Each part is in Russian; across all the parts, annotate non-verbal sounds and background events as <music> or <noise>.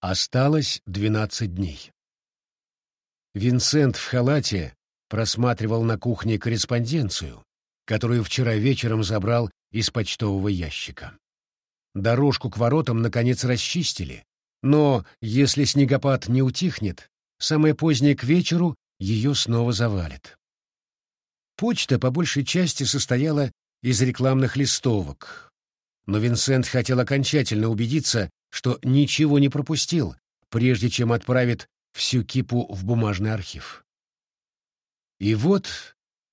Осталось двенадцать дней. Винсент в халате просматривал на кухне корреспонденцию, которую вчера вечером забрал из почтового ящика. Дорожку к воротам, наконец, расчистили, но если снегопад не утихнет, самое позднее к вечеру ее снова завалит. Почта по большей части состояла из рекламных листовок, но Винсент хотел окончательно убедиться, что ничего не пропустил, прежде чем отправит всю кипу в бумажный архив. И вот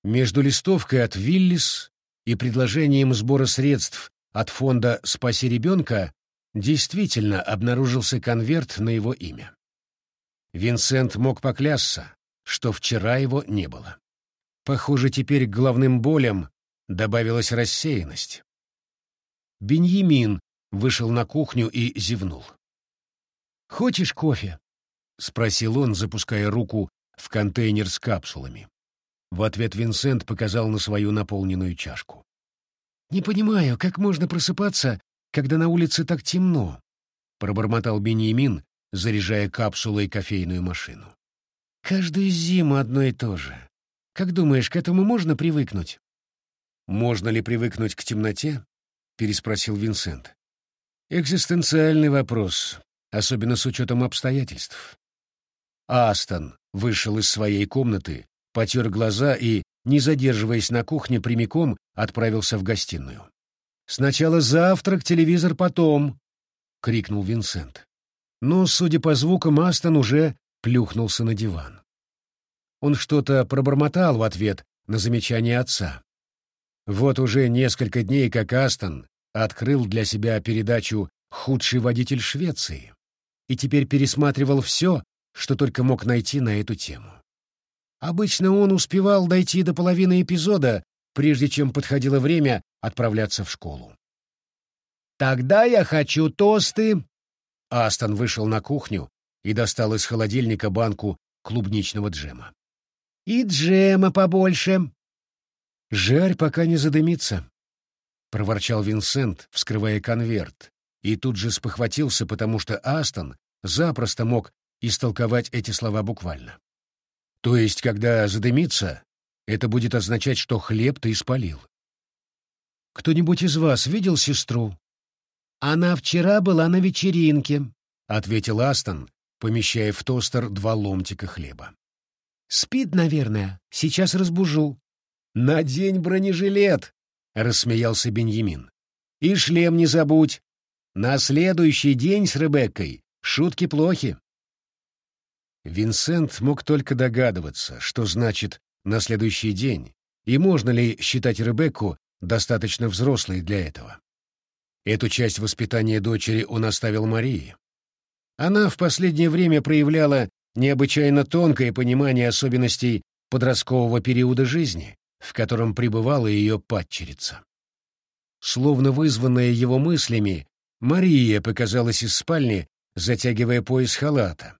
между листовкой от Виллис и предложением сбора средств от фонда «Спаси ребенка» действительно обнаружился конверт на его имя. Винсент мог поклясться, что вчера его не было. Похоже, теперь к главным болям добавилась рассеянность. Беньямин вышел на кухню и зевнул. «Хочешь кофе?» — спросил он, запуская руку в контейнер с капсулами. В ответ Винсент показал на свою наполненную чашку. «Не понимаю, как можно просыпаться, когда на улице так темно?» — пробормотал Беньямин, заряжая капсулой кофейную машину. «Каждую зиму одно и то же. Как думаешь, к этому можно привыкнуть?» «Можно ли привыкнуть к темноте?» — переспросил Винсент. «Экзистенциальный вопрос, особенно с учетом обстоятельств». Астон вышел из своей комнаты, потер глаза и, не задерживаясь на кухне, прямиком отправился в гостиную. «Сначала завтрак, телевизор потом!» — крикнул Винсент. Но, судя по звукам, Астон уже плюхнулся на диван. Он что-то пробормотал в ответ на замечание отца. Вот уже несколько дней, как Астон открыл для себя передачу «Худший водитель Швеции» и теперь пересматривал все, что только мог найти на эту тему. Обычно он успевал дойти до половины эпизода, прежде чем подходило время отправляться в школу. «Тогда я хочу тосты!» Астон вышел на кухню и достал из холодильника банку клубничного джема. «И джема побольше!» «Жарь, пока не задымится», — проворчал Винсент, вскрывая конверт, и тут же спохватился, потому что Астон запросто мог истолковать эти слова буквально. То есть, когда задымится, это будет означать, что хлеб ты испалил. Кто-нибудь из вас видел сестру? Она вчера была на вечеринке, ответил Астон, помещая в тостер два ломтика хлеба. Спит, наверное. Сейчас разбужу. Надень бронежилет, рассмеялся Беньямин. И шлем не забудь. На следующий день с Ребеккой шутки плохи. Винсент мог только догадываться, что значит «на следующий день», и можно ли считать Ребекку достаточно взрослой для этого. Эту часть воспитания дочери он оставил Марии. Она в последнее время проявляла необычайно тонкое понимание особенностей подросткового периода жизни, в котором пребывала ее падчерица. Словно вызванная его мыслями, Мария показалась из спальни, затягивая пояс халата,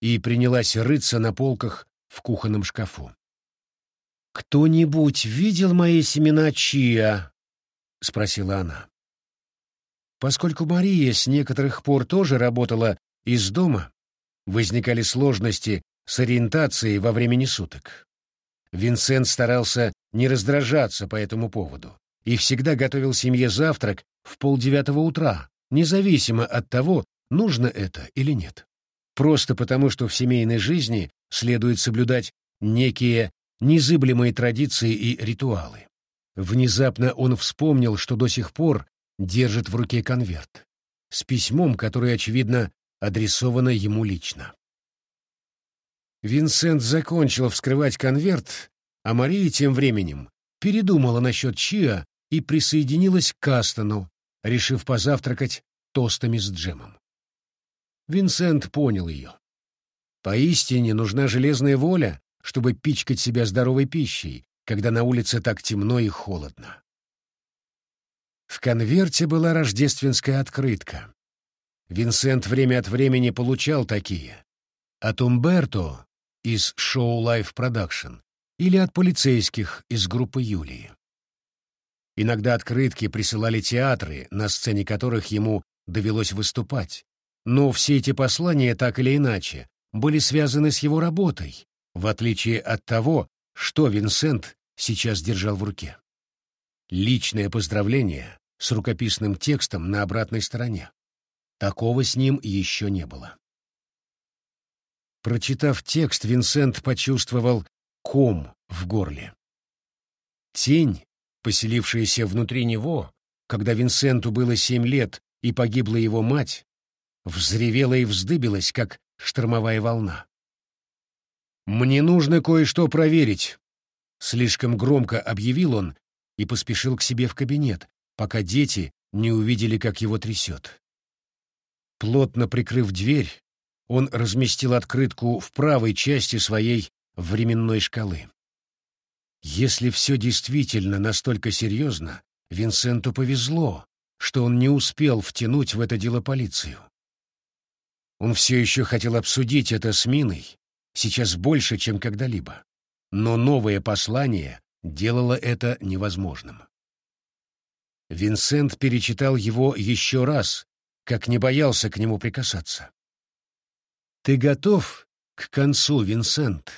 и принялась рыться на полках в кухонном шкафу. «Кто-нибудь видел мои семена чиа?» — спросила она. Поскольку Мария с некоторых пор тоже работала из дома, возникали сложности с ориентацией во времени суток. Винсент старался не раздражаться по этому поводу и всегда готовил семье завтрак в полдевятого утра, независимо от того, нужно это или нет просто потому, что в семейной жизни следует соблюдать некие незыблемые традиции и ритуалы. Внезапно он вспомнил, что до сих пор держит в руке конверт с письмом, которое, очевидно, адресовано ему лично. Винсент закончил вскрывать конверт, а Мария тем временем передумала насчет Чиа и присоединилась к Кастону, решив позавтракать тостами с джемом. Винсент понял ее. Поистине нужна железная воля, чтобы пичкать себя здоровой пищей, когда на улице так темно и холодно. В конверте была рождественская открытка. Винсент время от времени получал такие. От Умберто из шоу Life Production или от полицейских из группы Юлии. Иногда открытки присылали театры, на сцене которых ему довелось выступать, но все эти послания, так или иначе, были связаны с его работой, в отличие от того, что Винсент сейчас держал в руке. Личное поздравление с рукописным текстом на обратной стороне. Такого с ним еще не было. Прочитав текст, Винсент почувствовал ком в горле. Тень, поселившаяся внутри него, когда Винсенту было семь лет и погибла его мать, взревела и вздыбилась, как штормовая волна. «Мне нужно кое-что проверить», — слишком громко объявил он и поспешил к себе в кабинет, пока дети не увидели, как его трясет. Плотно прикрыв дверь, он разместил открытку в правой части своей временной шкалы. Если все действительно настолько серьезно, Винсенту повезло, что он не успел втянуть в это дело полицию. Он все еще хотел обсудить это с Миной, сейчас больше, чем когда-либо. Но новое послание делало это невозможным. Винсент перечитал его еще раз, как не боялся к нему прикасаться. «Ты готов к концу, Винсент?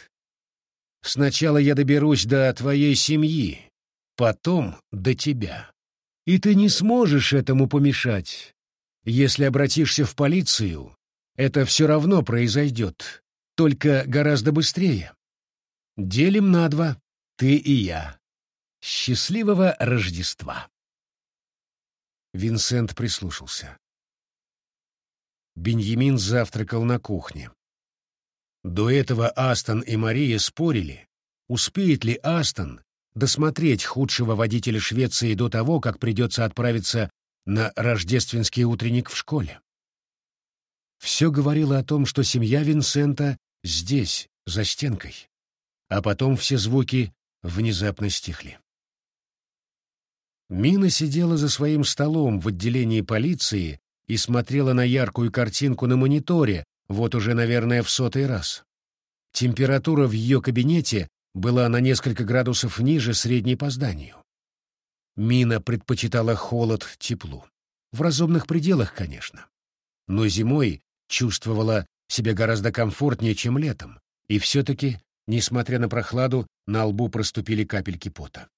Сначала я доберусь до твоей семьи, потом до тебя. И ты не сможешь этому помешать. Если обратишься в полицию, это все равно произойдет, только гораздо быстрее. Делим на два, ты и я. Счастливого Рождества!» Винсент прислушался. Беньямин завтракал на кухне. До этого Астон и Мария спорили, успеет ли Астон досмотреть худшего водителя Швеции до того, как придется отправиться на рождественский утренник в школе. Все говорило о том, что семья Винсента здесь, за стенкой. А потом все звуки внезапно стихли. Мина сидела за своим столом в отделении полиции и смотрела на яркую картинку на мониторе, вот уже, наверное, в сотый раз. Температура в ее кабинете была на несколько градусов ниже средней по зданию. Мина предпочитала холод теплу. В разумных пределах, конечно. Но зимой чувствовала себя гораздо комфортнее, чем летом. И все-таки, несмотря на прохладу, на лбу проступили капельки пота.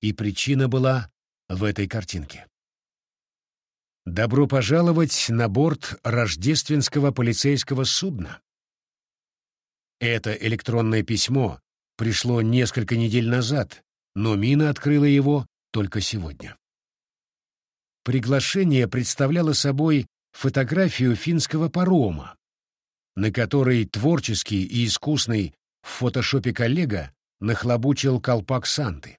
И причина была в этой картинке. Добро пожаловать на борт рождественского полицейского судна. Это электронное письмо пришло несколько недель назад, но Мина открыла его только сегодня. Приглашение представляло собой фотографию финского парома, на которой творческий и искусный в фотошопе коллега нахлобучил колпак Санты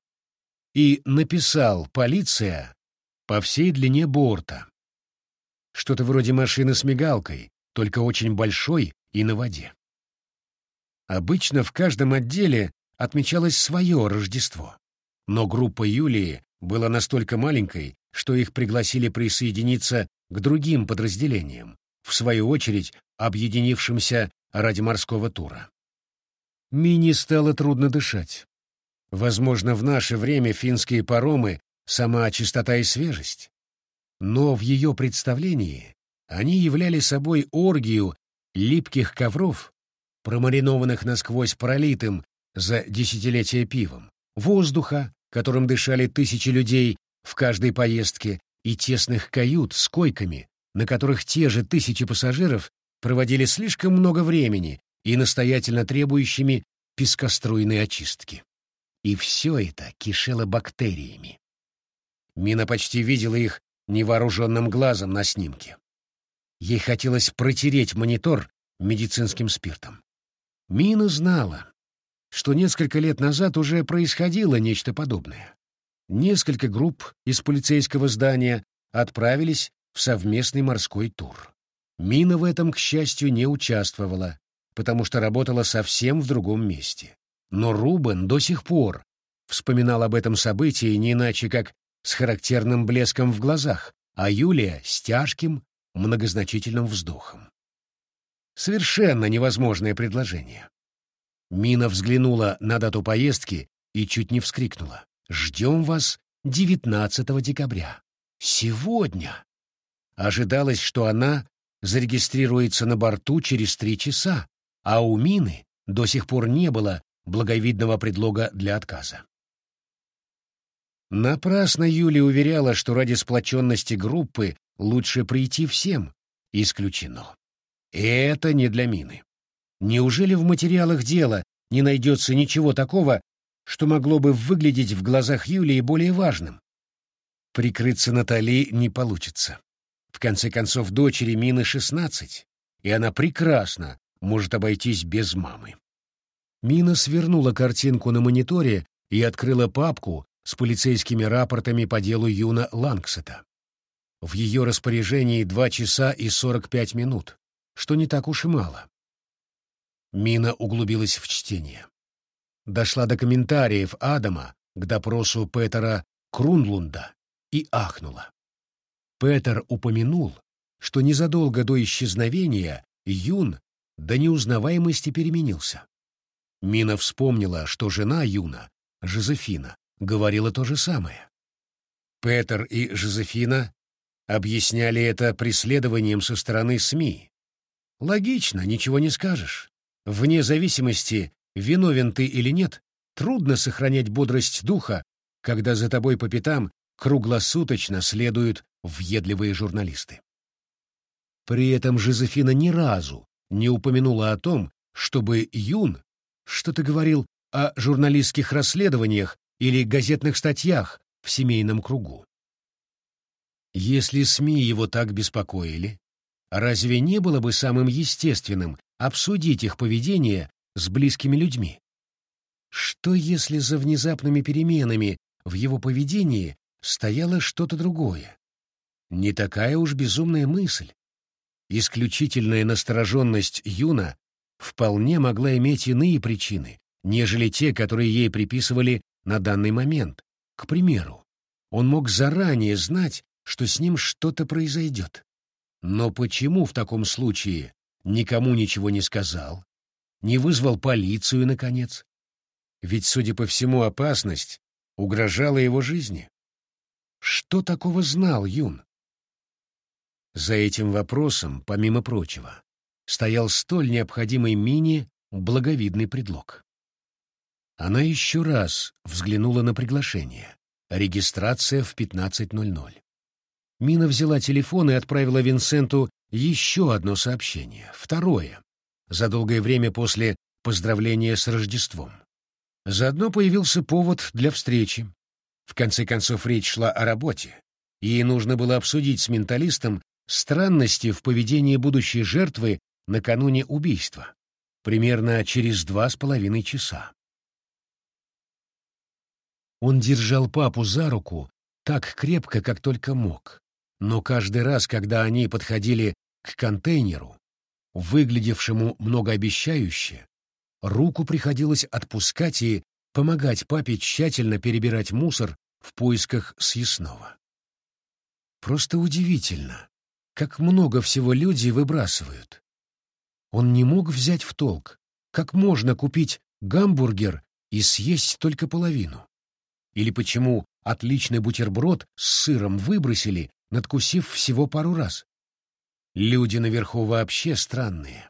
и написал «Полиция» по всей длине борта. Что-то вроде машины с мигалкой, только очень большой и на воде. Обычно в каждом отделе отмечалось свое Рождество. Но группа Юлии была настолько маленькой, что их пригласили присоединиться к другим подразделениям, в свою очередь объединившимся ради морского тура. Мини стало трудно дышать. Возможно, в наше время финские паромы — сама чистота и свежесть но в ее представлении они являли собой оргию липких ковров, промаринованных насквозь пролитым за десятилетия пивом, воздуха, которым дышали тысячи людей в каждой поездке, и тесных кают с койками, на которых те же тысячи пассажиров проводили слишком много времени и настоятельно требующими пескоструйной очистки. И все это кишело бактериями. Мина почти видела их невооруженным глазом на снимке. Ей хотелось протереть монитор медицинским спиртом. Мина знала, что несколько лет назад уже происходило нечто подобное. Несколько групп из полицейского здания отправились в совместный морской тур. Мина в этом, к счастью, не участвовала, потому что работала совсем в другом месте. Но Рубен до сих пор вспоминал об этом событии не иначе, как с характерным блеском в глазах, а Юлия с тяжким, многозначительным вздохом. Совершенно невозможное предложение. Мина взглянула на дату поездки и чуть не вскрикнула. «Ждем вас 19 декабря. Сегодня!» Ожидалось, что она зарегистрируется на борту через три часа, а у Мины до сих пор не было благовидного предлога для отказа. Напрасно Юлия уверяла, что ради сплоченности группы лучше прийти всем. Исключено. Это не для Мины. Неужели в материалах дела не найдется ничего такого, что могло бы выглядеть в глазах Юлии более важным? Прикрыться Натали не получится. В конце концов, дочери Мины шестнадцать, и она прекрасно может обойтись без мамы. Мина свернула картинку на мониторе и открыла папку с полицейскими рапортами по делу Юна Лангсета. В ее распоряжении два часа и сорок пять минут, что не так уж и мало. Мина углубилась в чтение. Дошла до комментариев Адама к допросу Петера Крунлунда и ахнула. Петер упомянул, что незадолго до исчезновения Юн до неузнаваемости переменился. Мина вспомнила, что жена Юна, Жозефина, говорила то же самое. Петер и Жозефина объясняли это преследованием со стороны СМИ. Логично, ничего не скажешь. Вне зависимости, виновен ты или нет, трудно сохранять бодрость духа, когда за тобой по пятам круглосуточно следуют въедливые журналисты. При этом Жозефина ни разу не упомянула о том, чтобы Юн что-то говорил о журналистских расследованиях или газетных статьях в семейном кругу. Если СМИ его так беспокоили, разве не было бы самым естественным обсудить их поведение с близкими людьми? Что если за внезапными переменами в его поведении стояло что-то другое? Не такая уж безумная мысль. Исключительная настороженность Юна вполне могла иметь иные причины, нежели те, которые ей приписывали на данный момент. К примеру, он мог заранее знать, что с ним что-то произойдет. Но почему в таком случае никому ничего не сказал, не вызвал полицию, наконец? Ведь, судя по всему, опасность угрожала его жизни. Что такого знал Юн? За этим вопросом, помимо прочего, стоял столь необходимый Мине благовидный предлог. Она еще раз взглянула на приглашение. Регистрация в 15.00. Мина взяла телефон и отправила Винсенту еще одно сообщение, второе, за долгое время после поздравления с Рождеством. Заодно появился повод для встречи. В конце концов, речь шла о работе. Ей нужно было обсудить с менталистом странности в поведении будущей жертвы накануне убийства, примерно через два с половиной часа. Он держал папу за руку так крепко, как только мог, но каждый раз, когда они подходили к контейнеру, выглядевшему многообещающе, руку приходилось отпускать и помогать папе тщательно перебирать мусор в поисках съестного. Просто удивительно, как много всего люди выбрасывают. Он не мог взять в толк, как можно купить гамбургер и съесть только половину. Или почему отличный бутерброд с сыром выбросили, надкусив всего пару раз. Люди наверху вообще странные.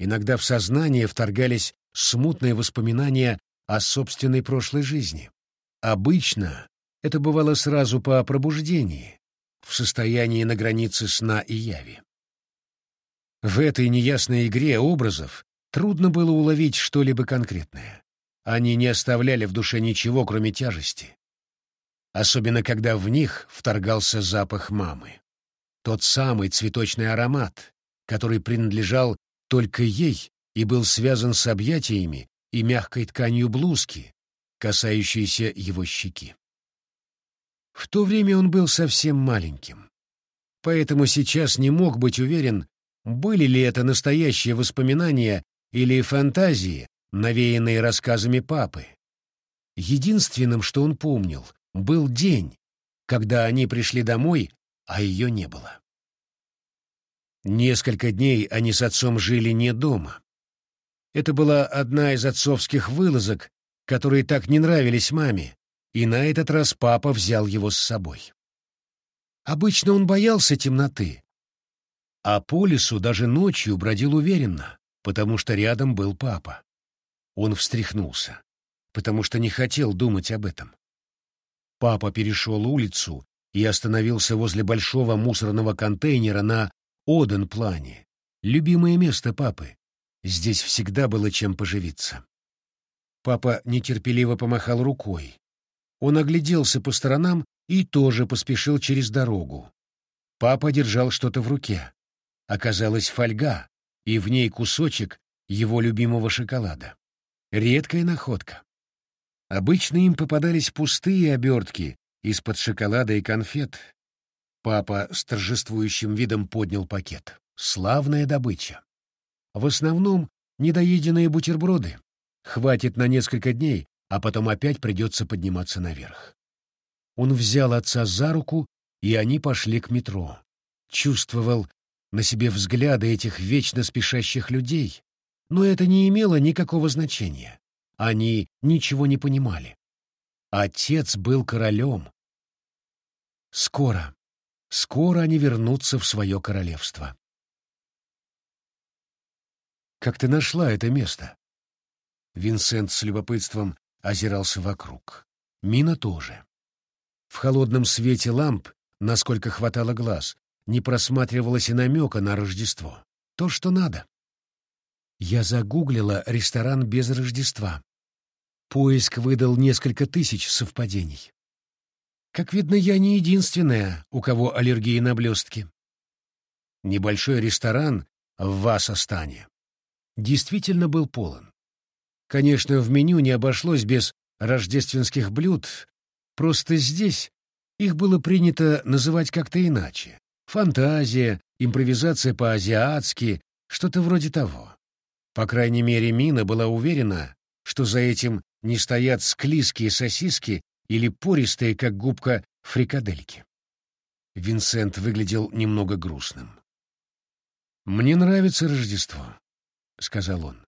Иногда в сознание вторгались смутные воспоминания о собственной прошлой жизни. Обычно это бывало сразу по пробуждении, в состоянии на границе сна и яви. В этой неясной игре образов трудно было уловить что-либо конкретное. Они не оставляли в душе ничего, кроме тяжести. Особенно, когда в них вторгался запах мамы. Тот самый цветочный аромат, который принадлежал только ей и был связан с объятиями и мягкой тканью блузки, касающейся его щеки. В то время он был совсем маленьким, поэтому сейчас не мог быть уверен, были ли это настоящие воспоминания или фантазии, навеянные рассказами папы. Единственным, что он помнил, был день, когда они пришли домой, а ее не было. Несколько дней они с отцом жили не дома. Это была одна из отцовских вылазок, которые так не нравились маме, и на этот раз папа взял его с собой. Обычно он боялся темноты, а по лесу даже ночью бродил уверенно, потому что рядом был папа. Он встряхнулся, потому что не хотел думать об этом. Папа перешел улицу и остановился возле большого мусорного контейнера на Оден-плане. Любимое место папы. Здесь всегда было чем поживиться. Папа нетерпеливо помахал рукой. Он огляделся по сторонам и тоже поспешил через дорогу. Папа держал что-то в руке. Оказалась фольга, и в ней кусочек его любимого шоколада. Редкая находка. Обычно им попадались пустые обертки из-под шоколада и конфет. Папа с торжествующим видом поднял пакет. Славная добыча. В основном недоеденные бутерброды. Хватит на несколько дней, а потом опять придется подниматься наверх. Он взял отца за руку, и они пошли к метро. Чувствовал на себе взгляды этих вечно спешащих людей, но это не имело никакого значения. Они ничего не понимали. Отец был королем. Скоро, скоро они вернутся в свое королевство. «Как ты нашла это место?» Винсент с любопытством озирался вокруг. Мина тоже. В холодном свете ламп, насколько хватало глаз, не просматривалось и намека на Рождество. То, что надо. Я загуглила ресторан без Рождества. Поиск выдал несколько тысяч совпадений. Как видно, я не единственная, у кого аллергия на блестки. Небольшой ресторан в Васостане действительно был полон. Конечно, в меню не обошлось без рождественских блюд, просто здесь их было принято называть как-то иначе. Фантазия, импровизация по-азиатски, что-то вроде того. По крайней мере, Мина была уверена, что за этим не стоят склизкие сосиски или пористые, как губка, фрикадельки. Винсент выглядел немного грустным. «Мне нравится Рождество», — сказал он.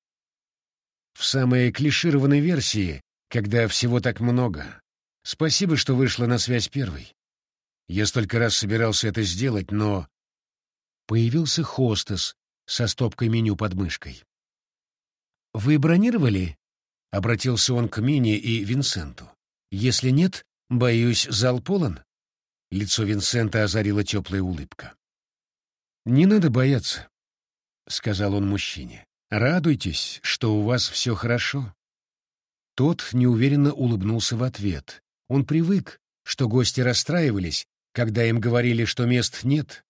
«В самой клишированной версии, когда всего так много. Спасибо, что вышла на связь первой. Я столько раз собирался это сделать, но...» Появился хостес со стопкой меню под мышкой. «Вы бронировали?» — обратился он к Мине и Винсенту. «Если нет, боюсь, зал полон». Лицо Винсента озарила теплая улыбка. «Не надо бояться», — сказал он мужчине. Радуйтесь, что у вас все хорошо. Тот неуверенно улыбнулся в ответ. Он привык, что гости расстраивались, когда им говорили, что мест нет.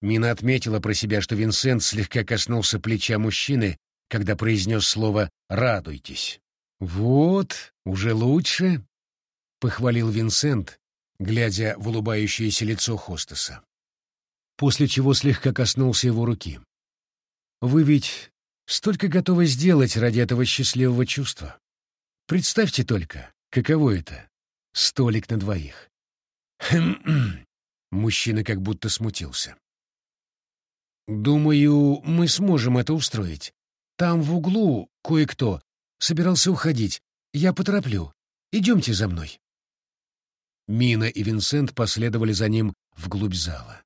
Мина отметила про себя, что Винсент слегка коснулся плеча мужчины, когда произнес слово «радуйтесь». «Вот, уже лучше», — похвалил Винсент, глядя в улыбающееся лицо хостеса. После чего слегка коснулся его руки. «Вы ведь Столько готовы сделать ради этого счастливого чувства. Представьте только, каково это — столик на двоих. Хм <clears throat> Мужчина как будто смутился. «Думаю, мы сможем это устроить. Там в углу кое-кто собирался уходить. Я потороплю. Идемте за мной». Мина и Винсент последовали за ним вглубь зала.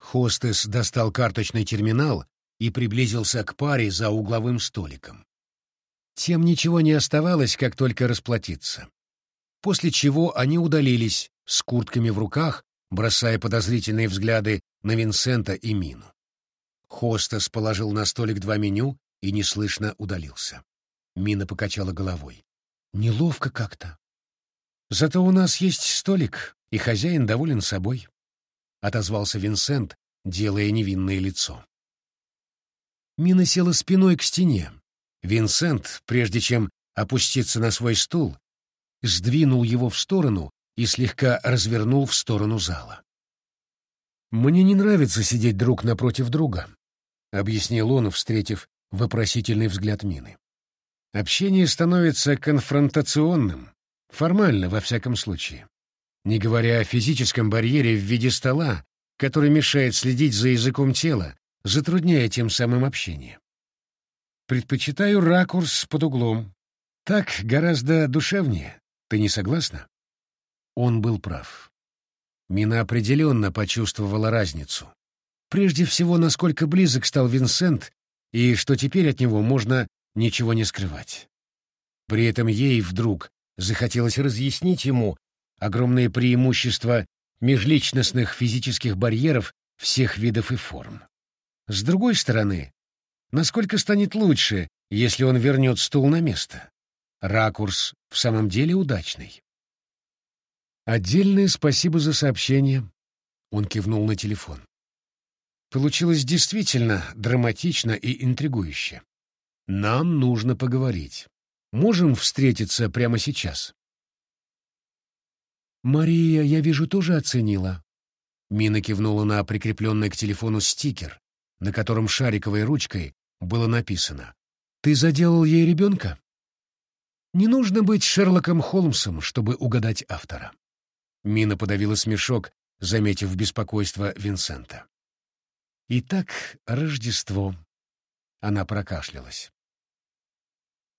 Хостес достал карточный терминал и приблизился к паре за угловым столиком. Тем ничего не оставалось, как только расплатиться. После чего они удалились с куртками в руках, бросая подозрительные взгляды на Винсента и Мину. Хостес положил на столик два меню и неслышно удалился. Мина покачала головой. «Неловко как-то. Зато у нас есть столик, и хозяин доволен собой», — отозвался Винсент, делая невинное лицо. Мина села спиной к стене. Винсент, прежде чем опуститься на свой стул, сдвинул его в сторону и слегка развернул в сторону зала. «Мне не нравится сидеть друг напротив друга», — объяснил он, встретив вопросительный взгляд Мины. «Общение становится конфронтационным, формально, во всяком случае, не говоря о физическом барьере в виде стола, который мешает следить за языком тела, затрудняя тем самым общение. Предпочитаю ракурс под углом. Так гораздо душевнее. Ты не согласна? Он был прав. Мина определенно почувствовала разницу. Прежде всего, насколько близок стал Винсент, и что теперь от него можно ничего не скрывать. При этом ей вдруг захотелось разъяснить ему огромные преимущества межличностных физических барьеров всех видов и форм. С другой стороны, насколько станет лучше, если он вернет стул на место? Ракурс в самом деле удачный. Отдельное спасибо за сообщение. Он кивнул на телефон. Получилось действительно драматично и интригующе. Нам нужно поговорить. Можем встретиться прямо сейчас? Мария, я вижу, тоже оценила. Мина кивнула на прикрепленный к телефону стикер, на котором шариковой ручкой было написано «Ты заделал ей ребенка?» Не нужно быть Шерлоком Холмсом, чтобы угадать автора. Мина подавила смешок, заметив беспокойство Винсента. Итак, Рождество. Она прокашлялась.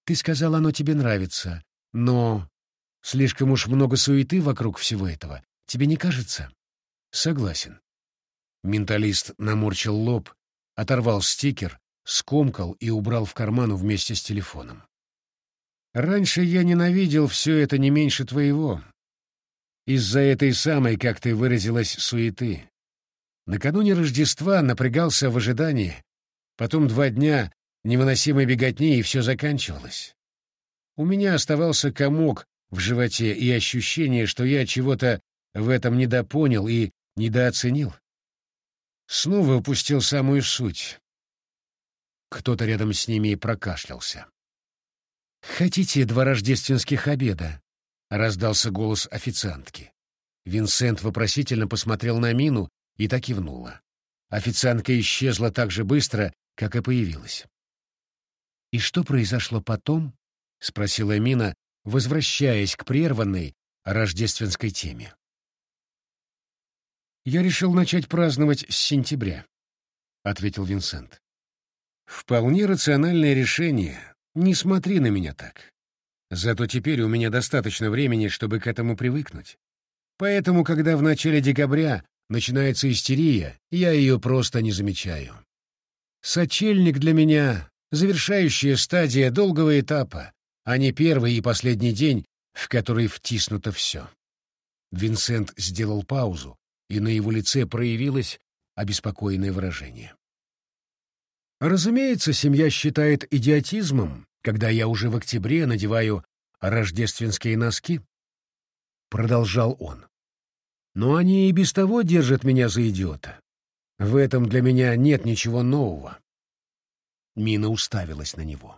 Ты сказал, оно тебе нравится, но слишком уж много суеты вокруг всего этого. Тебе не кажется? Согласен. Менталист наморчил лоб, оторвал стикер, скомкал и убрал в карман вместе с телефоном. Раньше я ненавидел все это не меньше твоего. Из-за этой самой, как ты выразилась, суеты. Накануне Рождества напрягался в ожидании, потом два дня невыносимой беготни, и все заканчивалось. У меня оставался комок в животе и ощущение, что я чего-то в этом недопонял и недооценил. Снова упустил самую суть. Кто-то рядом с ними и прокашлялся. «Хотите два рождественских обеда?» — раздался голос официантки. Винсент вопросительно посмотрел на Мину, и так кивнула. Официантка исчезла так же быстро, как и появилась. «И что произошло потом?» — спросила Мина, возвращаясь к прерванной рождественской теме. «Я решил начать праздновать с сентября», — ответил Винсент. «Вполне рациональное решение. Не смотри на меня так. Зато теперь у меня достаточно времени, чтобы к этому привыкнуть. Поэтому, когда в начале декабря начинается истерия, я ее просто не замечаю. Сочельник для меня — завершающая стадия долгого этапа, а не первый и последний день, в который втиснуто все. Винсент сделал паузу, и на его лице проявилось обеспокоенное выражение. Разумеется, семья считает идиотизмом, когда я уже в октябре надеваю рождественские носки. Продолжал он. Но они и без того держат меня за идиота. В этом для меня нет ничего нового. Мина уставилась на него.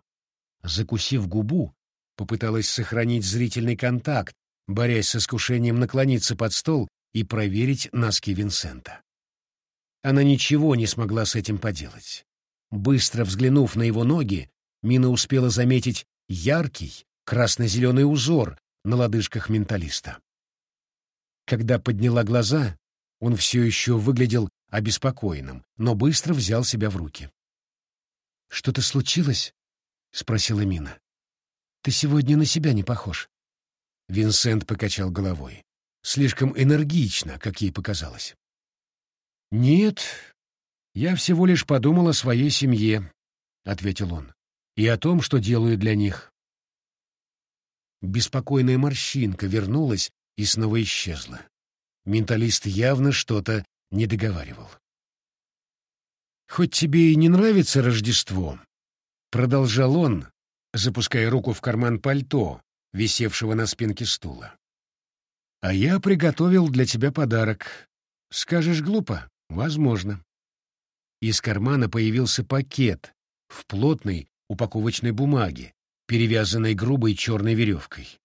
Закусив губу, попыталась сохранить зрительный контакт, борясь с искушением наклониться под стол и проверить носки Винсента. Она ничего не смогла с этим поделать. Быстро взглянув на его ноги, Мина успела заметить яркий красно-зеленый узор на лодыжках менталиста. Когда подняла глаза, он все еще выглядел обеспокоенным, но быстро взял себя в руки. «Что-то случилось?» — спросила Мина. «Ты сегодня на себя не похож». Винсент покачал головой. Слишком энергично, как ей показалось. «Нет, я всего лишь подумал о своей семье», — ответил он, — «и о том, что делаю для них». Беспокойная морщинка вернулась и снова исчезла. Менталист явно что-то не договаривал. «Хоть тебе и не нравится Рождество», — продолжал он, запуская руку в карман пальто, висевшего на спинке стула. «А я приготовил для тебя подарок. Скажешь глупо? Возможно». Из кармана появился пакет в плотной упаковочной бумаге, перевязанной грубой черной веревкой.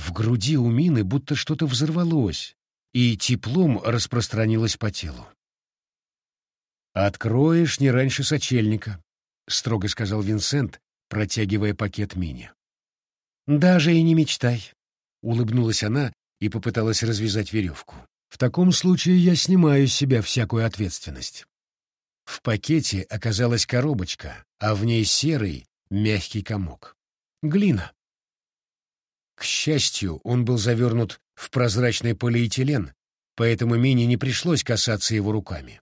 В груди у Мины будто что-то взорвалось, и теплом распространилось по телу. «Откроешь не раньше сочельника», — строго сказал Винсент, протягивая пакет Мине. «Даже и не мечтай», — улыбнулась она и попыталась развязать веревку. «В таком случае я снимаю с себя всякую ответственность». В пакете оказалась коробочка, а в ней серый, мягкий комок. Глина. К счастью, он был завернут в прозрачный полиэтилен, поэтому Мине не пришлось касаться его руками.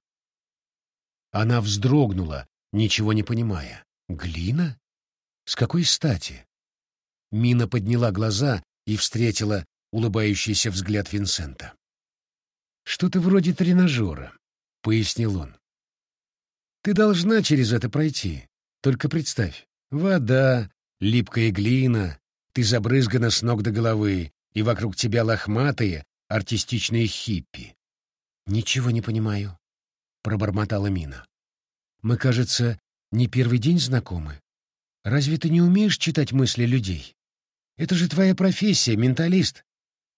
Она вздрогнула, ничего не понимая. «Глина? С какой стати?» Мина подняла глаза и встретила улыбающийся взгляд Винсента. «Что-то вроде тренажера», — пояснил он. «Ты должна через это пройти. Только представь, вода, липкая глина, ты забрызгана с ног до головы, и вокруг тебя лохматые, артистичные хиппи. «Ничего не понимаю», — пробормотала Мина. «Мы, кажется, не первый день знакомы. Разве ты не умеешь читать мысли людей? Это же твоя профессия, менталист.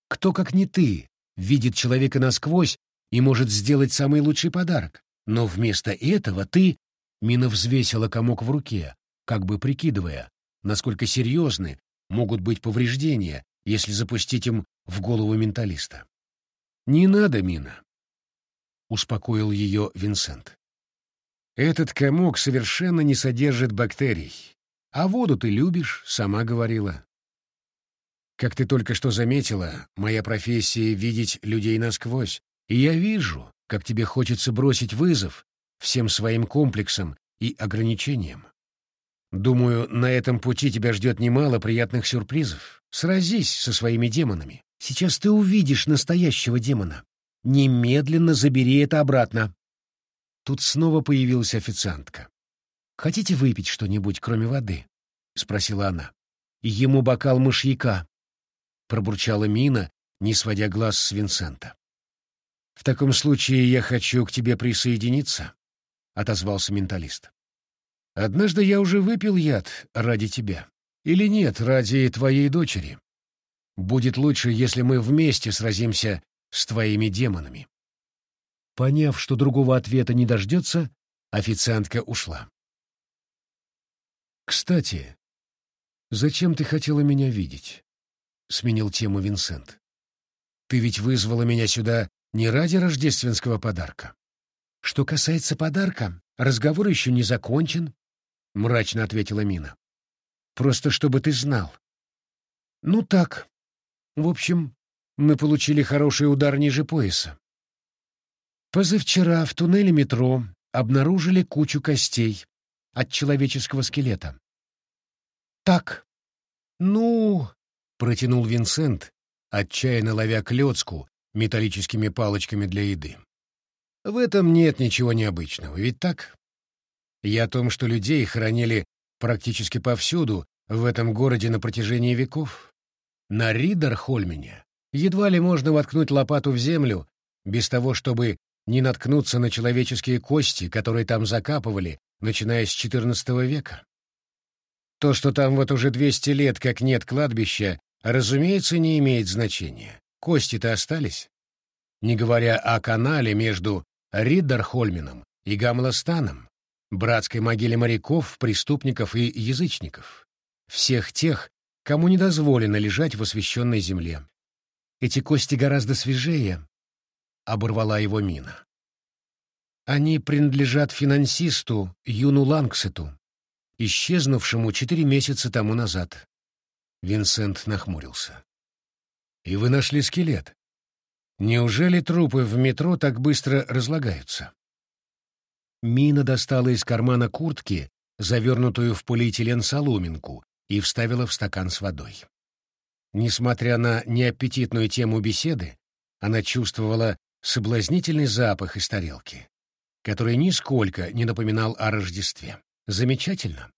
Кто, как не ты, видит человека насквозь и может сделать самый лучший подарок? Но вместо этого ты...» Мина взвесила комок в руке, как бы прикидывая, насколько серьезны могут быть повреждения, если запустить им в голову менталиста. «Не надо, Мина успокоил ее Винсент. Этот комок совершенно не содержит бактерий. А воду ты любишь, сама говорила. Как ты только что заметила, моя профессия — видеть людей насквозь. И я вижу, как тебе хочется бросить вызов всем своим комплексам и ограничениям. Думаю, на этом пути тебя ждет немало приятных сюрпризов. Сразись со своими демонами. Сейчас ты увидишь настоящего демона. Немедленно забери это обратно. Тут снова появилась официантка. «Хотите выпить что-нибудь, кроме воды?» — спросила она. «Ему бокал мышьяка», — пробурчала Мина, не сводя глаз с Винсента. «В таком случае я хочу к тебе присоединиться», — отозвался менталист. «Однажды я уже выпил яд ради тебя. Или нет, ради твоей дочери. Будет лучше, если мы вместе сразимся с твоими демонами. Поняв, что другого ответа не дождется, официантка ушла. «Кстати, зачем ты хотела меня видеть?» — сменил тему Винсент. «Ты ведь вызвала меня сюда не ради рождественского подарка». «Что касается подарка, разговор еще не закончен», — мрачно ответила Мина. «Просто чтобы ты знал». «Ну так. В общем, мы получили хороший удар ниже пояса. Позавчера в туннеле метро обнаружили кучу костей от человеческого скелета. «Так, ну...» — протянул Винсент, отчаянно ловя клетку металлическими палочками для еды. «В этом нет ничего необычного, ведь так? И о том, что людей хоронили практически повсюду в этом городе на протяжении веков. На Ридерхольмене Едва ли можно воткнуть лопату в землю, без того, чтобы не наткнуться на человеческие кости, которые там закапывали, начиная с XIV века. То, что там вот уже 200 лет как нет кладбища, разумеется, не имеет значения. Кости-то остались. Не говоря о канале между Риддерхольменом и Гамлостаном, братской могиле моряков, преступников и язычников. Всех тех, кому не дозволено лежать в освященной земле. Эти кости гораздо свежее, — оборвала его мина. Они принадлежат финансисту Юну Лангсету, исчезнувшему четыре месяца тому назад. Винсент нахмурился. «И вы нашли скелет? Неужели трупы в метро так быстро разлагаются?» Мина достала из кармана куртки, завернутую в полиэтилен соломинку, и вставила в стакан с водой. Несмотря на неаппетитную тему беседы, она чувствовала соблазнительный запах из тарелки, который нисколько не напоминал о Рождестве. Замечательно.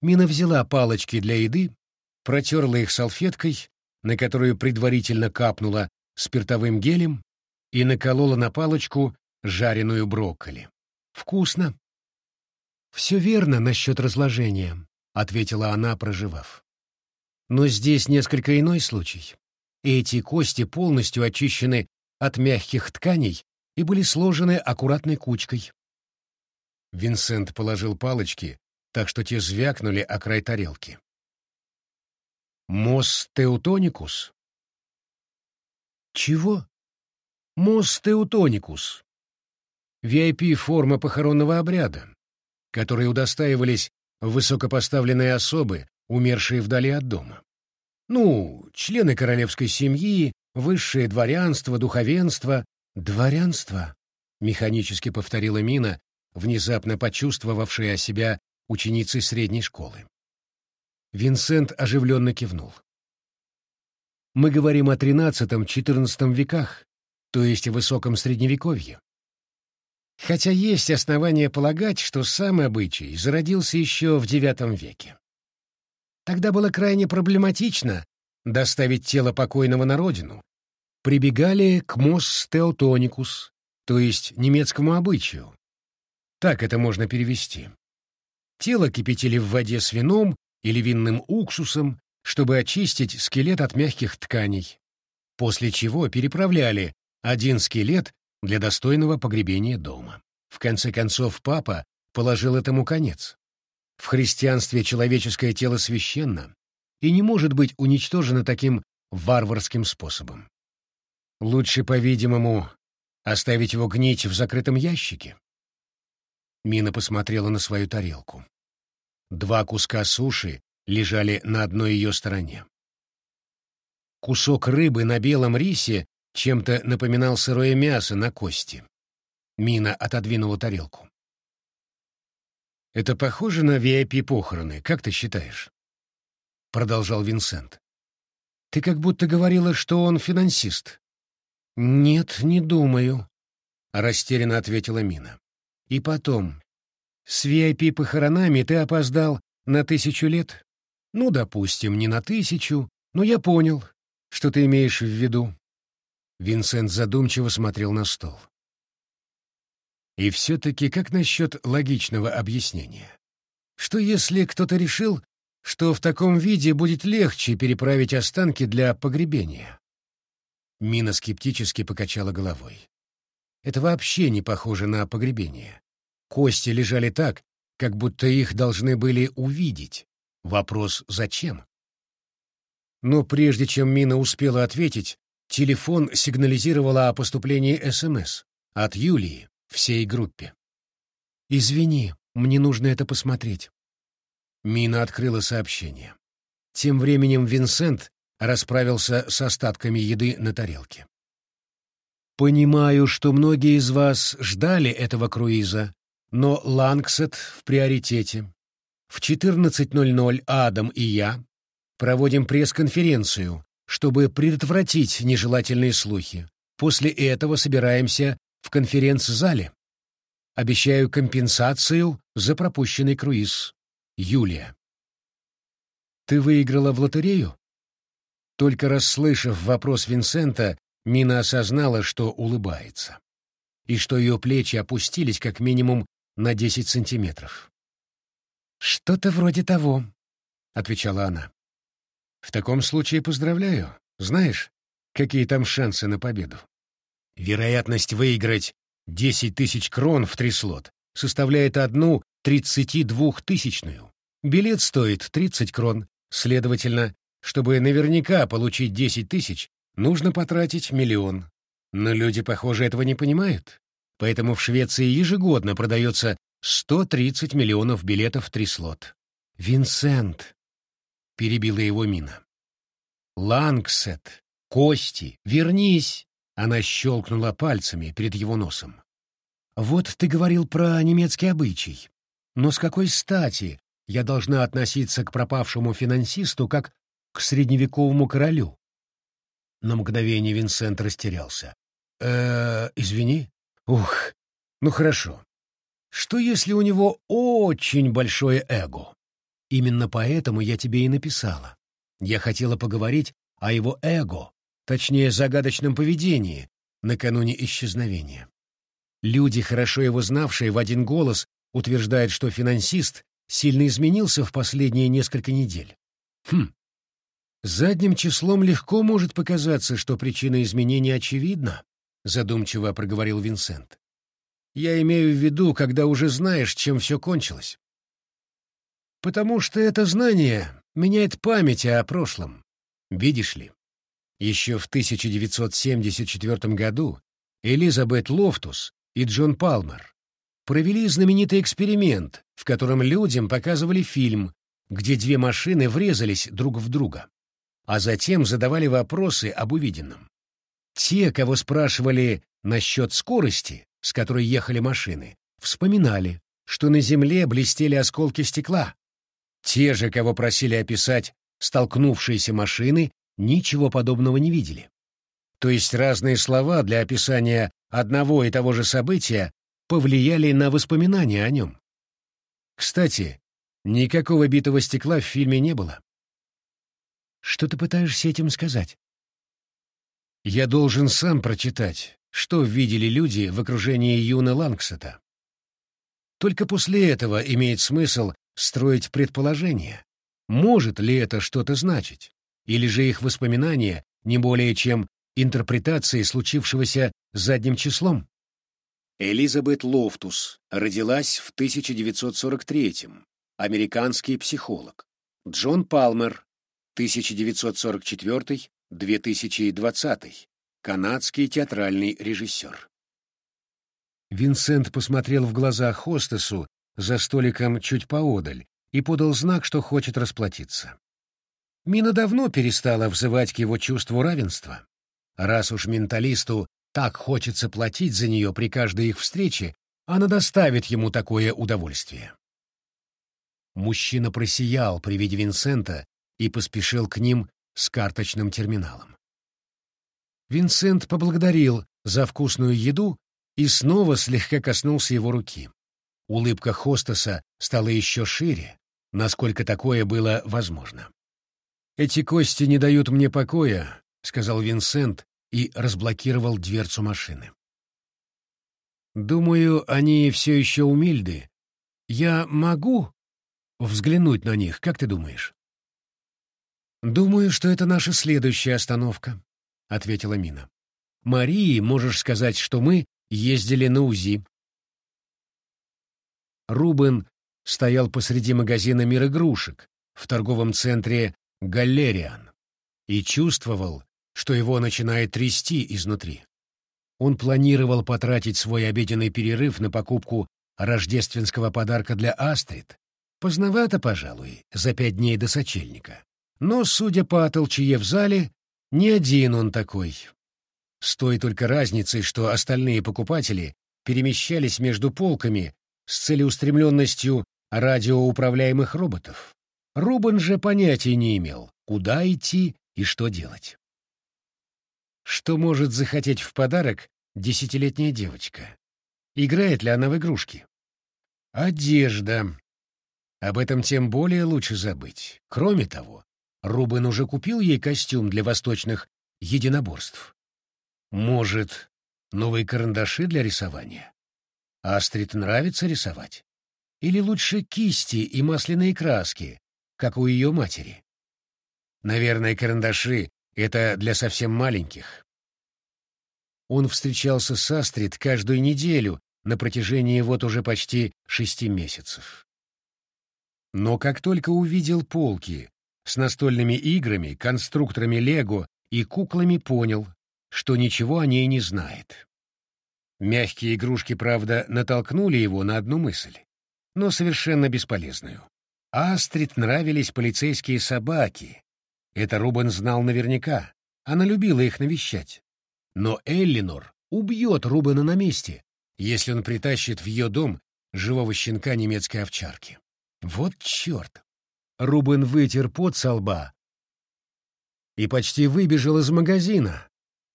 Мина взяла палочки для еды, протерла их салфеткой, на которую предварительно капнула спиртовым гелем и наколола на палочку жареную брокколи. «Вкусно!» «Все верно насчет разложения», — ответила она, проживав. Но здесь несколько иной случай. Эти кости полностью очищены от мягких тканей и были сложены аккуратной кучкой. Винсент положил палочки, так что те звякнули о край тарелки. Мос теутоникус? Чего? Мос теутоникус. VIP-форма похоронного обряда, которые удостаивались высокопоставленные особы, умершие вдали от дома. Ну, члены королевской семьи, высшее дворянство, духовенство. Дворянство, механически повторила Мина, внезапно почувствовавшая себя ученицей средней школы. Винсент оживленно кивнул. Мы говорим о XIII-XIV веках, то есть о высоком средневековье. Хотя есть основания полагать, что сам обычай зародился еще в IX веке. Тогда было крайне проблематично доставить тело покойного на родину. Прибегали к мос теотоникус, то есть немецкому обычаю. Так это можно перевести. Тело кипятили в воде с вином или винным уксусом, чтобы очистить скелет от мягких тканей, после чего переправляли один скелет для достойного погребения дома. В конце концов, папа положил этому конец. В христианстве человеческое тело священно и не может быть уничтожено таким варварским способом. Лучше, по-видимому, оставить его гнить в закрытом ящике. Мина посмотрела на свою тарелку. Два куска суши лежали на одной ее стороне. Кусок рыбы на белом рисе чем-то напоминал сырое мясо на кости. Мина отодвинула тарелку. «Это похоже на VIP-похороны, как ты считаешь?» Продолжал Винсент. «Ты как будто говорила, что он финансист». «Нет, не думаю», — растерянно ответила Мина. «И потом, с VIP-похоронами ты опоздал на тысячу лет?» Ну, допустим, не на тысячу, но я понял, что ты имеешь в виду. Винсент задумчиво смотрел на стол. И все-таки как насчет логичного объяснения? Что если кто-то решил, что в таком виде будет легче переправить останки для погребения? Мина скептически покачала головой. Это вообще не похоже на погребение. Кости лежали так, как будто их должны были увидеть, Вопрос «зачем?». Но прежде чем Мина успела ответить, телефон сигнализировала о поступлении СМС от Юлии всей группе. «Извини, мне нужно это посмотреть». Мина открыла сообщение. Тем временем Винсент расправился с остатками еды на тарелке. «Понимаю, что многие из вас ждали этого круиза, но Лангсет в приоритете. В 14.00 Адам и я проводим пресс-конференцию, чтобы предотвратить нежелательные слухи. После этого собираемся в конференц-зале. Обещаю компенсацию за пропущенный круиз. Юлия. Ты выиграла в лотерею? Только расслышав вопрос Винсента, Мина осознала, что улыбается, и что ее плечи опустились как минимум на 10 сантиметров. «Что-то вроде того», — отвечала она. «В таком случае поздравляю. Знаешь, какие там шансы на победу? Вероятность выиграть десять тысяч крон в три слот составляет одну тридцати двухтысячную. Билет стоит тридцать крон. Следовательно, чтобы наверняка получить десять тысяч, нужно потратить миллион. Но люди, похоже, этого не понимают. Поэтому в Швеции ежегодно продается 130 миллионов билетов в три слот. «Винсент!» — перебила его Мина. «Лангсет! Кости! Вернись!» Она щелкнула пальцами перед его носом. «Вот ты говорил про немецкий обычай. Но с какой стати я должна относиться к пропавшему финансисту как к средневековому королю?» На мгновение Винсент растерялся. э извини? Ух, ну хорошо. Что если у него очень большое эго? Именно поэтому я тебе и написала. Я хотела поговорить о его эго, точнее, загадочном поведении накануне исчезновения. Люди, хорошо его знавшие, в один голос утверждают, что финансист сильно изменился в последние несколько недель. Хм. Задним числом легко может показаться, что причина изменения очевидна, задумчиво проговорил Винсент. Я имею в виду, когда уже знаешь, чем все кончилось. Потому что это знание меняет память о прошлом. Видишь ли, еще в 1974 году Элизабет Лофтус и Джон Палмер провели знаменитый эксперимент, в котором людям показывали фильм, где две машины врезались друг в друга, а затем задавали вопросы об увиденном. Те, кого спрашивали насчет скорости, с которой ехали машины, вспоминали, что на земле блестели осколки стекла. Те же, кого просили описать столкнувшиеся машины, ничего подобного не видели. То есть разные слова для описания одного и того же события повлияли на воспоминания о нем. Кстати, никакого битого стекла в фильме не было. Что ты пытаешься этим сказать? Я должен сам прочитать, что видели люди в окружении Юна Лангсета. Только после этого имеет смысл строить предположение, может ли это что-то значить, или же их воспоминания не более чем интерпретации случившегося задним числом. Элизабет Лофтус родилась в 1943-м, американский психолог. Джон Палмер, 1944-2020, канадский театральный режиссер. Винсент посмотрел в глаза хостесу за столиком чуть поодаль и подал знак, что хочет расплатиться. Мина давно перестала взывать к его чувству равенства. Раз уж менталисту так хочется платить за нее при каждой их встрече, она доставит ему такое удовольствие. Мужчина просиял при виде Винсента и поспешил к ним с карточным терминалом. Винсент поблагодарил за вкусную еду и снова слегка коснулся его руки. Улыбка хостеса стала еще шире, насколько такое было возможно. «Эти кости не дают мне покоя», — сказал Винсент и разблокировал дверцу машины. «Думаю, они все еще у Мильды. Я могу взглянуть на них, как ты думаешь?» «Думаю, что это наша следующая остановка», — ответила Мина. «Марии можешь сказать, что мы ездили на УЗИ». Рубен стоял посреди магазина «Мир игрушек» в торговом центре «Галлериан» и чувствовал, что его начинает трясти изнутри. Он планировал потратить свой обеденный перерыв на покупку рождественского подарка для Астрид. Поздновато, пожалуй, за пять дней до сочельника. Но, судя по толчье в зале, не один он такой. С той только разницей, что остальные покупатели перемещались между полками с целеустремленностью радиоуправляемых роботов. Рубен же понятия не имел, куда идти и что делать. Что может захотеть в подарок десятилетняя девочка? Играет ли она в игрушки? Одежда. Об этом тем более лучше забыть. Кроме того, Рубен уже купил ей костюм для восточных единоборств. Может, новые карандаши для рисования? Астрид нравится рисовать? Или лучше кисти и масляные краски, как у ее матери? Наверное, карандаши — это для совсем маленьких. Он встречался с Астрид каждую неделю на протяжении вот уже почти шести месяцев. Но как только увидел полки с настольными играми, конструкторами Лего и куклами понял, что ничего о ней не знает. Мягкие игрушки, правда, натолкнули его на одну мысль, но совершенно бесполезную. Астрид нравились полицейские собаки. Это Рубен знал наверняка. Она любила их навещать. Но Эллинор убьет Рубена на месте, если он притащит в ее дом живого щенка немецкой овчарки. Вот черт! Рубен вытер пот со лба и почти выбежал из магазина,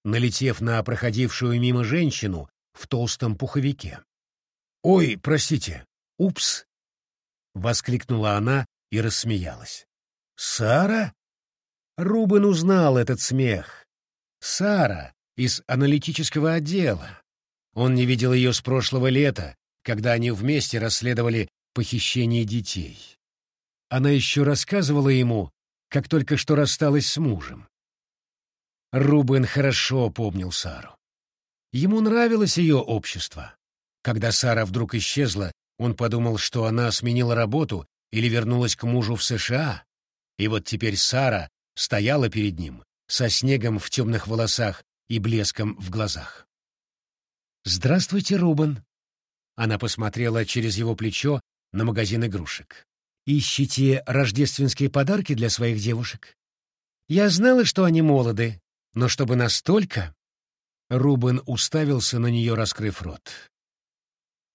налетев на проходившую мимо женщину в толстом пуховике. «Ой, простите, упс!» — воскликнула она и рассмеялась. «Сара?» Рубен узнал этот смех. Сара из аналитического отдела. Он не видел ее с прошлого лета, когда они вместе расследовали похищение детей. Она еще рассказывала ему, как только что рассталась с мужем. Рубен хорошо помнил Сару. Ему нравилось ее общество. Когда Сара вдруг исчезла, он подумал, что она сменила работу или вернулась к мужу в США. И вот теперь Сара стояла перед ним, со снегом в темных волосах и блеском в глазах. «Здравствуйте, Рубен!» Она посмотрела через его плечо на магазин игрушек. «Ищите рождественские подарки для своих девушек?» «Я знала, что они молоды, но чтобы настолько...» Рубен уставился на нее, раскрыв рот.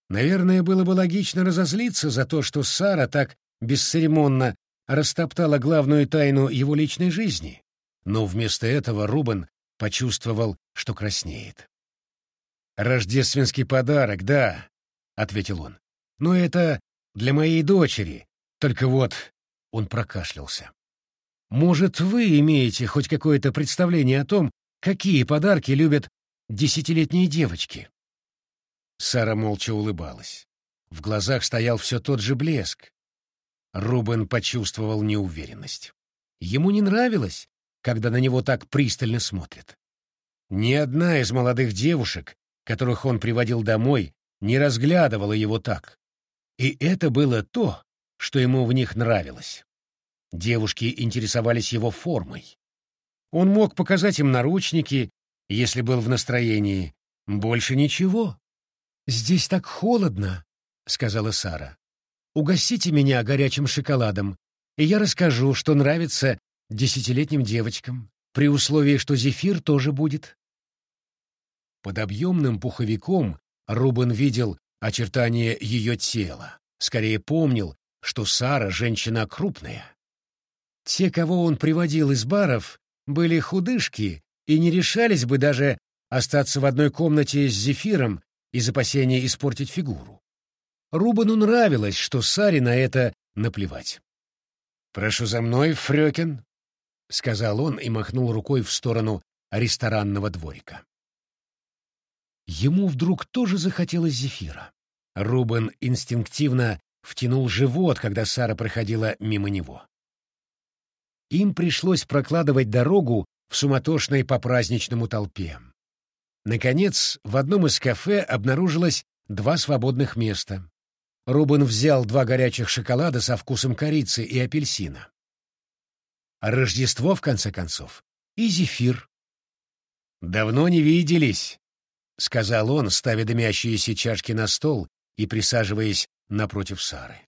Наверное, было бы логично разозлиться за то, что Сара так бесцеремонно растоптала главную тайну его личной жизни, но вместо этого Рубен почувствовал, что краснеет. «Рождественский подарок, да», — ответил он. «Но это для моей дочери. Только вот...» — он прокашлялся. «Может, вы имеете хоть какое-то представление о том, какие подарки любят десятилетние девочки?» Сара молча улыбалась. В глазах стоял все тот же блеск. Рубен почувствовал неуверенность. Ему не нравилось, когда на него так пристально смотрят. Ни одна из молодых девушек, которых он приводил домой, не разглядывала его так. И это было то, что ему в них нравилось. Девушки интересовались его формой. Он мог показать им наручники, если был в настроении. Больше ничего. «Здесь так холодно», — сказала Сара. «Угостите меня горячим шоколадом, и я расскажу, что нравится десятилетним девочкам, при условии, что зефир тоже будет». Под объемным пуховиком Рубен видел очертания ее тела, скорее помнил, что Сара — женщина крупная. Те, кого он приводил из баров, были худышки и не решались бы даже остаться в одной комнате с Зефиром из опасения испортить фигуру. Рубану нравилось, что Саре на это наплевать. «Прошу за мной, Фрёкин», — сказал он и махнул рукой в сторону ресторанного дворика. Ему вдруг тоже захотелось зефира. Рубен инстинктивно втянул живот, когда Сара проходила мимо него. Им пришлось прокладывать дорогу суматошной по-праздничному толпе. Наконец, в одном из кафе обнаружилось два свободных места. Рубен взял два горячих шоколада со вкусом корицы и апельсина. Рождество, в конце концов, и зефир. «Давно не виделись», — сказал он, ставя дымящиеся чашки на стол и присаживаясь напротив Сары.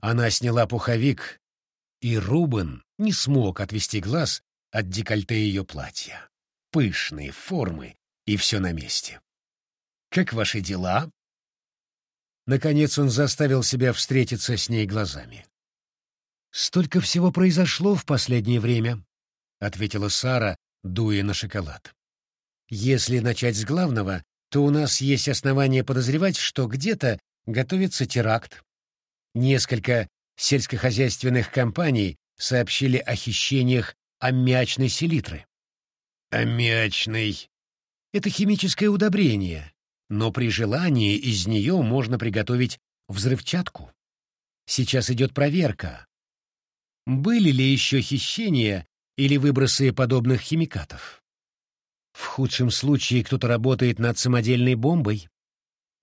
Она сняла пуховик, и Рубен не смог отвести глаз от декольте ее платья. Пышные формы, и все на месте. «Как ваши дела?» Наконец он заставил себя встретиться с ней глазами. «Столько всего произошло в последнее время», — ответила Сара, дуя на шоколад. Если начать с главного, то у нас есть основания подозревать, что где-то готовится теракт. Несколько сельскохозяйственных компаний сообщили о хищениях аммиачной селитры. Аммиачный — это химическое удобрение, но при желании из нее можно приготовить взрывчатку. Сейчас идет проверка. Были ли еще хищения или выбросы подобных химикатов? В худшем случае кто-то работает над самодельной бомбой.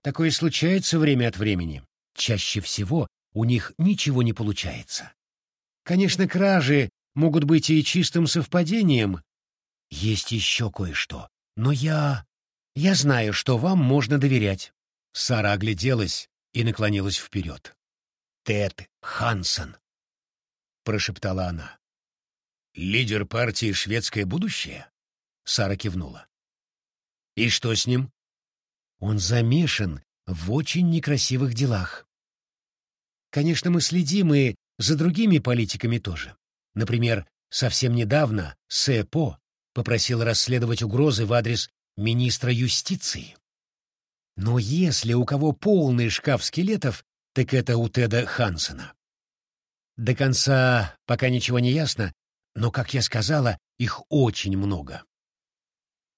Такое случается время от времени. Чаще всего у них ничего не получается. Конечно, кражи могут быть и чистым совпадением. Есть еще кое-что. Но я... Я знаю, что вам можно доверять. Сара огляделась и наклонилась вперед. «Тед Хансен», — прошептала она. «Лидер партии «Шведское будущее»?» Сара кивнула. «И что с ним?» «Он замешан в очень некрасивых делах. Конечно, мы следим и за другими политиками тоже. Например, совсем недавно СЭПО попросил расследовать угрозы в адрес министра юстиции. Но если у кого полный шкаф скелетов, так это у Теда Хансена. До конца пока ничего не ясно, но, как я сказала, их очень много.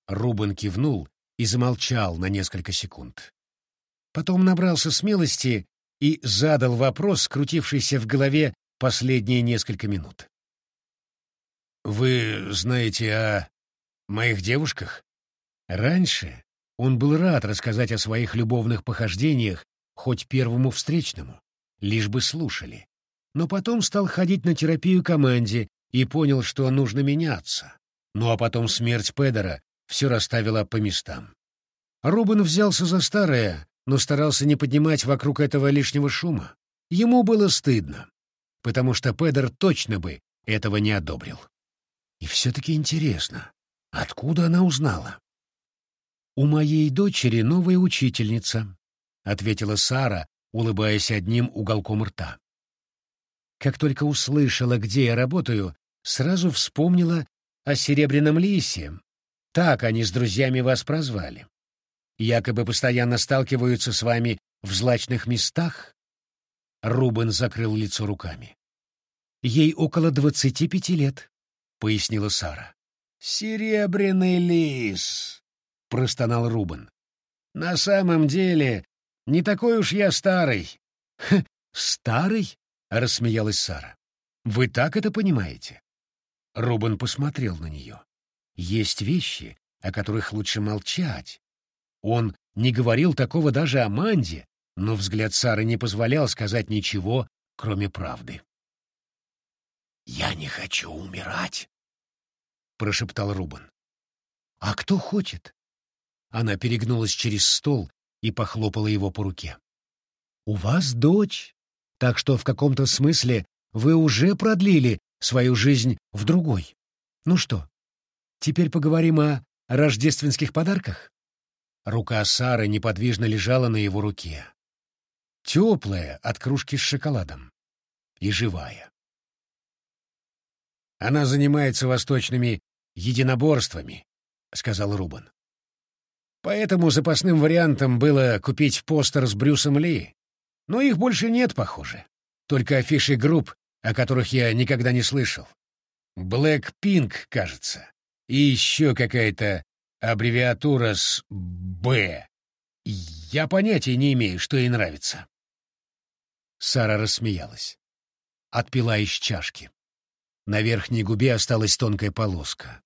Рубен кивнул и замолчал на несколько секунд. Потом набрался смелости и задал вопрос, скрутившийся в голове последние несколько минут. «Вы знаете о моих девушках?» Раньше он был рад рассказать о своих любовных похождениях хоть первому встречному, лишь бы слушали. Но потом стал ходить на терапию команде и понял, что нужно меняться. Ну а потом смерть Педера все расставила по местам. Рубен взялся за старое, но старался не поднимать вокруг этого лишнего шума. Ему было стыдно, потому что Педер точно бы этого не одобрил. И все-таки интересно, откуда она узнала? «У моей дочери новая учительница», — ответила Сара, улыбаясь одним уголком рта. Как только услышала, где я работаю, сразу вспомнила о серебряном лисе. Так они с друзьями вас прозвали. Якобы постоянно сталкиваются с вами в злачных местах. Рубен закрыл лицо руками. Ей около двадцати пяти лет, — пояснила Сара. «Серебряный лис!» — простонал Рубен. «На самом деле, не такой уж я старый». «Старый?» — рассмеялась Сара. «Вы так это понимаете?» Рубен посмотрел на нее. «Есть вещи, о которых лучше молчать. Он не говорил такого даже о Манде, но взгляд Сары не позволял сказать ничего, кроме правды. «Я не хочу умирать», — прошептал Рубен. «А кто хочет?» Она перегнулась через стол и похлопала его по руке. «У вас дочь, так что в каком-то смысле вы уже продлили свою жизнь в другой. Ну что, теперь поговорим о рождественских подарках?» Рука Сары неподвижно лежала на его руке. Теплая от кружки с шоколадом. И живая. «Она занимается восточными единоборствами», — сказал Рубан. Поэтому запасным вариантом было купить постер с Брюсом Ли. Но их больше нет, похоже. Только афиши групп, о которых я никогда не слышал. Блэк Пинк, кажется. И еще какая-то аббревиатура с «Б». Я понятия не имею, что ей нравится. Сара рассмеялась. Отпила из чашки. На верхней губе осталась тонкая полоска.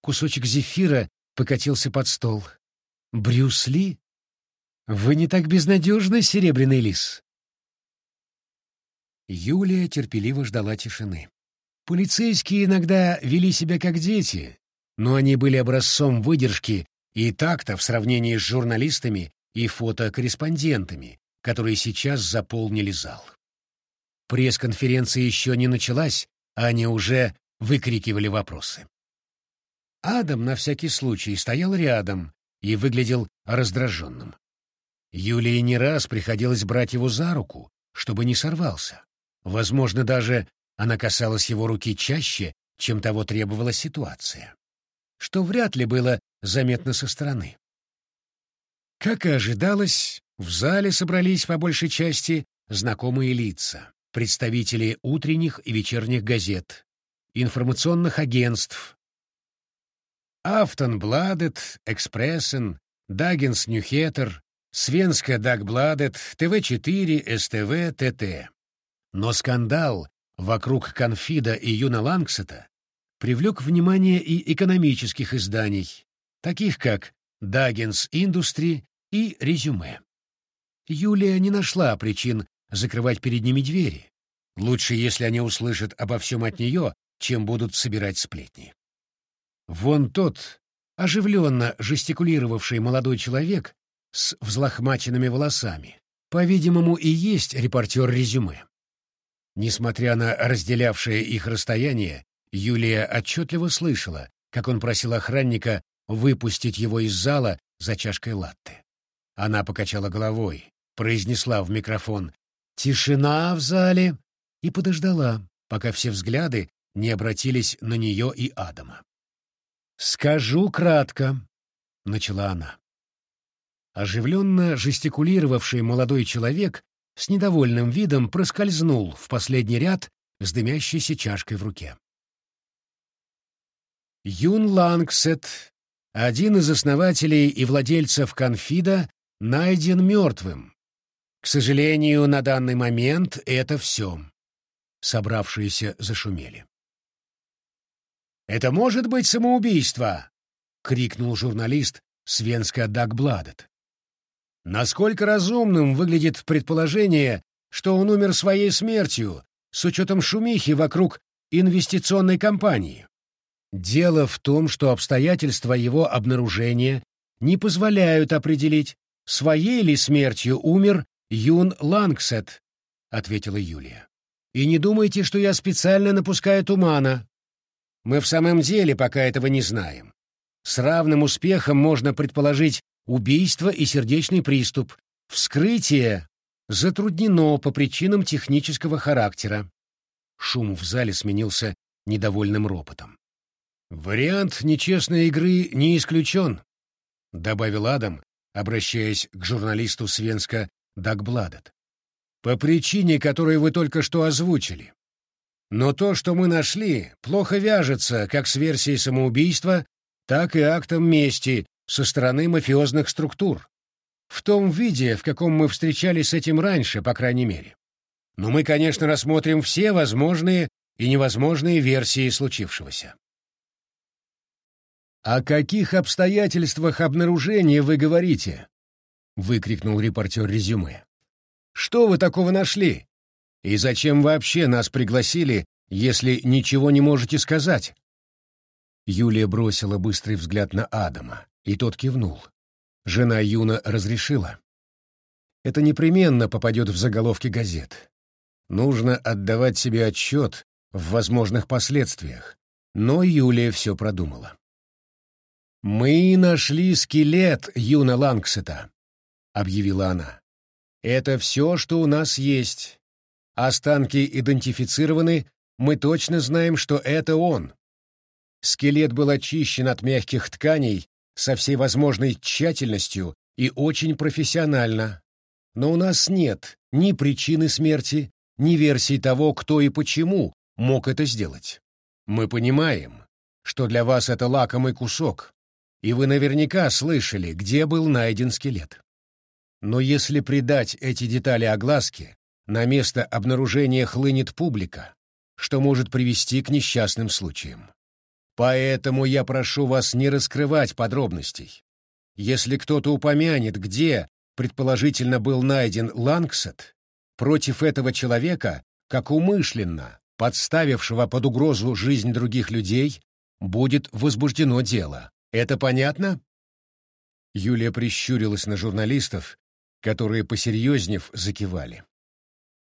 Кусочек зефира покатился под стол. «Брюс Ли? Вы не так безнадежны, серебряный лис?» Юлия терпеливо ждала тишины. Полицейские иногда вели себя как дети, но они были образцом выдержки и такта в сравнении с журналистами и фотокорреспондентами, которые сейчас заполнили зал. Пресс-конференция еще не началась, они уже выкрикивали вопросы. Адам на всякий случай стоял рядом и выглядел раздраженным. Юлии не раз приходилось брать его за руку, чтобы не сорвался. Возможно, даже она касалась его руки чаще, чем того требовала ситуация, что вряд ли было заметно со стороны. Как и ожидалось, в зале собрались по большей части знакомые лица, представители утренних и вечерних газет, информационных агентств, Афтонбладет, Экспрессен, Даггинс Ньюхеттер, Свенска Дагбладет, ТВ-4, СТВ, ТТ. Но скандал вокруг Конфида и Юна Лангсета привлек внимание и экономических изданий, таких как Даггинс Индустри и Резюме. Юлия не нашла причин закрывать перед ними двери. Лучше, если они услышат обо всем от нее, чем будут собирать сплетни. Вон тот, оживленно жестикулировавший молодой человек с взлохмаченными волосами, по-видимому, и есть репортер резюме. Несмотря на разделявшее их расстояние, Юлия отчетливо слышала, как он просил охранника выпустить его из зала за чашкой латте. Она покачала головой, произнесла в микрофон «Тишина в зале!» и подождала, пока все взгляды не обратились на нее и Адама. «Скажу кратко», — начала она. Оживленно жестикулировавший молодой человек с недовольным видом проскользнул в последний ряд с дымящейся чашкой в руке. Юн Лангсет, один из основателей и владельцев Конфида, найден мертвым. К сожалению, на данный момент это все. Собравшиеся зашумели. «Это может быть самоубийство!» — крикнул журналист Свенска Дагбладет. Насколько разумным выглядит предположение, что он умер своей смертью, с учетом шумихи вокруг инвестиционной компании? Дело в том, что обстоятельства его обнаружения не позволяют определить, своей ли смертью умер Юн Лангсет, — ответила Юлия. И не думайте, что я специально напускаю тумана. Мы в самом деле пока этого не знаем. С равным успехом можно предположить убийство и сердечный приступ, Вскрытие затруднено по причинам технического характера. Шум в зале сменился недовольным ропотом. «Вариант нечестной игры не исключен», — добавил Адам, обращаясь к журналисту Свенска Дагбладет. «По причине, которую вы только что озвучили. Но то, что мы нашли, плохо вяжется как с версией самоубийства, так и актом мести со стороны мафиозных структур. В том виде, в каком мы встречались с этим раньше, по крайней мере. Но мы, конечно, рассмотрим все возможные и невозможные версии случившегося. «О каких обстоятельствах обнаружения вы говорите?» — выкрикнул репортер резюме. «Что вы такого нашли? И зачем вообще нас пригласили, если ничего не можете сказать?» Юлия бросила быстрый взгляд на Адама, и тот кивнул. Жена Юна разрешила. Это непременно попадет в заголовки газет. Нужно отдавать себе отчет в возможных последствиях, но Юлия все продумала. «Мы нашли скелет Юна Лангсета», — объявила она. «Это все, что у нас есть. Останки идентифицированы, мы точно знаем, что это он. Скелет был очищен от мягких тканей со всей возможной тщательностью и очень профессионально. Но у нас нет ни причины смерти, ни версии того, кто и почему мог это сделать. Мы понимаем, что для вас это лакомый кусок, и вы наверняка слышали, где был найден скелет. Но если придать эти детали огласке, на место обнаружения хлынет публика, что может привести к несчастным случаям. Поэтому я прошу вас не раскрывать подробностей. Если кто-то упомянет, где, предположительно, был найден Лангсет, против этого человека, как умышленно, подставившего под угрозу жизнь других людей, будет возбуждено дело. Это понятно? Юлия прищурилась на журналистов, которые, посерьезнев, закивали.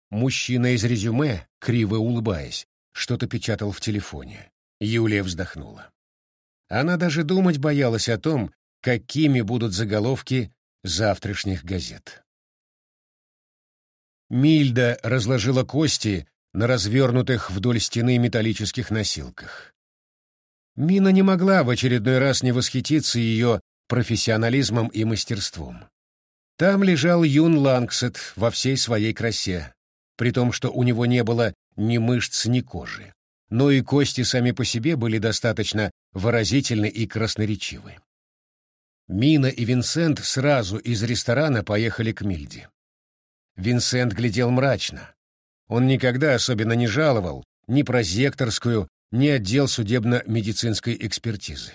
Мужчина из резюме, криво улыбаясь, что-то печатал в телефоне. Юлия вздохнула. Она даже думать боялась о том, какими будут заголовки завтрашних газет. Мильда разложила кости на развернутых вдоль стены металлических носилках. Мина не могла в очередной раз не восхититься ее профессионализмом и мастерством. Там лежал Юн Лангсет во всей своей красе, при том, что у него не было ни мышц, ни кожи. Но и кости сами по себе были достаточно выразительны и красноречивы. Мина и Винсент сразу из ресторана поехали к Мильде. Винсент глядел мрачно. Он никогда особенно не жаловал ни прозекторскую, ни отдел судебно-медицинской экспертизы.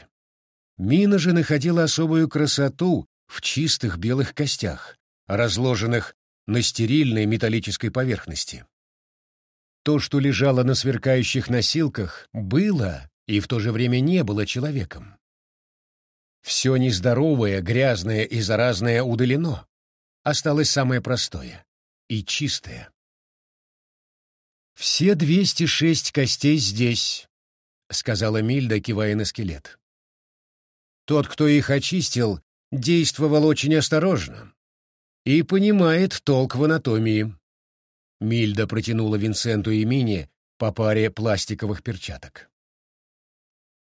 Мина же находила особую красоту в чистых белых костях, разложенных на стерильной металлической поверхности. То, что лежало на сверкающих носилках, было и в то же время не было человеком. Все нездоровое, грязное и заразное удалено. Осталось самое простое и чистое. «Все двести шесть костей здесь», — сказала Мильда, кивая на скелет. Тот, кто их очистил, действовал очень осторожно и понимает толк в анатомии. Мильда протянула Винсенту и Мине по паре пластиковых перчаток.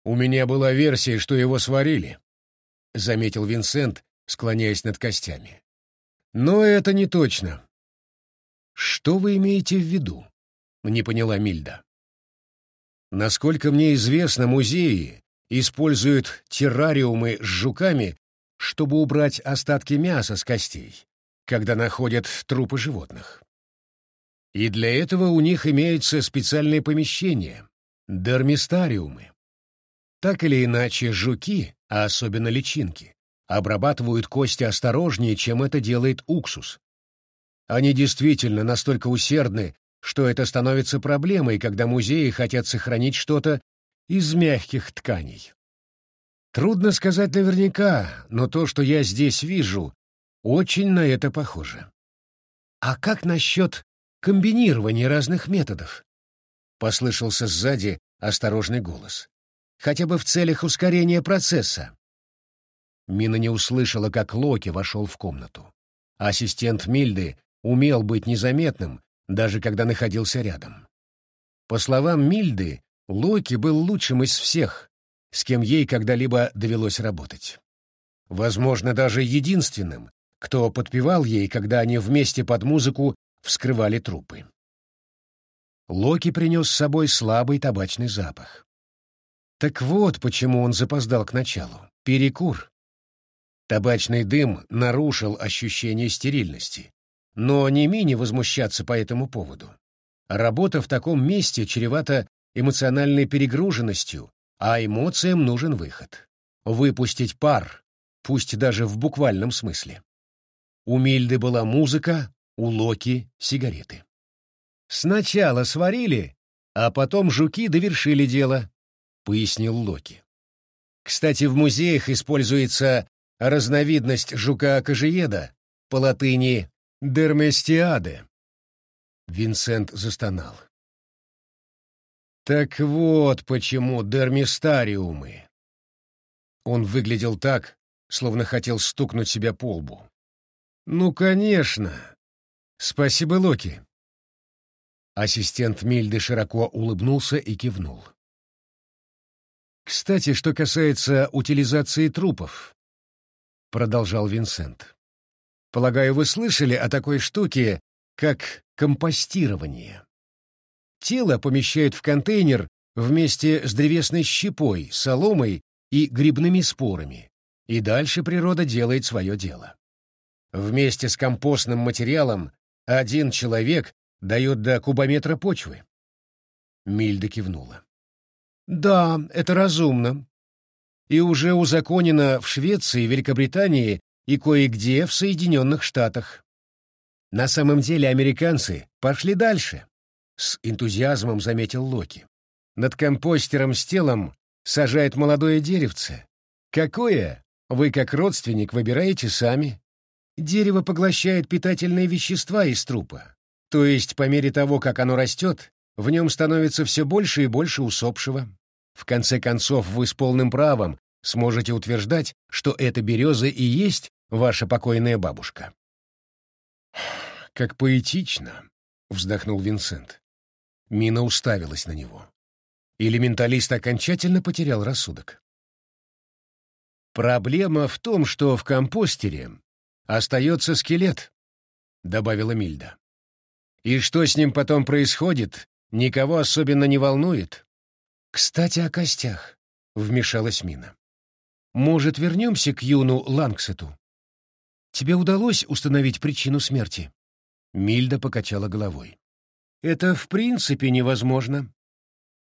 «У меня была версия, что его сварили», — заметил Винсент, склоняясь над костями. «Но это не точно». «Что вы имеете в виду?» — не поняла Мильда. «Насколько мне известно, музеи используют террариумы с жуками, чтобы убрать остатки мяса с костей, когда находят трупы животных. И для этого у них имеются специальные помещения — дермистариумы. Так или иначе, жуки, а особенно личинки, обрабатывают кости осторожнее, чем это делает уксус. Они действительно настолько усердны, что это становится проблемой, когда музеи хотят сохранить что-то из мягких тканей. Трудно сказать наверняка, но то, что я здесь вижу, очень на это похоже. А как насчет комбинирования разных методов? Послышался сзади осторожный голос. Хотя бы в целях ускорения процесса. Мина не услышала, как Локи вошел в комнату. Ассистент Мильды умел быть незаметным, даже когда находился рядом. По словам Мильды, Локи был лучшим из всех, с кем ей когда-либо довелось работать. Возможно, даже единственным, кто подпевал ей, когда они вместе под музыку вскрывали трупы. Локи принес с собой слабый табачный запах. Так вот, почему он запоздал к началу. Перекур. Табачный дым нарушил ощущение стерильности. Но не менее возмущаться по этому поводу. Работа в таком месте чревата эмоциональной перегруженностью, а эмоциям нужен выход. Выпустить пар, пусть даже в буквальном смысле. У Мильды была музыка, у Локи — сигареты. «Сначала сварили, а потом жуки довершили дело», — пояснил Локи. Кстати, в музеях используется разновидность жука-кожиеда, по латыни «дерместиаде». Винсент застонал. Так вот почему дермистариумы. Он выглядел так, словно хотел стукнуть себя по лбу. Ну, конечно. Спасибо, Локи. Ассистент Мильды широко улыбнулся и кивнул. Кстати, что касается утилизации трупов, продолжал Винсент. Полагаю, вы слышали о такой штуке, как компостирование. Тело помещают в контейнер вместе с древесной щепой, соломой и грибными спорами, и дальше природа делает свое дело. Вместе с компостным материалом один человек дает до кубометра почвы. Мильда кивнула. Да, это разумно. И уже узаконено в Швеции, Великобритании и кое-где в Соединенных Штатах. На самом деле американцы пошли дальше. С энтузиазмом заметил Локи. Над компостером с телом сажает молодое деревце. Какое? Вы как родственник выбираете сами. Дерево поглощает питательные вещества из трупа. То есть по мере того, как оно растет, в нем становится все больше и больше усопшего. В конце концов, вы с полным правом сможете утверждать, что эта береза и есть ваша покойная бабушка. «Как поэтично!» — вздохнул Винсент. Мина уставилась на него. Или менталист окончательно потерял рассудок. «Проблема в том, что в компостере остается скелет», — добавила Мильда. «И что с ним потом происходит, никого особенно не волнует». «Кстати, о костях», — вмешалась Мина. «Может, вернемся к юну Лангсету? Тебе удалось установить причину смерти?» Мильда покачала головой. Это в принципе невозможно.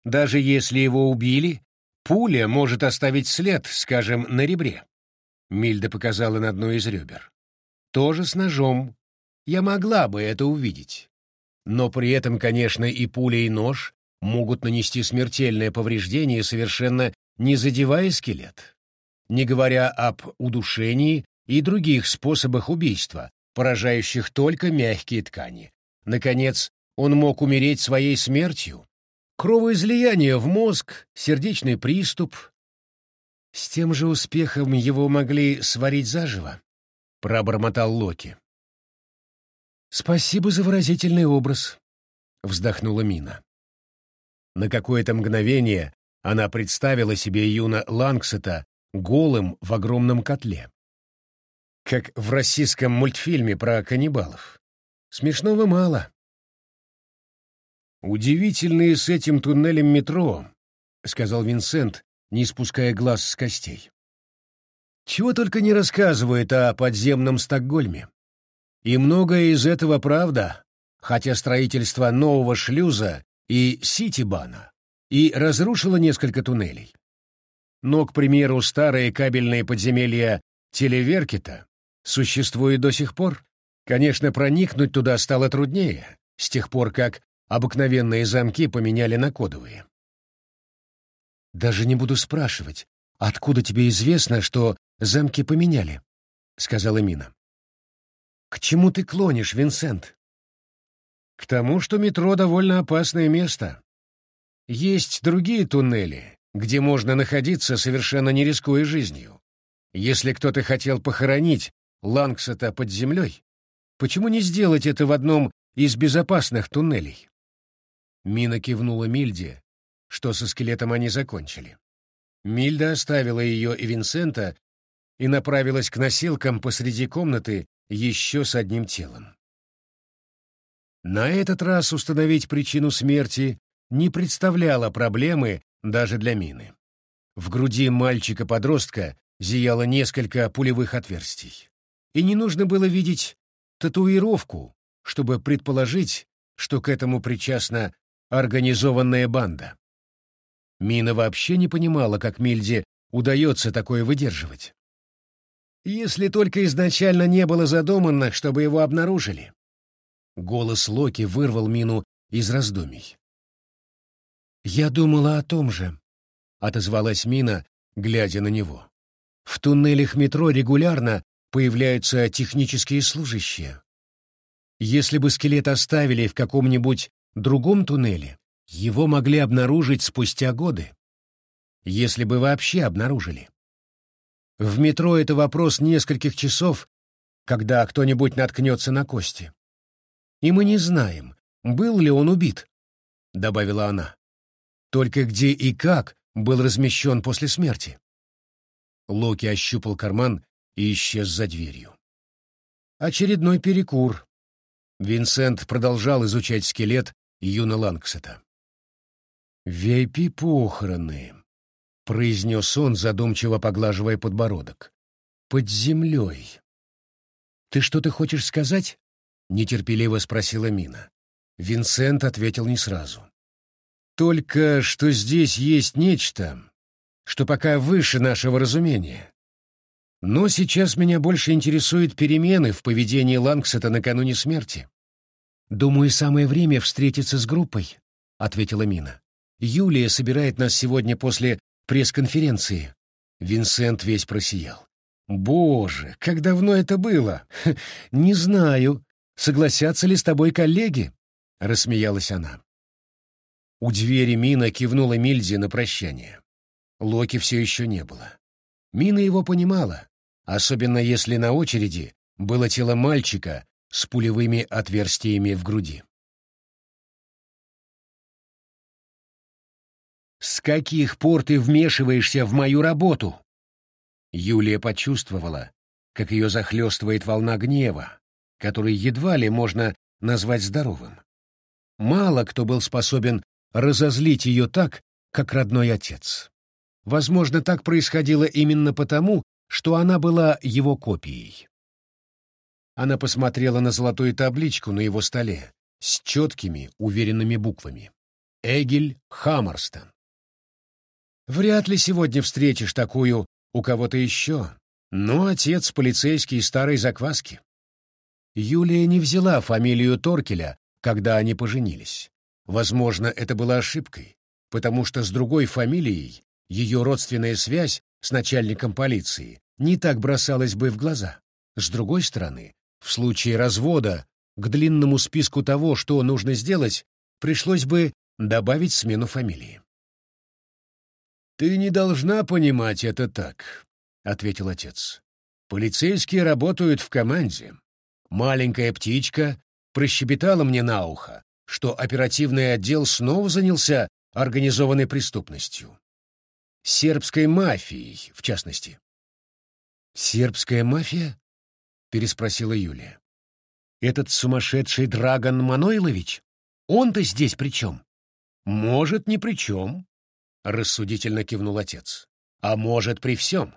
Даже если его убили, пуля может оставить след, скажем, на ребре. Мильда показала на одно из ребер. Тоже с ножом. Я могла бы это увидеть. Но при этом, конечно, и пуля, и нож могут нанести смертельное повреждение, совершенно не задевая скелет. Не говоря об удушении и других способах убийства, поражающих только мягкие ткани. Наконец, он мог умереть своей смертью. Кровоизлияние в мозг, сердечный приступ. С тем же успехом его могли сварить заживо, — пробормотал Локи. «Спасибо за выразительный образ», — вздохнула Мина. На какое-то мгновение она представила себе Юна Лангсета голым в огромном котле. Как в российском мультфильме про каннибалов. Смешного мало. «Удивительные с этим туннелем метро», — сказал Винсент, не спуская глаз с костей. «Чего только не рассказывает о подземном Стокгольме. И многое из этого правда, хотя строительство нового шлюза и Ситибана и разрушило несколько туннелей. Но, к примеру, старые кабельные подземелья Телеверкета существуют до сих пор. Конечно, проникнуть туда стало труднее, с тех пор как Обыкновенные замки поменяли на кодовые. «Даже не буду спрашивать, откуда тебе известно, что замки поменяли?» — сказала Мина. «К чему ты клонишь, Винсент?» «К тому, что метро довольно опасное место. Есть другие туннели, где можно находиться, совершенно не рискуя жизнью. Если кто-то хотел похоронить Лангсета под землей, Почему не сделать это в одном из безопасных туннелей? Мина кивнула Мильде, что со скелетом они закончили. Мильда оставила ее и Винсента и направилась к носилкам посреди комнаты еще с одним телом. На этот раз установить причину смерти не представляло проблемы даже для Мины. В груди мальчика-подростка зияло несколько пулевых отверстий. И не нужно было видеть татуировку, чтобы предположить, что к этому причастна организованная банда. Мина вообще не понимала, как Мильде удается такое выдерживать. Если только изначально не было задумано, чтобы его обнаружили. Голос Локи вырвал Мину из раздумий. «Я думала о том же», — отозвалась Мина, глядя на него. «В туннелях метро регулярно появляются технические служащие. Если бы скелет оставили в каком-нибудь другом туннеле, его могли обнаружить спустя годы. Если бы вообще обнаружили. В метро это вопрос нескольких часов, когда кто-нибудь наткнется на кости. И мы не знаем, был ли он убит, — добавила она. Только где и как был размещен после смерти. Локи ощупал карман и исчез за дверью. Очередной перекур. Винсент продолжал изучать скелет Юна Лангсета. «Вейпи похороны», — произнес он, задумчиво поглаживая подбородок. «Под землей». «Ты что-то хочешь сказать?» — нетерпеливо спросила Мина. Винсент ответил не сразу. «Только что здесь есть нечто, что пока выше нашего разумения. Но сейчас меня больше интересуют перемены в поведении Лангсета накануне смерти». «Думаю, самое время встретиться с группой», — ответила Мина. Юлия собирает нас сегодня после пресс-конференции». Винсент весь просиял. «Боже, как давно это было! <laughs> Не знаю, согласятся ли с тобой коллеги?» — рассмеялась она. У двери Мина кивнула Мильзе на прощание. Локи все еще не было. Мина его понимала, особенно если на очереди было тело мальчика с пулевыми отверстиями в груди. С каких пор ты вмешиваешься в мою работу? Юлия почувствовала, как ее захлестывает волна гнева, который едва ли можно назвать здоровым. Мало кто был способен разозлить ее так, как родной отец. Возможно, так происходило именно потому, что она была его копией. Она посмотрела на золотую табличку на его столе с четкими, уверенными буквами. Эгель Хаммерстон. Вряд ли сегодня встретишь такую у кого-то еще. Но отец полицейский старой закваски. Юлия не взяла фамилию Торкеля, когда они поженились. Возможно, это была ошибкой, потому что с другой фамилией ее родственная связь с начальником полиции не так бросалась бы в глаза. С другой стороны, в случае развода к длинному списку того, что нужно сделать, пришлось бы добавить смену фамилии. «Ты не должна понимать это так», — ответил отец. «Полицейские работают в команде. Маленькая птичка прощебетала мне на ухо, что оперативный отдел снова занялся организованной преступностью. Сербской мафией, в частности». «Сербская мафия?» — переспросила Юлия. «Этот сумасшедший Драгон Манойлович? Он-то здесь при чем?» «Может, ни при чем», рассудительно кивнул отец. А может, при всем.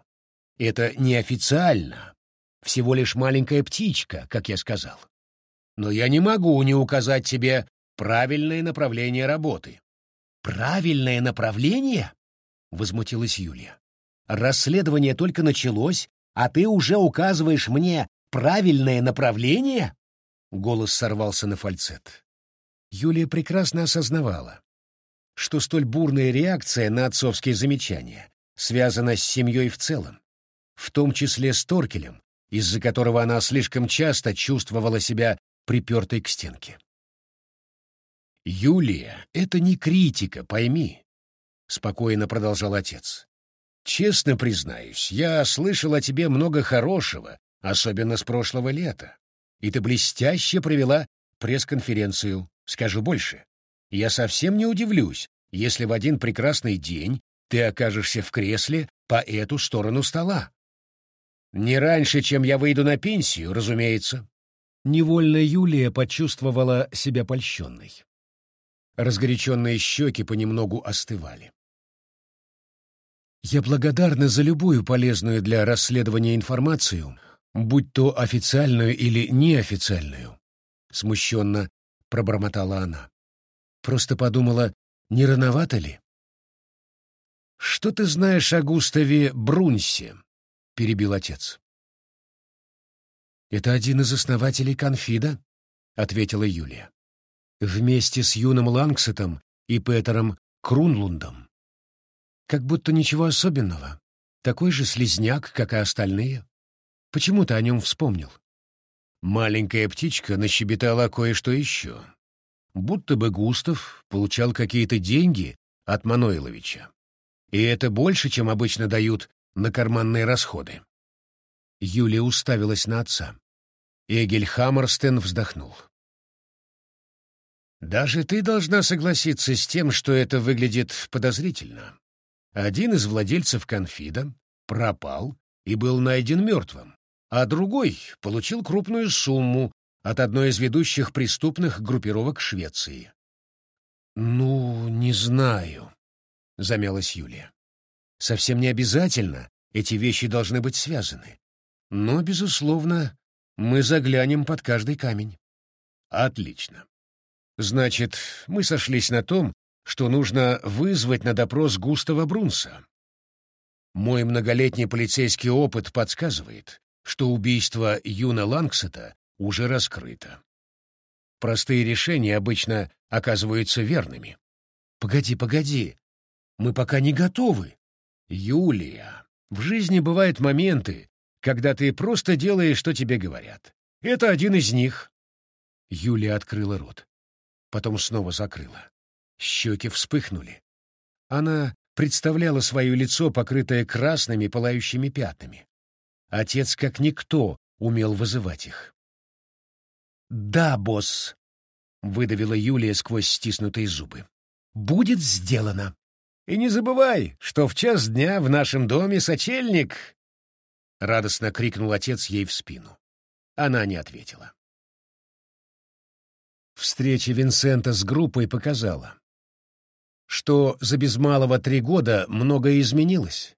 Это неофициально. Всего лишь маленькая птичка, как я сказал. Но я не могу не указать тебе правильное направление работы. Правильное направление? Возмутилась Юлия. Расследование только началось, а ты уже указываешь мне правильное направление? Голос сорвался на фальцет. Юлия прекрасно осознавала, что столь бурная реакция на отцовские замечания связана с семьей в целом, в том числе с Торкелем, из-за которого она слишком часто чувствовала себя припертой к стенке. «Юлия, это не критика, пойми», — спокойно продолжал отец. «Честно признаюсь, я слышал о тебе много хорошего, особенно с прошлого лета. и ты блестяще провела пресс-конференцию. Скажу больше. Я совсем не удивлюсь, если в один прекрасный день ты окажешься в кресле по эту сторону стола. Не раньше, чем я выйду на пенсию, разумеется. Невольно Юлия почувствовала себя польщенной. Разгоряченные щеки понемногу остывали. «Я благодарна за любую полезную для расследования информацию, будь то официальную или неофициальную», — смущенно пробормотала она. «Просто подумала, не рановато ли?» «Что ты знаешь о Густаве Брунсе?» — перебил отец. «Это один из основателей конфида», — ответила Юлия. «Вместе с юным Лангсетом и Петером Крунлундом. Как будто ничего особенного. Такой же слезняк, как и остальные. Почему ты о нем вспомнил?» Маленькая птичка нащебетала кое-что еще. Будто бы Густав получал какие-то деньги от Маноиловича. И это больше, чем обычно дают на карманные расходы. Юлия уставилась на отца. Эгель Хаммерстен вздохнул. «Даже ты должна согласиться с тем, что это выглядит подозрительно. Один из владельцев конфида пропал и был найден мертвым, а другой получил крупную сумму от одной из ведущих преступных группировок Швеции. «Ну, не знаю», — замялась Юлия. «Совсем не обязательно эти вещи должны быть связаны. Но, безусловно, мы заглянем под каждый камень. Отлично. Значит, мы сошлись на том, что нужно вызвать на допрос Густава Брунса. Мой многолетний полицейский опыт подсказывает, что убийство Юна Лангсета уже раскрыто. Простые решения обычно оказываются верными. Погоди, погоди. Мы пока не готовы. Юлия, в жизни бывают моменты, когда ты просто делаешь, что тебе говорят. Это один из них. Юлия открыла рот. Потом снова закрыла. Щеки вспыхнули. Она представляла свое лицо, покрытое красными пылающими пятнами. Отец, как никто, умел вызывать их. «Да, босс», — выдавила Юлия сквозь стиснутые зубы. «Будет сделано». И не забывай, что в час дня в нашем доме сочельник!» Радостно крикнул отец ей в спину. Она не ответила. Встреча Винсента с группой показала, что за без малого три года многое изменилось.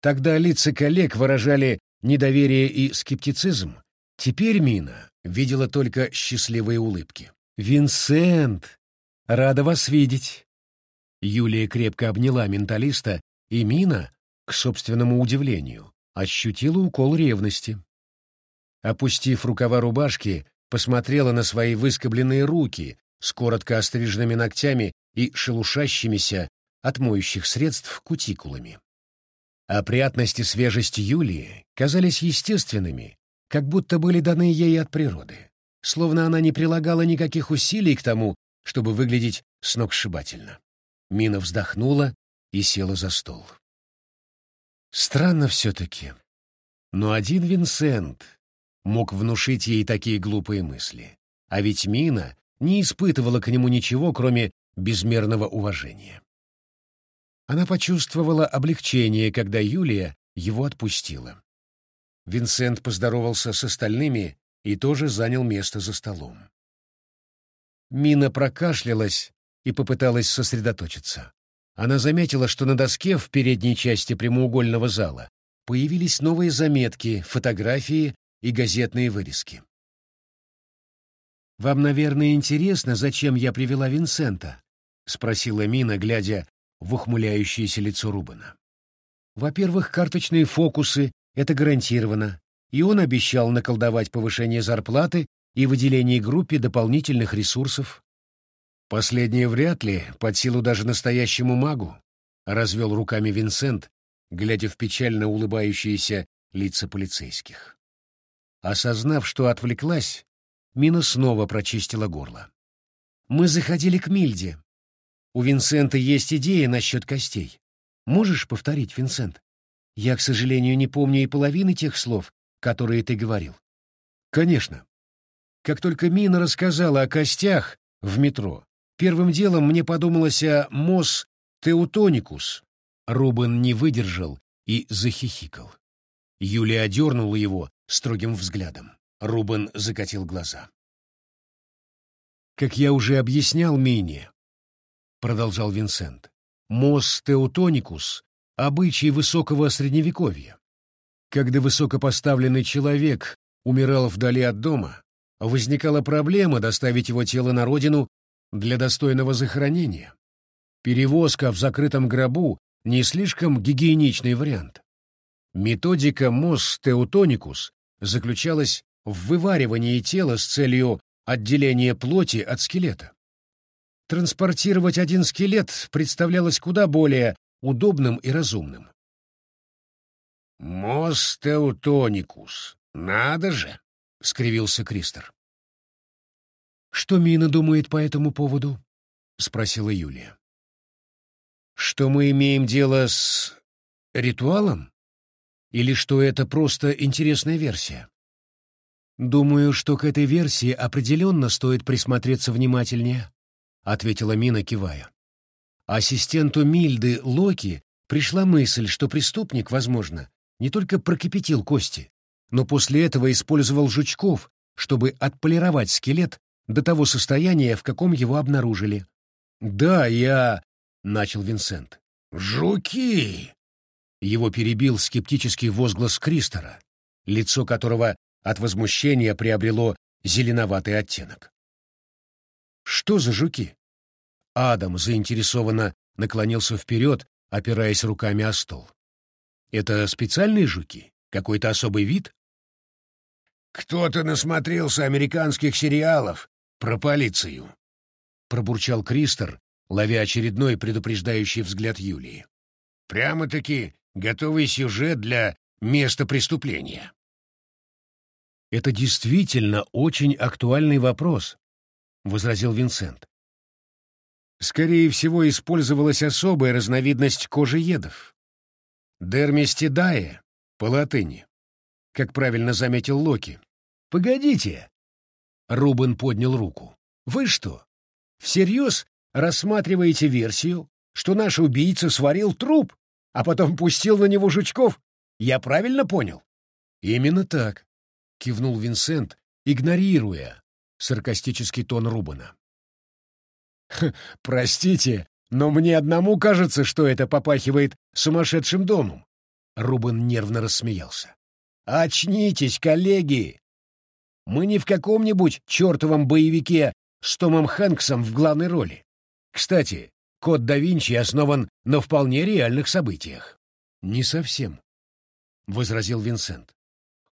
Тогда лица коллег выражали недоверие и скептицизм. Теперь Мина видела только счастливые улыбки. «Винсент! Рада вас видеть!» Юлия крепко обняла менталиста, и Мина, к собственному удивлению, ощутила укол ревности. Опустив рукава рубашки, посмотрела на свои выскобленные руки с коротко остриженными ногтями и шелушащимися от моющих средств кутикулами. Опрятность и свежесть Юлии казались естественными, как будто были даны ей от природы, словно она не прилагала никаких усилий к тому, чтобы выглядеть сногсшибательно. Мина вздохнула и села за стол. Странно все-таки. Но один Винсент мог внушить ей такие глупые мысли. А ведь Мина не испытывала к нему ничего, кроме безмерного уважения. Она почувствовала облегчение, когда Юлия его отпустила. Винсент поздоровался с остальными и тоже занял место за столом. Мина прокашлялась и попыталась сосредоточиться. Она заметила, что на доске в передней части прямоугольного зала появились новые заметки, фотографии и газетные вырезки. «Вам, наверное, интересно, зачем я привела Винсента?» — спросила Мина, глядя в ухмыляющееся лицо Рубана. «Во-первых, карточные фокусы — это гарантированно, и он обещал наколдовать повышение зарплаты и выделение группе дополнительных ресурсов. Последнее вряд ли, под силу даже настоящему магу, развел руками Винсент, глядя в печально улыбающиеся лица полицейских. Осознав, что отвлеклась, Мина снова прочистила горло. «Мы заходили к Мильде. У Винсента есть идея насчет костей. Можешь повторить, Винсент? Я, к сожалению, не помню и половины тех слов, которые ты говорил». «Конечно», Как только Мина рассказала о костях в метро, первым делом мне подумалось о Мос Теутоникус. Рубен не выдержал и захихикал. Юлия одернула его строгим взглядом. Рубен закатил глаза. «Как я уже объяснял Мине», — продолжал Винсент, — «Мос Теутоникус — обычай высокого средневековья. Когда высокопоставленный человек умирал вдали от дома, возникала проблема доставить его тело на родину для достойного захоронения. Перевозка в закрытом гробу — не слишком гигиеничный вариант. Методика Мос Теутоникус заключалась в вываривании тела с целью отделения плоти от скелета. Транспортировать один скелет представлялось куда более удобным и разумным. «Мос Теутоникус, надо же!» — скривился Кристер. «Что Мина думает по этому поводу?» — спросила Юлия. «Что мы имеем дело с ритуалом? Или что это просто интересная версия?» «Думаю, что к этой версии определенно стоит присмотреться внимательнее», — ответила Мина, кивая. Ассистенту Мильды Локи пришла мысль, что преступник, возможно, не только прокипятил кости, но после этого использовал жучков, чтобы отполировать скелет до того состояния, в каком его обнаружили. «Да, я...» — начал Винсент. «Жуки!» Его перебил скептический возглас Кристора, лицо которого от возмущения приобрело зеленоватый оттенок. «Что за жуки?» Адам заинтересованно наклонился вперед, опираясь руками о стол. «Это специальные жуки? Какой-то особый вид?» «Кто-то насмотрелся американских сериалов про полицию», — пробурчал Кристер, ловя очередной предупреждающий взгляд Юлии. «Прямо-таки готовый сюжет для места преступления». «Это действительно очень актуальный вопрос», — возразил Винсент. «Скорее всего, использовалась особая разновидность кожеедов. Дермистидае, по латыни, как правильно заметил Локи. «Погодите!» Рубен поднял руку. «Вы что, всерьез рассматриваете версию, что наш убийца сварил труп, а потом пустил на него жучков? Я правильно понял?» «Именно так», — кивнул Винсент, игнорируя саркастический тон Рубена. «Простите, но мне одному кажется, что это попахивает сумасшедшим домом». Рубен нервно рассмеялся. «Очнитесь, коллеги! Мы не в каком-нибудь чертовом боевике с Томом Хэнксом в главной роли. Кстати, код да Винчи основан на вполне реальных событиях. Не совсем, — возразил Винсент.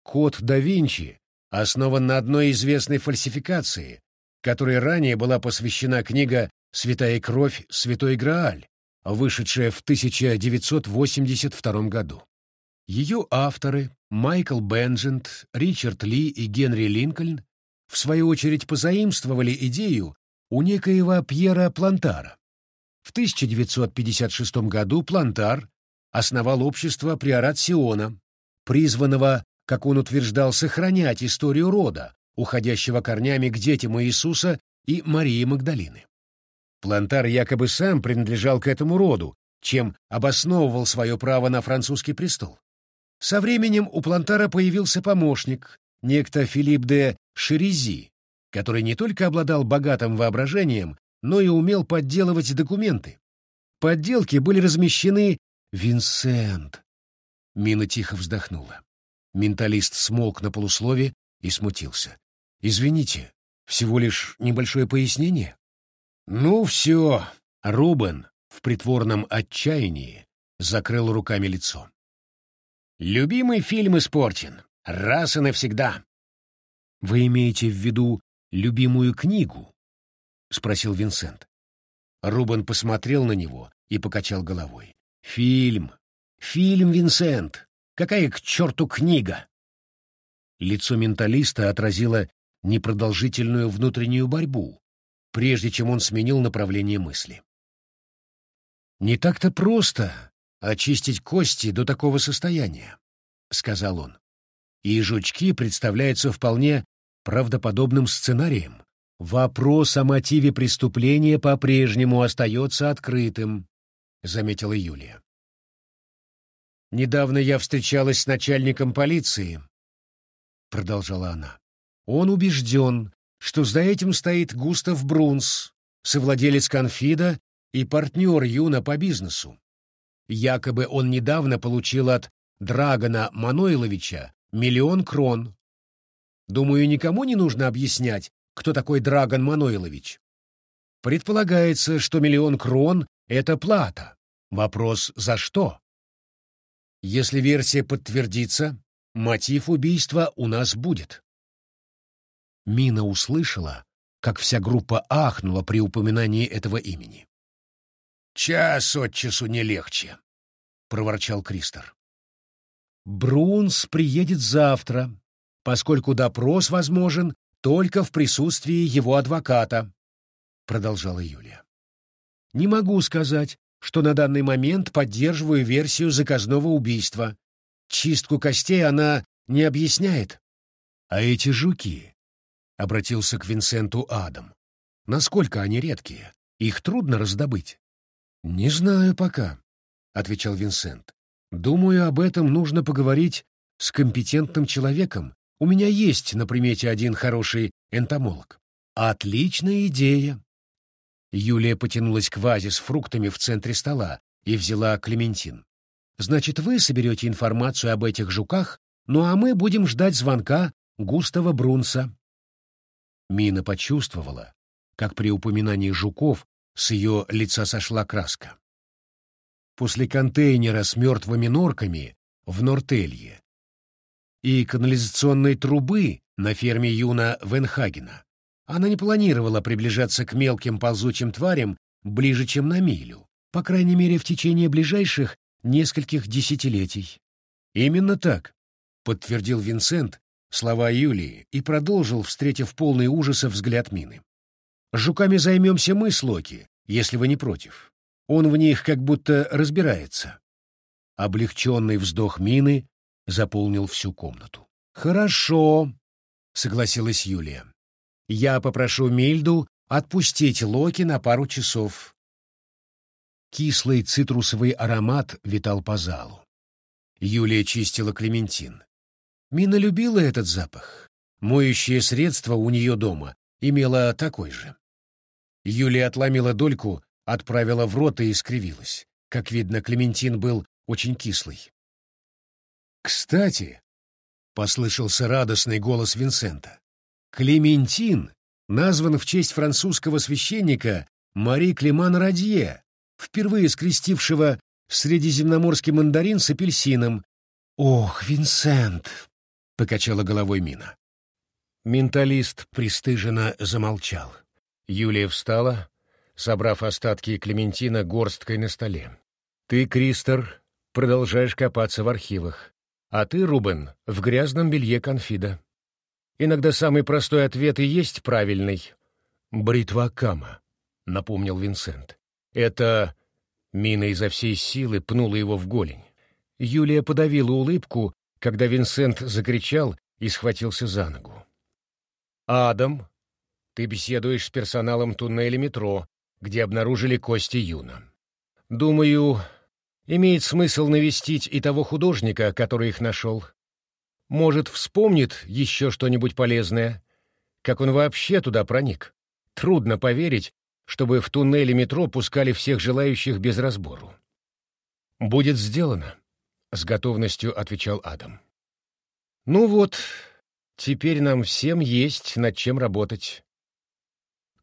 Код да Винчи основан на одной известной фальсификации, которой ранее была посвящена книга «Святая кровь. Святой Грааль», вышедшая в 1982 году. Ее авторы Майкл Бенджент, Ричард Ли и Генри Линкольн в свою очередь позаимствовали идею у некоего Пьера Плантара. В 1956 году Плантар основал общество Приорат Сиона, призванного, как он утверждал, сохранять историю рода, уходящего корнями к детям Иисуса и Марии Магдалины. Плантар якобы сам принадлежал к этому роду, чем обосновывал свое право на французский престол. Со временем у Плантара появился помощник, некто Филипп де Шерези, который не только обладал богатым воображением, но и умел подделывать документы. Подделки были размещены «Винсент». Мина тихо вздохнула. Менталист смолк на полуслове и смутился. «Извините, всего лишь небольшое пояснение?» «Ну все!» Рубен в притворном отчаянии закрыл руками лицо. Любимый фильм испорчен. Раз и навсегда. — Вы имеете в виду любимую книгу? — спросил Винсент. Рубен посмотрел на него и покачал головой. — Фильм. Фильм, Винсент. Какая к черту книга? Лицо менталиста отразило непродолжительную внутреннюю борьбу, прежде чем он сменил направление мысли. Не так-то просто очистить кости до такого состояния, — сказал он. И жучки представляются вполне правдоподобным сценарием. Вопрос о мотиве преступления по-прежнему остается открытым, — заметила Юлия. «Недавно я встречалась с начальником полиции», — продолжала она. «Он убежден, что за этим стоит Густав Брунс, совладелец конфида и партнер Юна по бизнесу. Якобы он недавно получил от Драгона Маноиловича миллион крон. Думаю, никому не нужно объяснять, кто такой Драгон Маноилович. Предполагается, что миллион крон — это плата. Вопрос «за что?». Если версия подтвердится, мотив убийства у нас будет. Мина услышала, как вся группа ахнула при упоминании этого имени. «Час от часу не легче», — проворчал Кристор. «Брунс приедет завтра, поскольку допрос возможен только в присутствии его адвоката», — продолжала Юлия. «Не могу сказать, что на данный момент поддерживаю версию заказного убийства. Чистку костей она не объясняет. А эти жуки, — обратился к Винсенту Адам, — насколько они редкие? Их трудно раздобыть. Не знаю пока, — отвечал Винсент. Думаю, об этом нужно поговорить с компетентным человеком. У меня есть на примете один хороший энтомолог. Отличная идея, Юлия потянулась к вазе с фруктами в центре стола и взяла клементин. «Значит, вы соберете информацию об этих жуках, ну а мы будем ждать звонка Густава Брунса». Мина почувствовала, как при упоминании жуков с ее лица сошла краска. После контейнера с мертвыми норками в Нортелье и канализационной трубы на ферме Юна Венхагена она не планировала приближаться к мелким ползучим тварям ближе, чем на милю, по крайней мере, в течение ближайших нескольких десятилетий. «Именно так», — подтвердил Винсент слова Юлии и продолжил, встретив полный ужаса взгляд Мины. «Жуками займемся мы с Локи, если вы не против. Он в них как будто разбирается». Облегченный вздох Мины заполнил всю комнату. «Хорошо», — согласилась Юлия. Я попрошу Мильду отпустить Локи на пару часов. Кислый цитрусовый аромат витал по залу. Юлия чистила клементин. Мина любила этот запах. Моющее средство у нее дома имело такой же. Юлия отломила дольку, отправила в рот и искривилась. Как видно, клементин был очень кислый. «Кстати», — послышался радостный голос Винсента, Клементин назван в честь французского священника Мари Клеман Радье, впервые скрестившего средиземноморский мандарин с апельсином. «Ох, Винсент!» — покачала головой Мина. Менталист пристыженно замолчал. Юлия встала, собрав остатки Клементина горсткой на столе. «Ты, Кристор, продолжаешь копаться в архивах, а ты, Рубен, в грязном белье конфида. Иногда самый простой ответ и есть правильный. «Бритва Кама», — напомнил Винсент. «Это...» Мина изо всей силы пнула его в голень. Юлия подавила улыбку, когда Винсент закричал и схватился за ногу. «Адам, ты беседуешь с персоналом туннеля метро, где обнаружили кости Юна. Думаю, имеет смысл навестить и того художника, который их нашел. Может, вспомнит еще что-нибудь полезное? Как он вообще туда проник? Трудно поверить, чтобы в туннеле метро пускали всех желающих без разбору. «Будет сделано», — с готовностью отвечал Адам. «Ну вот, теперь нам всем есть над чем работать».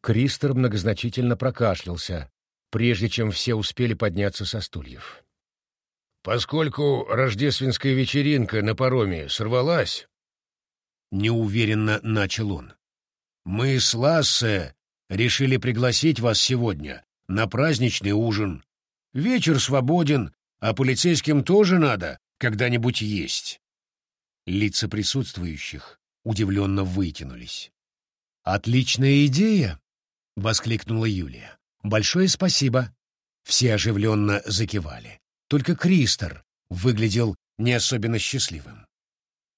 Кристер многозначительно прокашлялся, прежде чем все успели подняться со стульев. Поскольку рождественская вечеринка на пароме сорвалась, неуверенно начал он. Мы с Лассе решили пригласить вас сегодня на праздничный ужин. Вечер свободен, а полицейским тоже надо когда-нибудь есть. Лица присутствующих удивленно вытянулись. «Отличная идея!» — воскликнула Юлия. «Большое спасибо!» Все оживленно закивали. Только Кристор выглядел не особенно счастливым.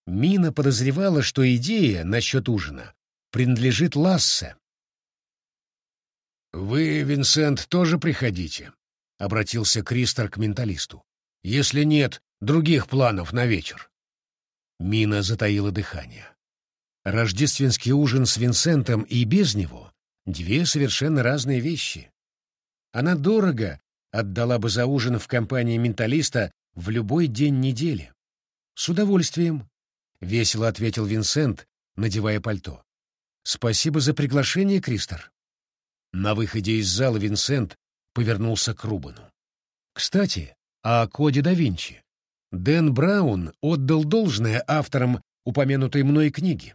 Мина подозревала, что идея насчет ужина принадлежит Лассе. «Вы, Винсент, тоже приходите», — обратился Кристор к менталисту. «Если нет других планов на вечер». Мина затаила дыхание. Рождественский ужин с Винсентом и без него — две совершенно разные вещи. Она дорого отдала бы за ужин в компании менталиста в любой день недели. «С удовольствием», — весело ответил Винсент, надевая пальто. «Спасибо за приглашение, Кристор». На выходе из зала Винсент повернулся к Рубану. «Кстати, о коде да Винчи. Дэн Браун отдал должное авторам упомянутой мной книги.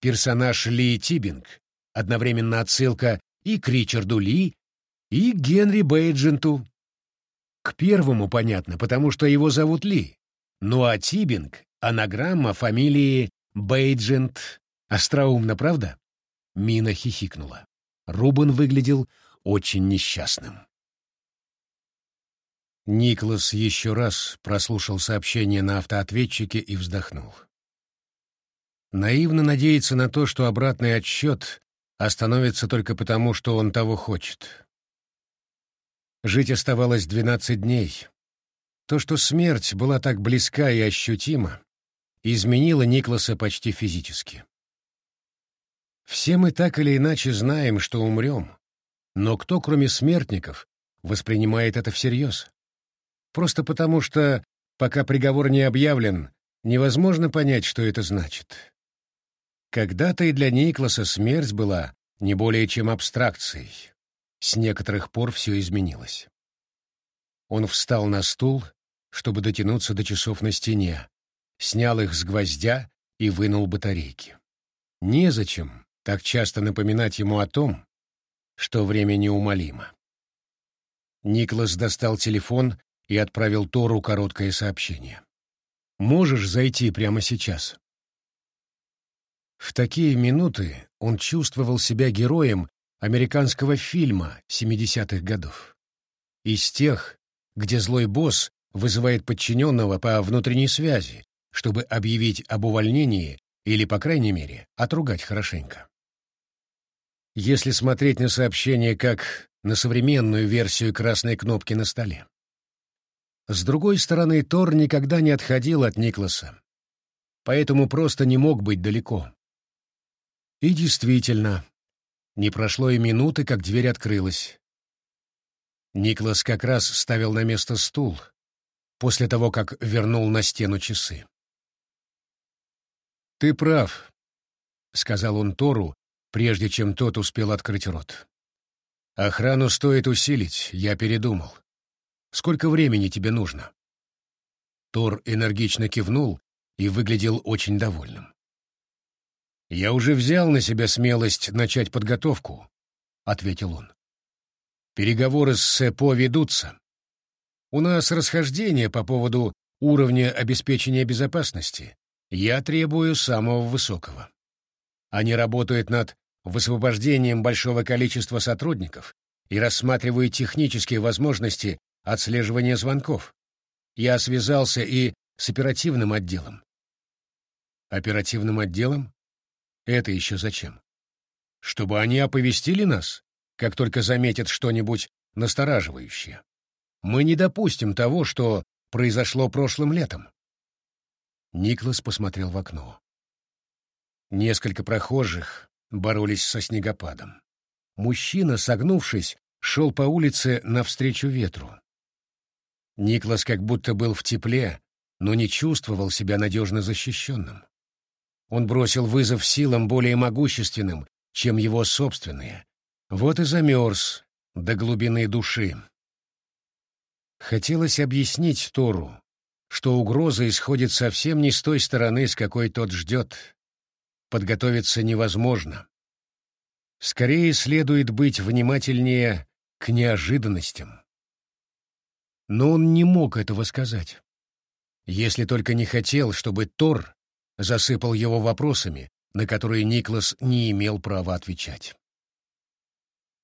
Персонаж Ли Тибинг, одновременно отсылка и к Ричарду Ли, и Генри Бейдженту. К первому понятно, потому что его зовут Ли. Ну а Тибинг — анаграмма фамилии Бейджент. Остроумно, правда? Мина хихикнула. Рубен выглядел очень несчастным. Николас еще раз прослушал сообщение на автоответчике и вздохнул. Наивно надеяться на то, что обратный отсчет остановится только потому, что он того хочет. Жить оставалось двенадцать дней. То, что смерть была так близка и ощутима, изменило Никласа почти физически. Все мы так или иначе знаем, что умрем, но кто, кроме смертников, воспринимает это всерьез? Просто потому, что, пока приговор не объявлен, невозможно понять, что это значит. Когда-то и для Никласа смерть была не более чем абстракцией. С некоторых пор все изменилось. Он встал на стул, чтобы дотянуться до часов на стене, снял их с гвоздя и вынул батарейки. Незачем, так часто напоминать ему о том, что время неумолимо. Никлас достал телефон и отправил Тору короткое сообщение. «Можешь зайти прямо сейчас?» В такие минуты он чувствовал себя героем американского фильма 70-х годов. Из тех, где злой босс вызывает подчиненного по внутренней связи, чтобы объявить об увольнении или, по крайней мере, отругать хорошенько. Если смотреть на сообщение как на современную версию красной кнопки на столе. С другой стороны, Тор никогда не отходил от Никласа, поэтому просто не мог быть далеко. И действительно, не прошло и минуты, как дверь открылась. Никлас как раз ставил на место стул, после того, как вернул на стену часы. «Ты прав», — сказал он Тору, прежде чем тот успел открыть рот. «Охрану стоит усилить, я передумал. Сколько времени тебе нужно?» Тор энергично кивнул и выглядел очень довольным. «Я уже взял на себя смелость начать подготовку», — ответил он. «Переговоры с СЭПО ведутся. У нас расхождение по поводу уровня обеспечения безопасности. Я требую самого высокого. Они работают над высвобождением большого количества сотрудников и рассматриваю технические возможности отслеживания звонков. Я связался и с оперативным отделом. Оперативным отделом? Это еще зачем? Чтобы они оповестили нас, как только заметят что-нибудь настораживающее. Мы не допустим того, что произошло прошлым летом. Никлас посмотрел в окно. Несколько прохожих боролись со снегопадом. Мужчина, согнувшись, шел по улице навстречу ветру. Никлас как будто был в тепле, но не чувствовал себя надежно защищенным. Он бросил вызов силам более могущественным, чем его собственные. Вот и замерз до глубины души. Хотелось объяснить Тору, что угроза исходит совсем не с той стороны, с какой тот ждет, подготовиться невозможно. Скорее следует быть внимательнее к неожиданностям. Но он не мог этого сказать. Если только не хотел, чтобы Тор засыпал его вопросами, на которые Никлас не имел права отвечать.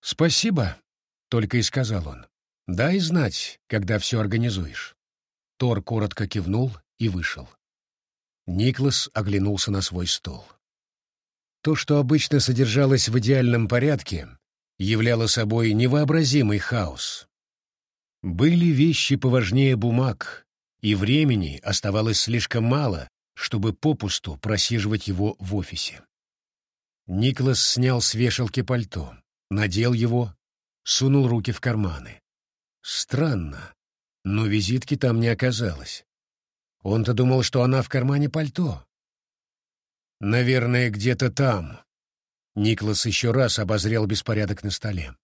«Спасибо», — только и сказал он. «Дай знать, когда все организуешь». Тор коротко кивнул и вышел. Никлас оглянулся на свой стол. То, что обычно содержалось в идеальном порядке, являло собой невообразимый хаос. Были вещи поважнее бумаг, и времени оставалось слишком мало, чтобы попусту просиживать его в офисе. Николас снял с вешалки пальто, надел его, сунул руки в карманы. Странно, но визитки там не оказалось. Он-то думал, что она в кармане пальто. Наверное, где-то там. Николас еще раз обозрел беспорядок на столе.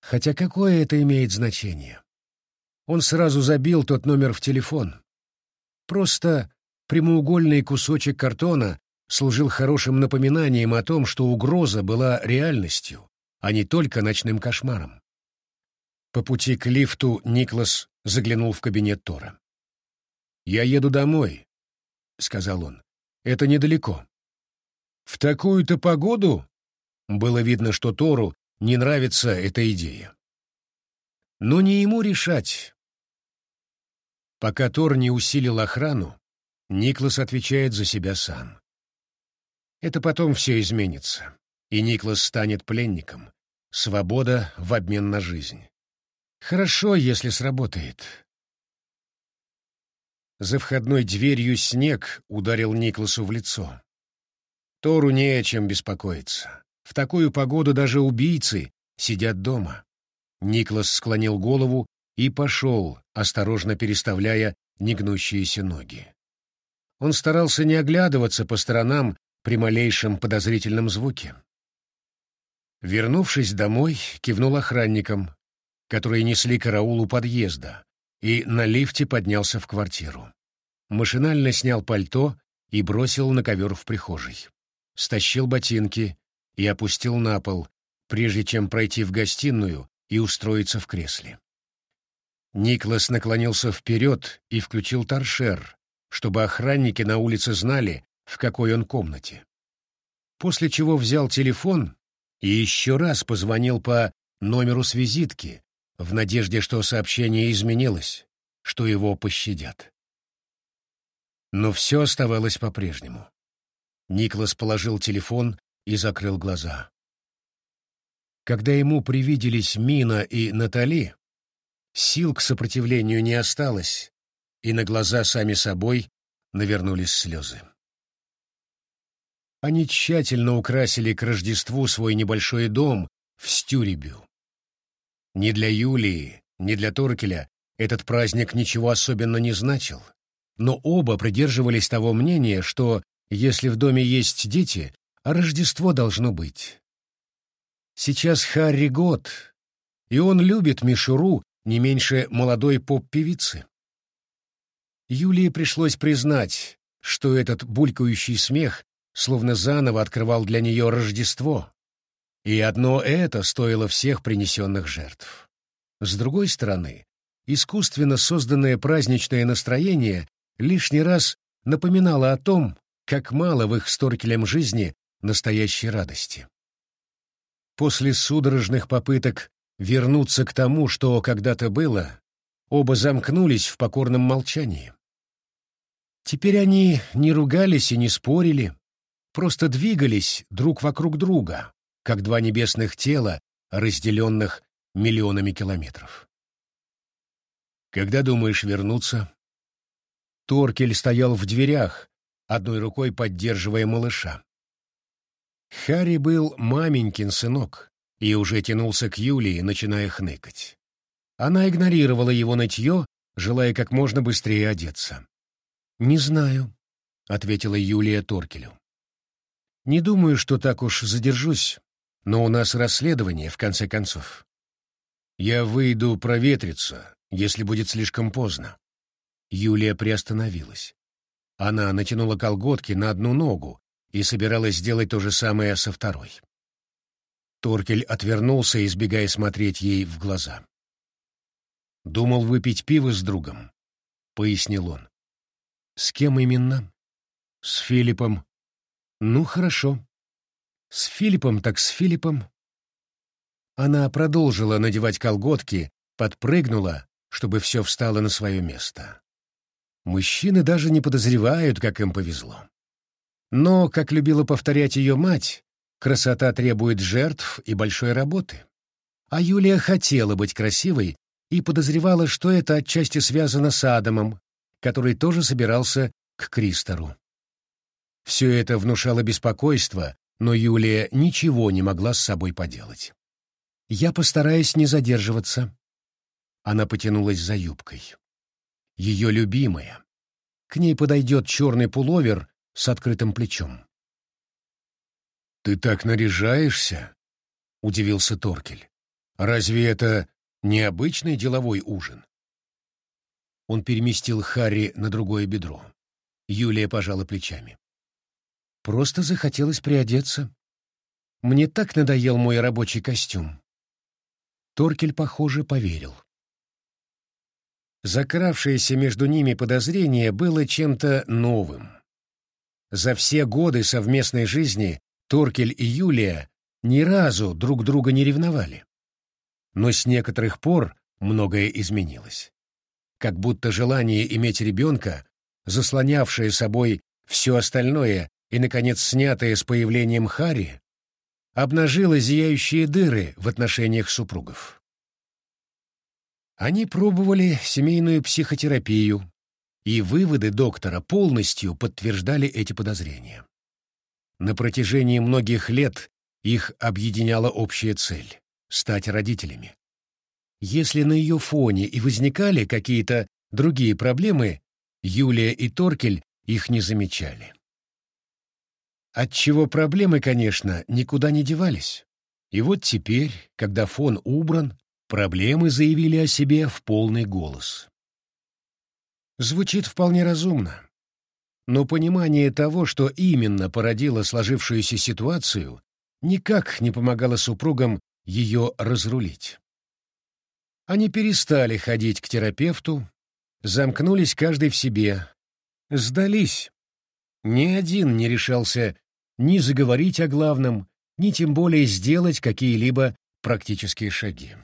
Хотя какое это имеет значение? Он сразу забил тот номер в телефон. Просто прямоугольный кусочек картона служил хорошим напоминанием о том, что угроза была реальностью, а не только ночным кошмаром. По пути к лифту Никлас заглянул в кабинет Тора. «Я еду домой», — сказал он. «Это недалеко». «В такую-то погоду?» Было видно, что Тору не нравится эта идея. Но не ему решать. Пока Тор не усилил охрану, Никлас отвечает за себя сам. Это потом все изменится, и Никлас станет пленником. Свобода в обмен на жизнь. Хорошо, если сработает. За входной дверью снег ударил Никласу в лицо. Тору не о чем беспокоиться. В такую погоду даже убийцы сидят дома. Никлас склонил голову и пошел, осторожно переставляя негнущиеся ноги. Он старался не оглядываться по сторонам при малейшем подозрительном звуке. Вернувшись домой, кивнул охранникам, которые несли караул у подъезда, и на лифте поднялся в квартиру. Машинально снял пальто и бросил на ковер в прихожей. Стащил ботинки и опустил на пол, прежде чем пройти в гостиную и устроиться в кресле. Никлас наклонился вперед и включил торшер, чтобы охранники на улице знали, в какой он комнате. После чего взял телефон и еще раз позвонил по номеру с визитки, в надежде, что сообщение изменилось, что его пощадят. Но все оставалось по-прежнему. Никлас положил телефон и закрыл глаза. Когда ему привиделись Мина и Натали, сил к сопротивлению не осталось, и на глаза сами собой навернулись слезы. Они тщательно украсили к Рождеству свой небольшой дом в Стюребю. Ни для Юлии, ни для Торкеля этот праздник ничего особенно не значил, но оба придерживались того мнения, что если в доме есть дети, Рождество должно быть. Сейчас Харри год, и он любит мишуру не меньше молодой поп-певицы. Юлии пришлось признать, что этот булькающий смех словно заново открывал для нее Рождество, и одно это стоило всех принесенных жертв. С другой стороны, искусственно созданное праздничное настроение лишний раз напоминало о том, как мало в их с Торкелем жизни настоящей радости. После судорожных попыток вернуться к тому, что когда-то было, оба замкнулись в покорном молчании. Теперь они не ругались и не спорили, просто двигались друг вокруг друга, как два небесных тела, разделенных миллионами километров. «Когда думаешь вернуться?» Торкель стоял в дверях, одной рукой поддерживая малыша. Харри был маменькин сынок и уже тянулся к Юлии, начиная хныкать. Она игнорировала его нытье, желая как можно быстрее одеться. «Не знаю», — ответила Юлия Торкелю. «Не думаю, что так уж задержусь, но у нас расследование, в конце концов. Я выйду проветриться, если будет слишком поздно». Юлия приостановилась. Она натянула колготки на одну ногу и собиралась сделать то же самое со второй. Торкель отвернулся, избегая смотреть ей в глаза. «Думал выпить пиво с другом», — пояснил он. С кем именно? С Филиппом. Ну, хорошо. С Филиппом так с Филиппом. Она продолжила надевать колготки, подпрыгнула, чтобы все встало на свое место. Мужчины даже не подозревают, как им повезло. Но, как любила повторять ее мать, красота требует жертв и большой работы. А Юлия хотела быть красивой и подозревала, что это отчасти связано с Адамом, который тоже собирался к Кристору. Все это внушало беспокойство, но Юлия ничего не могла с собой поделать. «Я постараюсь не задерживаться». Она потянулась за юбкой. Ее любимая. К ней подойдет черный пуловер с открытым плечом. «Ты так наряжаешься?» — удивился Торкель. «Разве это необычный деловой ужин?» Он переместил Харри на другое бедро. Юлия пожала плечами. «Просто захотелось приодеться. Мне так надоел мой рабочий костюм». Торкель, похоже, поверил. Закравшееся между ними подозрение было чем-то новым. За все годы совместной жизни Торкель и Юлия ни разу друг друга не ревновали. Но с некоторых пор многое изменилось как будто желание иметь ребенка, заслонявшее собой все остальное и, наконец, снятое с появлением Хари, обнажило зияющие дыры в отношениях супругов. Они пробовали семейную психотерапию, и выводы доктора полностью подтверждали эти подозрения. На протяжении многих лет их объединяла общая цель — стать родителями. Если на ее фоне и возникали какие-то другие проблемы, Юлия и Торкель их не замечали. Отчего проблемы, конечно, никуда не девались. И вот теперь, когда фон убран, проблемы заявили о себе в полный голос. Звучит вполне разумно. Но понимание того, что именно породило сложившуюся ситуацию, никак не помогало супругам ее разрулить. Они перестали ходить к терапевту, замкнулись каждый в себе, сдались. Ни один не решался ни заговорить о главном, ни тем более сделать какие-либо практические шаги.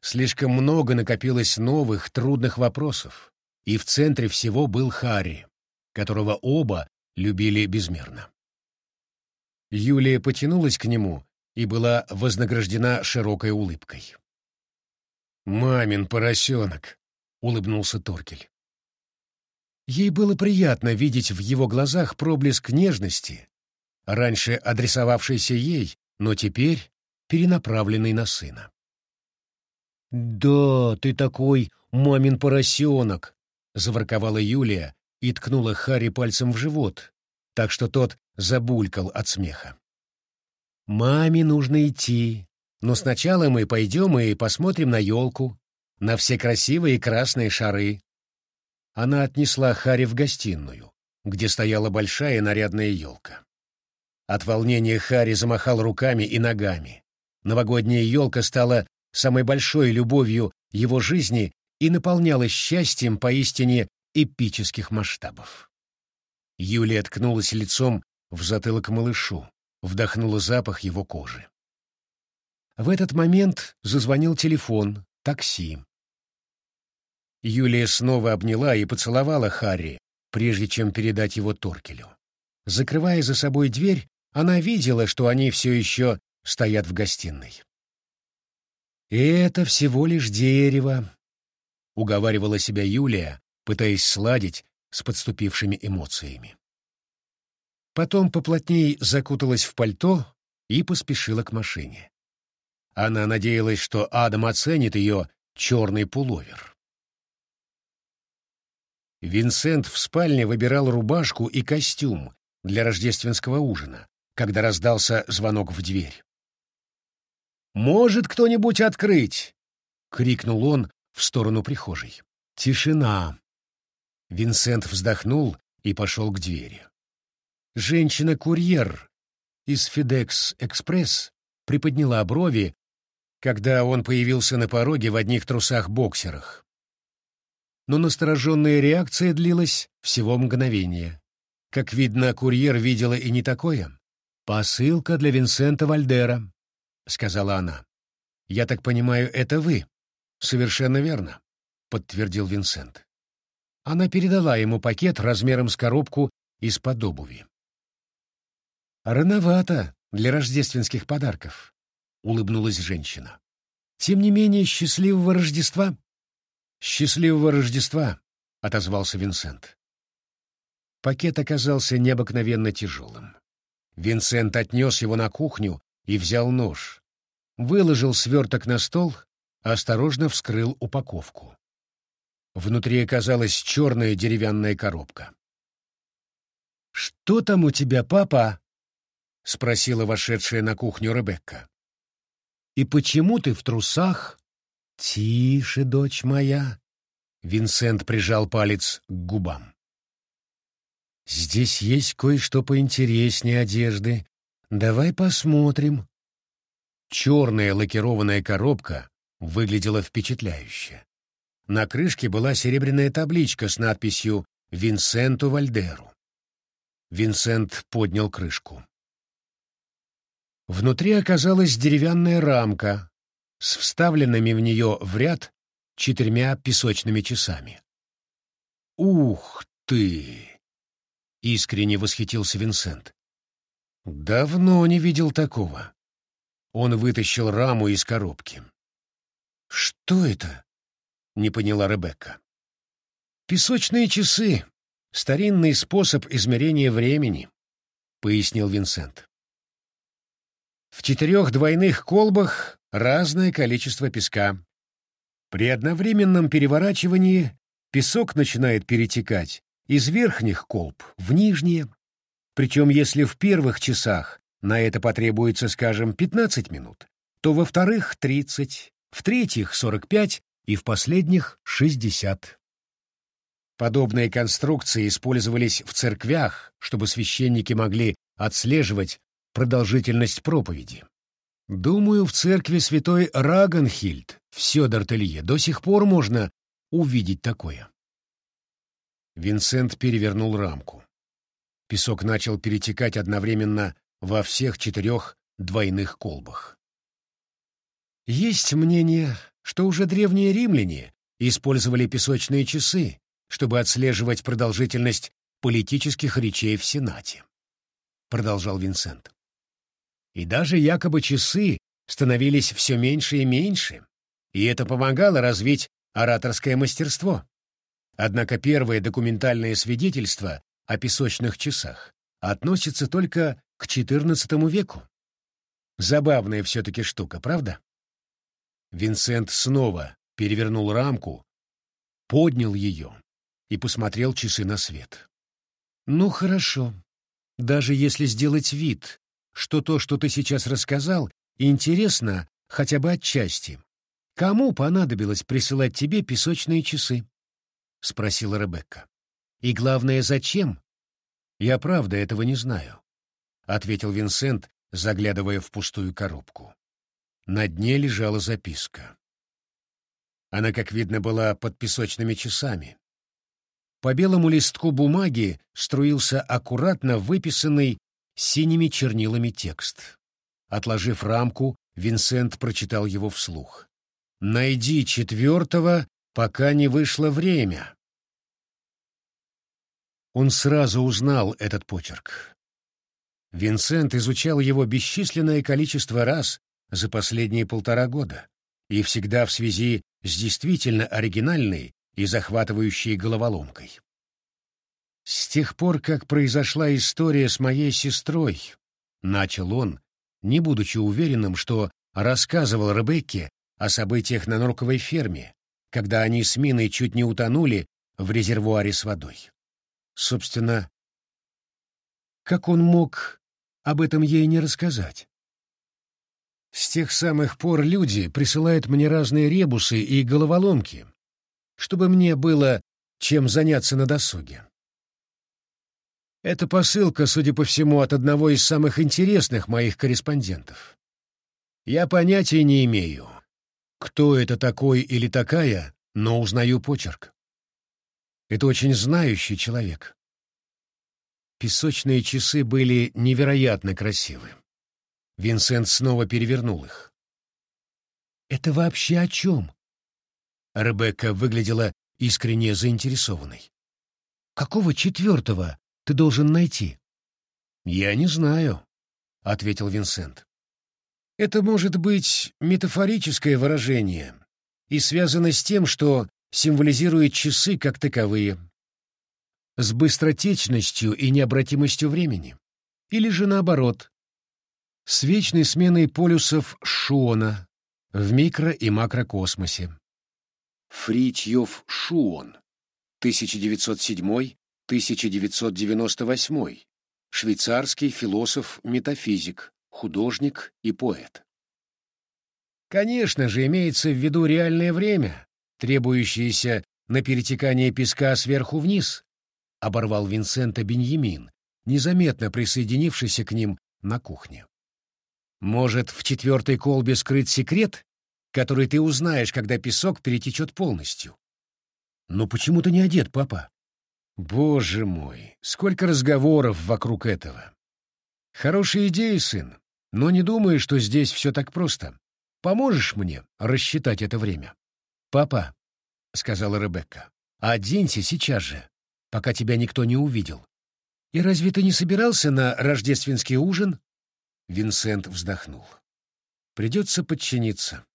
Слишком много накопилось новых, трудных вопросов, и в центре всего был Харри, которого оба любили безмерно. Юлия потянулась к нему и была вознаграждена широкой улыбкой. «Мамин поросенок», — улыбнулся Торкель. Ей было приятно видеть в его глазах проблеск нежности, раньше адресовавшийся ей, но теперь перенаправленный на сына. «Да, ты такой мамин поросенок!» — заворковала Юлия и ткнула Харри пальцем в живот, так что тот забулькал от смеха. «Маме нужно идти, но сначала мы пойдем и посмотрим на елку, на все красивые красные шары. Она отнесла Хари в гостиную, где стояла большая нарядная елка. От волнения Хари замахал руками и ногами. Новогодняя елка стала самой большой любовью его жизни и наполнялась счастьем поистине эпических масштабов. Юлия ткнулась лицом в затылок малышу, вдохнула запах его кожи. В этот момент зазвонил телефон, такси. Юлия снова обняла и поцеловала Харри, прежде чем передать его Торкелю. Закрывая за собой дверь, она видела, что они все еще стоят в гостиной. «Это всего лишь дерево», — уговаривала себя Юлия, пытаясь сладить с подступившими эмоциями. Потом поплотней закуталась в пальто и поспешила к машине. Она надеялась, что Адам оценит ее черный пуловер. Винсент в спальне выбирал рубашку и костюм для рождественского ужина, когда раздался звонок в дверь. «Может кто-нибудь открыть?» — крикнул он в сторону прихожей. Тишина. Винсент вздохнул и пошел к двери. Женщина-курьер из Express приподняла брови когда он появился на пороге в одних трусах-боксерах. Но настороженная реакция длилась всего мгновение. Как видно, курьер видела и не такое. «Посылка для Винсента Вальдера», — сказала она. «Я так понимаю, это вы?» «Совершенно верно», — подтвердил Винсент. Она передала ему пакет размером с коробку из-под обуви. Рановато для рождественских подарков, — улыбнулась женщина. Тем не менее, счастливого Рождества. Счастливого Рождества, — отозвался Винсент. Пакет оказался необыкновенно тяжелым. Винсент отнес его на кухню и взял нож. Выложил сверток на стол, осторожно вскрыл упаковку. Внутри оказалась черная деревянная коробка. «Что там у тебя, папа?» — спросила вошедшая на кухню Ребекка. «И почему ты в трусах?» «Тише, дочь моя!» Винсент прижал палец к губам. «Здесь есть кое-что поинтереснее одежды. Давай посмотрим». Черная лакированная коробка выглядела впечатляюще. На крышке была серебряная табличка с надписью «Винсенту Вальдеру». Винсент поднял крышку. Внутри оказалась деревянная рамка с вставленными в нее в ряд четырьмя песочными часами. «Ух ты!» — искренне восхитился Винсент. «Давно не видел такого». Он вытащил раму из коробки. «Что это?» — не поняла Ребекка. «Песочные часы. Старинный способ измерения времени», — пояснил Винсент. В четырех двойных колбах разное количество песка. При одновременном переворачивании песок начинает перетекать из верхних колб в нижние. Причем если в первых часах на это потребуется, скажем, 15 минут, то во вторых — 30, в третьих — 45 и в последних — 60. Подобные конструкции использовались в церквях, чтобы священники могли отслеживать продолжительность проповеди. Думаю, в церкви святой Раганхильд в Сёдартелье до сих пор можно увидеть такое. Винсент перевернул рамку. Песок начал перетекать одновременно во всех четырех двойных колбах. Есть мнение, что уже древние римляне использовали песочные часы, чтобы отслеживать продолжительность политических речей в Сенате, продолжал Винсент. И даже якобы часы становились все меньше и меньше, и это помогало развить ораторское мастерство. Однако первое документальное свидетельство о песочных часах относится только к XIV веку. Забавная все-таки штука, правда? Винсент снова перевернул рамку, поднял ее и посмотрел часы на свет. «Ну, хорошо. Даже если сделать вид, что то, что ты сейчас рассказал, интересно хотя бы отчасти. Кому понадобилось присылать тебе песочные часы? — спросила Ребекка. «И главное, зачем?» «Я правда этого не знаю», — ответил Винсент, заглядывая в пустую коробку. На дне лежала записка. Она, как видно, была под песочными часами. По белому листку бумаги струился аккуратно выписанный синими чернилами текст. Отложив рамку, Винсент прочитал его вслух. «Найди четвертого пока не вышло время. Он сразу узнал этот почерк. Винсент изучал его бесчисленное количество раз за последние полтора года и всегда в связи с действительно оригинальной и захватывающей головоломкой. «С тех пор, как произошла история с моей сестрой», — начал он, не будучи уверенным, что рассказывал Ребекке о событиях на норковой ферме, когда они с Миной чуть не утонули в резервуаре с водой. Собственно, как он мог об этом ей не рассказать? С тех самых пор люди присылают мне разные ребусы и головоломки, чтобы мне было чем заняться на досуге. Это посылка, судя по всему, от одного из самых интересных моих корреспондентов. Я понятия не имею, кто это такой или такая, но узнаю почерк. Это очень знающий человек. Песочные часы были невероятно красивы. Винсент снова перевернул их. «Это вообще о чем?» Ребекка выглядела искренне заинтересованной. «Какого четвертого ты должен найти?» «Я не знаю», — ответил Винсент. «Это может быть метафорическое выражение и связано с тем, что символизирует часы как таковые, с быстротечностью и необратимостью времени, или же наоборот, с вечной сменой полюсов Шуона в микро- и макрокосмосе. Фритьев Шуон, 1907-1998, швейцарский философ-метафизик, художник и поэт. Конечно же, имеется в виду реальное время, требующееся на перетекание песка сверху вниз, оборвал Винсента Беньямин, незаметно присоединившийся к ним на кухне. Может, в четвертой колбе скрыт секрет, который ты узнаешь, когда песок перетечет полностью? Но почему ты не одет, папа? Боже мой, сколько разговоров вокруг этого. Хорошая идея, сын, но не думаю, что здесь все так просто. Поможешь мне рассчитать это время? Папа, — сказала Ребекка, — оденься сейчас же, пока тебя никто не увидел. И разве ты не собирался на рождественский ужин? Винсент вздохнул. Придется подчиниться.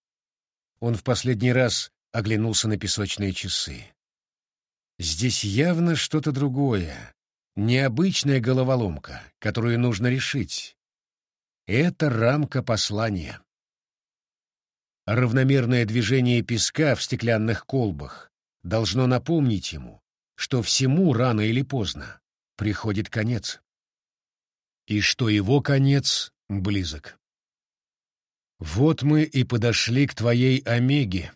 Он в последний раз оглянулся на песочные часы. Здесь явно что-то другое, необычная головоломка, которую нужно решить. Это рамка послания. Равномерное движение песка в стеклянных колбах должно напомнить ему, что всему рано или поздно приходит конец. И что его конец близок. Вот мы и подошли к твоей Омеге.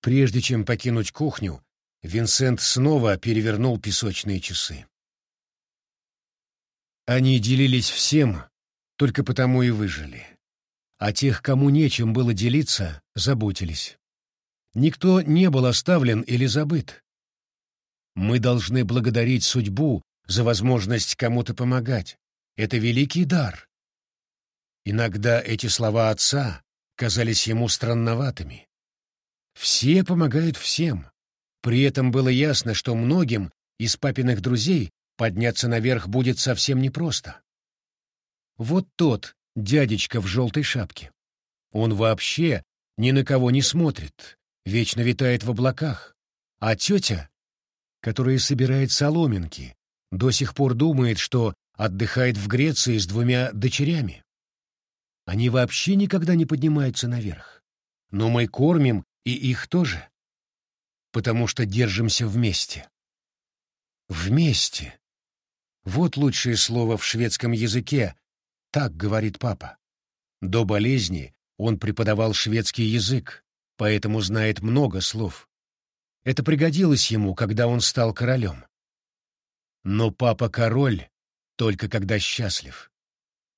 Прежде чем покинуть кухню, Винсент снова перевернул песочные часы. Они делились всем, только потому и выжили. А тех, кому нечем было делиться, заботились. Никто не был оставлен или забыт. Мы должны благодарить судьбу за возможность кому-то помогать. Это великий дар. Иногда эти слова отца казались ему странноватыми. Все помогают всем. При этом было ясно, что многим из папиных друзей подняться наверх будет совсем непросто. Вот тот дядечка в желтой шапке. Он вообще ни на кого не смотрит, вечно витает в облаках. А тетя, которая собирает соломинки, до сих пор думает, что отдыхает в Греции с двумя дочерями. Они вообще никогда не поднимаются наверх. Но мы кормим и их тоже, потому что держимся вместе. Вместе. Вот лучшее слово в шведском языке, так говорит папа. До болезни он преподавал шведский язык, поэтому знает много слов. Это пригодилось ему, когда он стал королем. Но папа король только когда счастлив.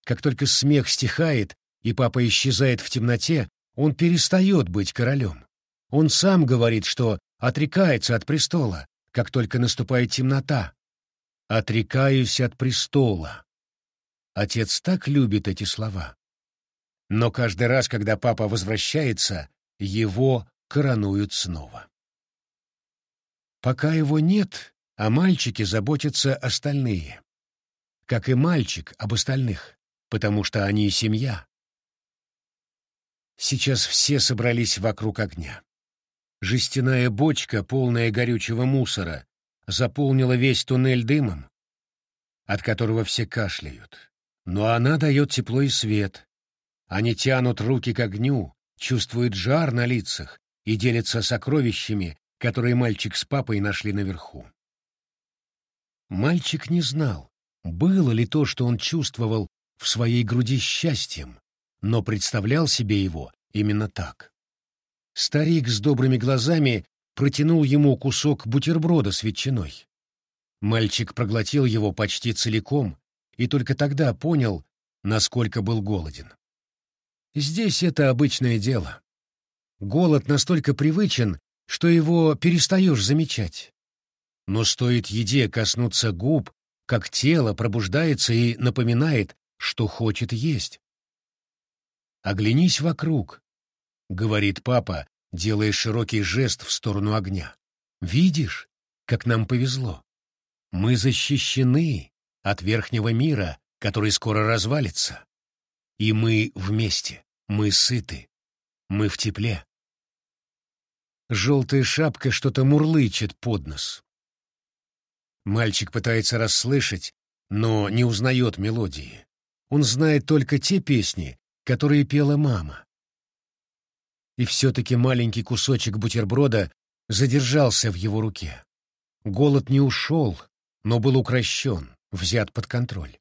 Как только смех стихает и папа исчезает в темноте, он перестает быть королем. Он сам говорит, что отрекается от престола, как только наступает темнота. «Отрекаюсь от престола». Отец так любит эти слова. Но каждый раз, когда папа возвращается, его коронуют снова. Пока его нет, о мальчике заботятся остальные как и мальчик об остальных, потому что они семья. Сейчас все собрались вокруг огня. Жестяная бочка, полная горючего мусора, заполнила весь туннель дымом, от которого все кашляют. Но она дает тепло и свет. Они тянут руки к огню, чувствуют жар на лицах и делятся сокровищами, которые мальчик с папой нашли наверху. Мальчик не знал, было ли то, что он чувствовал в своей груди счастьем, но представлял себе его именно так. Старик с добрыми глазами протянул ему кусок бутерброда с ветчиной. Мальчик проглотил его почти целиком и только тогда понял, насколько был голоден. Здесь это обычное дело. Голод настолько привычен, что его перестаешь замечать. Но стоит еде коснуться губ как тело пробуждается и напоминает, что хочет есть. «Оглянись вокруг», — говорит папа, делая широкий жест в сторону огня. «Видишь, как нам повезло? Мы защищены от верхнего мира который скоро развалится. И мы вместе, мы сыты, мы в тепле. Желтая шапка что-то мурлычет под нос. Мальчик пытается расслышать, но не узнает мелодии. Он знает только те песни, которые пела мама. И все-таки маленький кусочек бутерброда задержался в его руке. Голод не ушел, но был укращен, взят под контроль.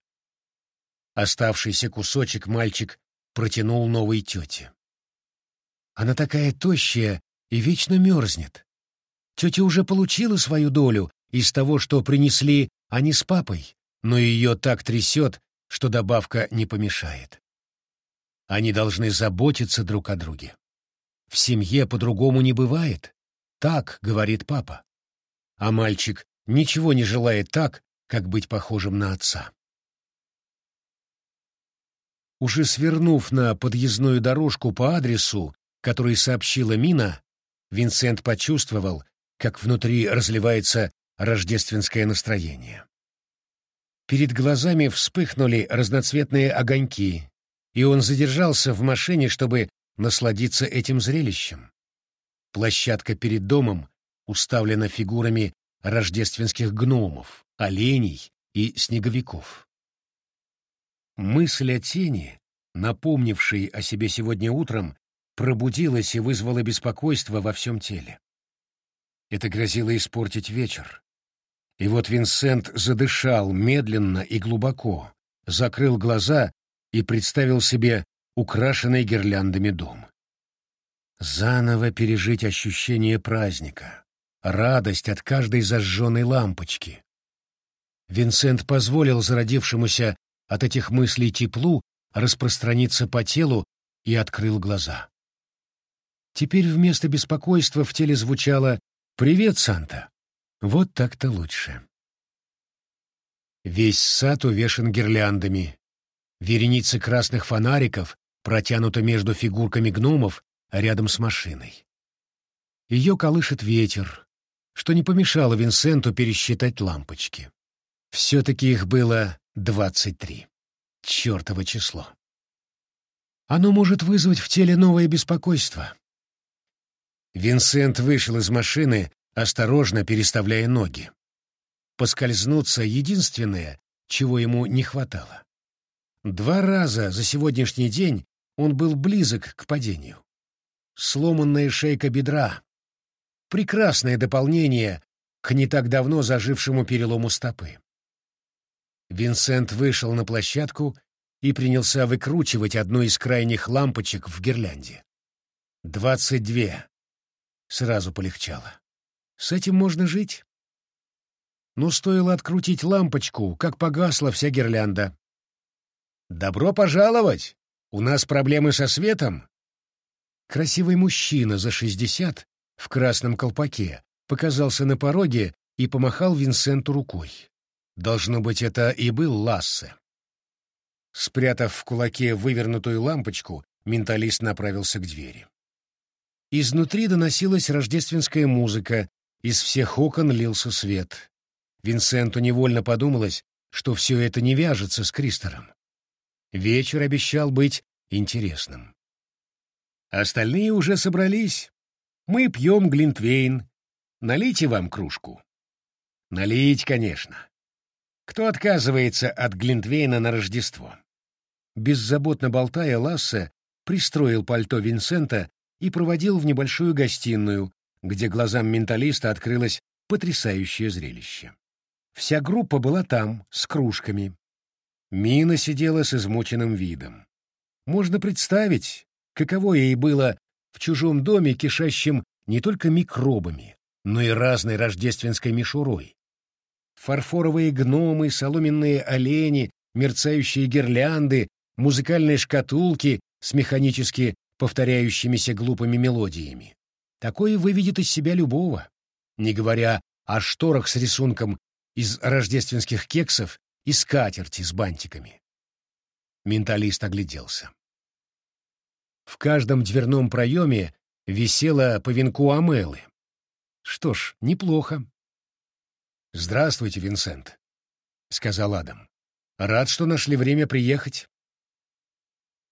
Оставшийся кусочек мальчик протянул новой тете. Она такая тощая и вечно мерзнет. Тетя уже получила свою долю из того, что принесли они с папой, но ее так трясет, что добавка не помешает. Они должны заботиться друг о друге. В семье по-другому не бывает. Так, говорит папа. А мальчик ничего не желает так, как быть похожим на отца. Уже свернув на подъездную дорожку по адресу, который сообщила Мина, Винсент почувствовал, как внутри разливается рождественское настроение. Перед глазами вспыхнули разноцветные огоньки, и он задержался в машине, чтобы насладиться этим зрелищем. Площадка перед домом уставлена фигурами рождественских гномов, оленей и снеговиков. Мысль о тени, напомнившей о себе сегодня утром, пробудилась и вызвала беспокойство во всем теле. Это грозило испортить вечер. И вот Винсент задышал медленно и глубоко, закрыл глаза и представил себе украшенный гирляндами дом. Заново пережить ощущение праздника, радость от каждой зажженной лампочки. Винсент позволил зародившемуся от этих мыслей теплу распространиться по телу и открыл глаза. Теперь вместо беспокойства в теле звучало «Привет, Санта!» Вот так-то лучше. Весь сад увешан гирляндами. Вереницы красных фонариков протянута между фигурками гномов рядом с машиной. Ее колышет ветер, что не помешало Винсенту пересчитать лампочки. Все-таки их было двадцать три. Чертово число. Оно может вызвать в теле новое беспокойство. Винсент вышел из машины осторожно переставляя ноги. Поскользнуться — единственное, чего ему не хватало. Два раза за сегодняшний день он был близок к падению. Сломанная шейка бедра. Прекрасное дополнение к не так давно зажившему перелому стопы. Винсент вышел на площадку и принялся выкручивать одну из крайних лампочек в гирлянде. Двадцать две. Сразу полегчало. С этим можно жить. Но стоило открутить лампочку, как погасла вся гирлянда. «Добро пожаловать! У нас проблемы со светом!» Красивый мужчина за шестьдесят в красном колпаке показался на пороге и помахал Винсенту рукой. Должно быть, это и был Лассе. Спрятав в кулаке вывернутую лампочку, менталист направился к двери. Изнутри доносилась рождественская музыка, из всех окон лился свет. Винсенту невольно подумалось, что все это не вяжется с Кристором. Вечер обещал быть интересным. Остальные уже собрались. Мы пьем Глинтвейн. Налейте вам кружку. Налить, конечно. Кто отказывается от Глинтвейна на Рождество? Беззаботно болтая, Лассе пристроил пальто Винсента и проводил в небольшую гостиную, где глазам менталиста открылось потрясающее зрелище. Вся группа была там, с кружками. Мина сидела с измученным видом. Можно представить, каково ей было в чужом доме, кишащем не только микробами, но и разной рождественской мишурой. Фарфоровые гномы, соломенные олени, мерцающие гирлянды, музыкальные шкатулки с механически повторяющимися глупыми мелодиями. Такое выведет из себя любого, не говоря о шторах с рисунком из рождественских кексов и скатерти с бантиками. Менталист огляделся. В каждом дверном проеме висело по венку амелы. Что ж, неплохо. «Здравствуйте, Винсент», — сказал Адам. Рад, что нашли время приехать.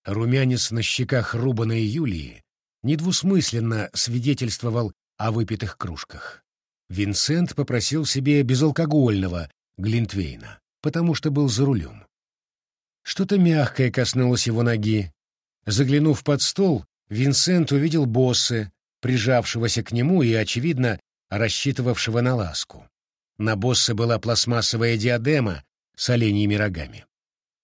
Румянец на щеках Рубана и Юлии недвусмысленно свидетельствовал о выпитых кружках. Винсент попросил себе безалкогольного Глинтвейна, потому что был за рулем. Что-то мягкое коснулось его ноги. Заглянув под стол, Винсент увидел босса, прижавшегося к нему и, очевидно, рассчитывавшего на ласку. На боссе была пластмассовая диадема с оленьими рогами.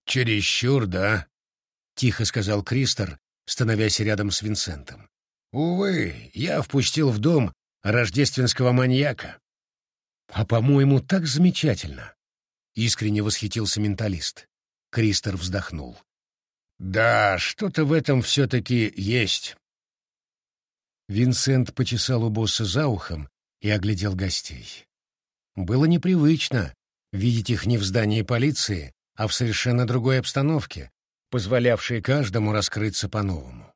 «Чересчур, да?» — тихо сказал Кристор, становясь рядом с Винсентом. «Увы, я впустил в дом рождественского маньяка». «А, по-моему, так замечательно!» — искренне восхитился менталист. Кристор вздохнул. «Да, что-то в этом все-таки есть». Винсент почесал у босса за ухом и оглядел гостей. Было непривычно видеть их не в здании полиции, а в совершенно другой обстановке, позволявшей каждому раскрыться по-новому.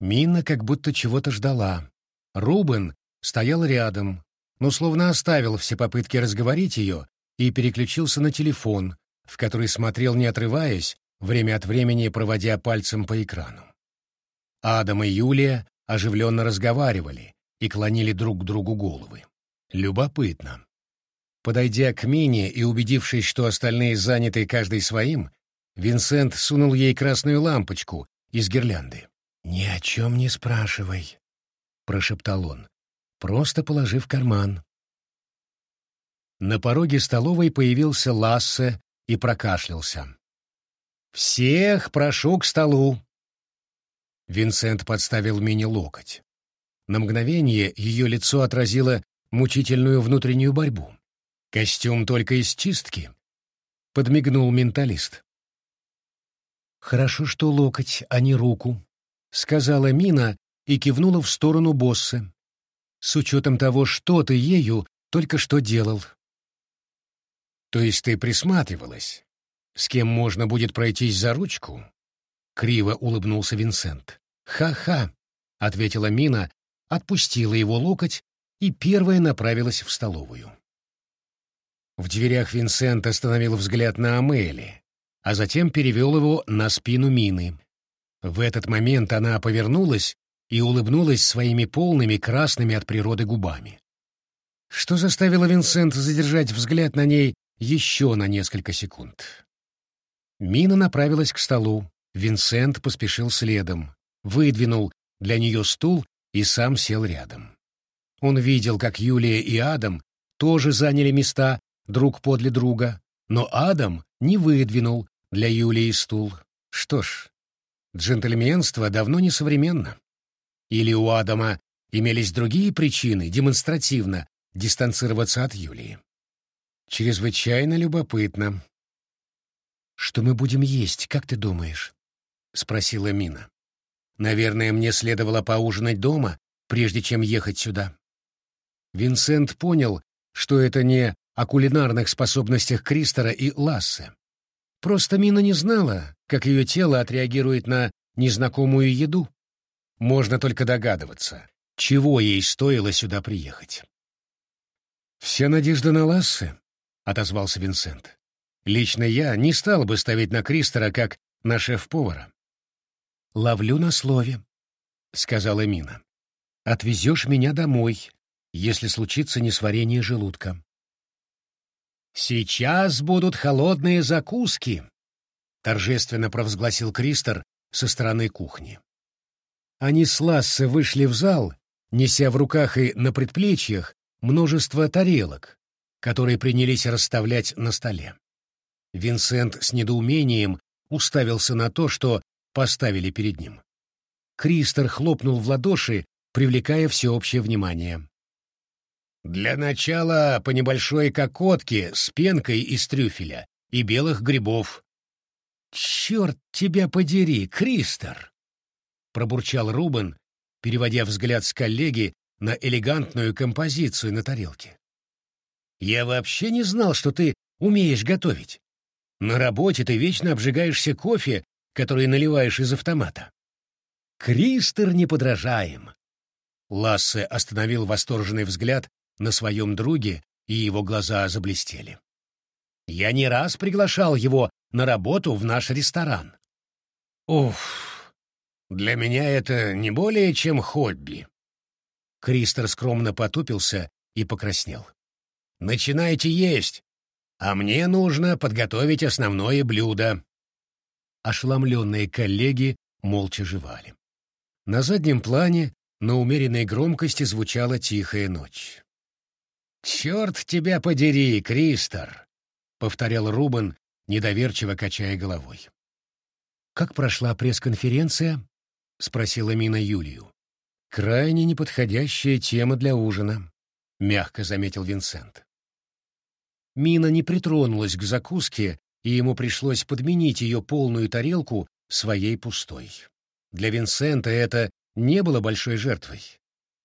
Мина как будто чего-то ждала. Рубен стоял рядом, но словно оставил все попытки разговорить ее и переключился на телефон, в который смотрел не отрываясь, время от времени проводя пальцем по экрану. Адам и Юлия оживленно разговаривали и клонили друг к другу головы. Любопытно. Подойдя к Мине и убедившись, что остальные заняты каждый своим, Винсент сунул ей красную лампочку из гирлянды. «Ни о чем не спрашивай», — прошептал он, просто положи в карман. На пороге столовой появился Лассе и прокашлялся. «Всех прошу к столу!» Винсент подставил Мине локоть. На мгновение ее лицо отразило мучительную внутреннюю борьбу. «Костюм только из чистки», — подмигнул менталист. «Хорошо, что локоть, а не руку», — сказала Мина и кивнула в сторону босса. «С учетом того, что ты ею только что делал». «То есть ты присматривалась? С кем можно будет пройтись за ручку?» Криво улыбнулся Винсент. «Ха-ха», — ответила Мина, отпустила его локоть и первая направилась в столовую. В дверях Винсент остановил взгляд на Амели, а затем перевел его на спину Мины. В этот момент она повернулась и улыбнулась своими полными красными от природы губами. Что заставило Винсента задержать взгляд на ней еще на несколько секунд. Мина направилась к столу, Винсент поспешил следом, выдвинул для нее стул и сам сел рядом. Он видел, как Юлия и Адам тоже заняли места друг подле друга, но Адам не выдвинул для Юлии стул. Что ж, джентльменство давно не современно. Или у Адама имелись другие причины демонстративно дистанцироваться от Юлии. Чрезвычайно любопытно. «Что мы будем есть, как ты думаешь?» — спросила Мина. «Наверное, мне следовало поужинать дома, прежде чем ехать сюда». Винсент понял, что это не о кулинарных способностях Кристера и Лассе. Просто Мина не знала, как ее тело отреагирует на незнакомую еду. Можно только догадываться, чего ей стоило сюда приехать. «Вся надежда на Лассе», — отозвался Винсент. «Лично я не стал бы ставить на Кристера как на шеф-повара». «Ловлю на слове», — сказала Мина. «Отвезешь меня домой, если случится несварение желудка». «Сейчас будут холодные закуски», — торжественно провозгласил Кристор со стороны кухни. Они с Лассе вышли в зал, неся в руках и на предплечьях множество тарелок, которые принялись расставлять на столе. Винсент с недоумением уставился на то, что поставили перед ним. Кристор хлопнул в ладоши, привлекая всеобщее внимание. «Для начала по небольшой кокотке с пенкой из трюфеля и белых грибов». «Черт тебя подери, Кристор!» — пробурчал Рубен, переводя взгляд с коллеги на элегантную композицию на тарелке. «Я вообще не знал, что ты умеешь готовить. На работе ты вечно обжигаешься кофе которые наливаешь из автомата. Кристер неподражаем. Лассе остановил восторженный взгляд на своем друге, и его глаза заблестели. Я не раз приглашал его на работу в наш ресторан. Уф, для меня это не более чем хобби. Кристер скромно потупился и покраснел. Начинайте есть, а мне нужно подготовить основное блюдо. Ошеломленные коллеги молча жевали. На заднем плане на умеренной громкости звучала тихая ночь. «Черт тебя подери, Кристор!» — повторял Рубен, недоверчиво качая головой. «Как прошла пресс-конференция?» — спросила Мина Юлию. «Крайне неподходящая тема для ужина», — мягко заметил Винсент. Мина не притронулась к закуске, и ему пришлось подменить ее полную тарелку своей пустой. Для Винсента это не было большой жертвой.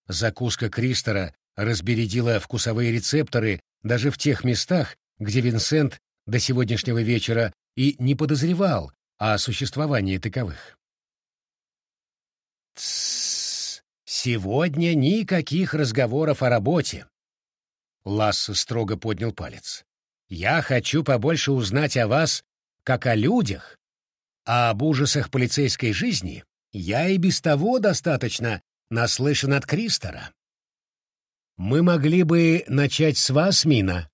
Закуска Кристора разбередила вкусовые рецепторы даже в тех местах, где Винсент до сегодняшнего вечера и не подозревал о существовании таковых. «Тссс! Сегодня никаких разговоров о работе!» Ласса строго поднял палец. «Я хочу побольше узнать о вас, как о людях, а об ужасах полицейской жизни я и без того достаточно наслышан от Кристора. Мы могли бы начать с вас, Мина.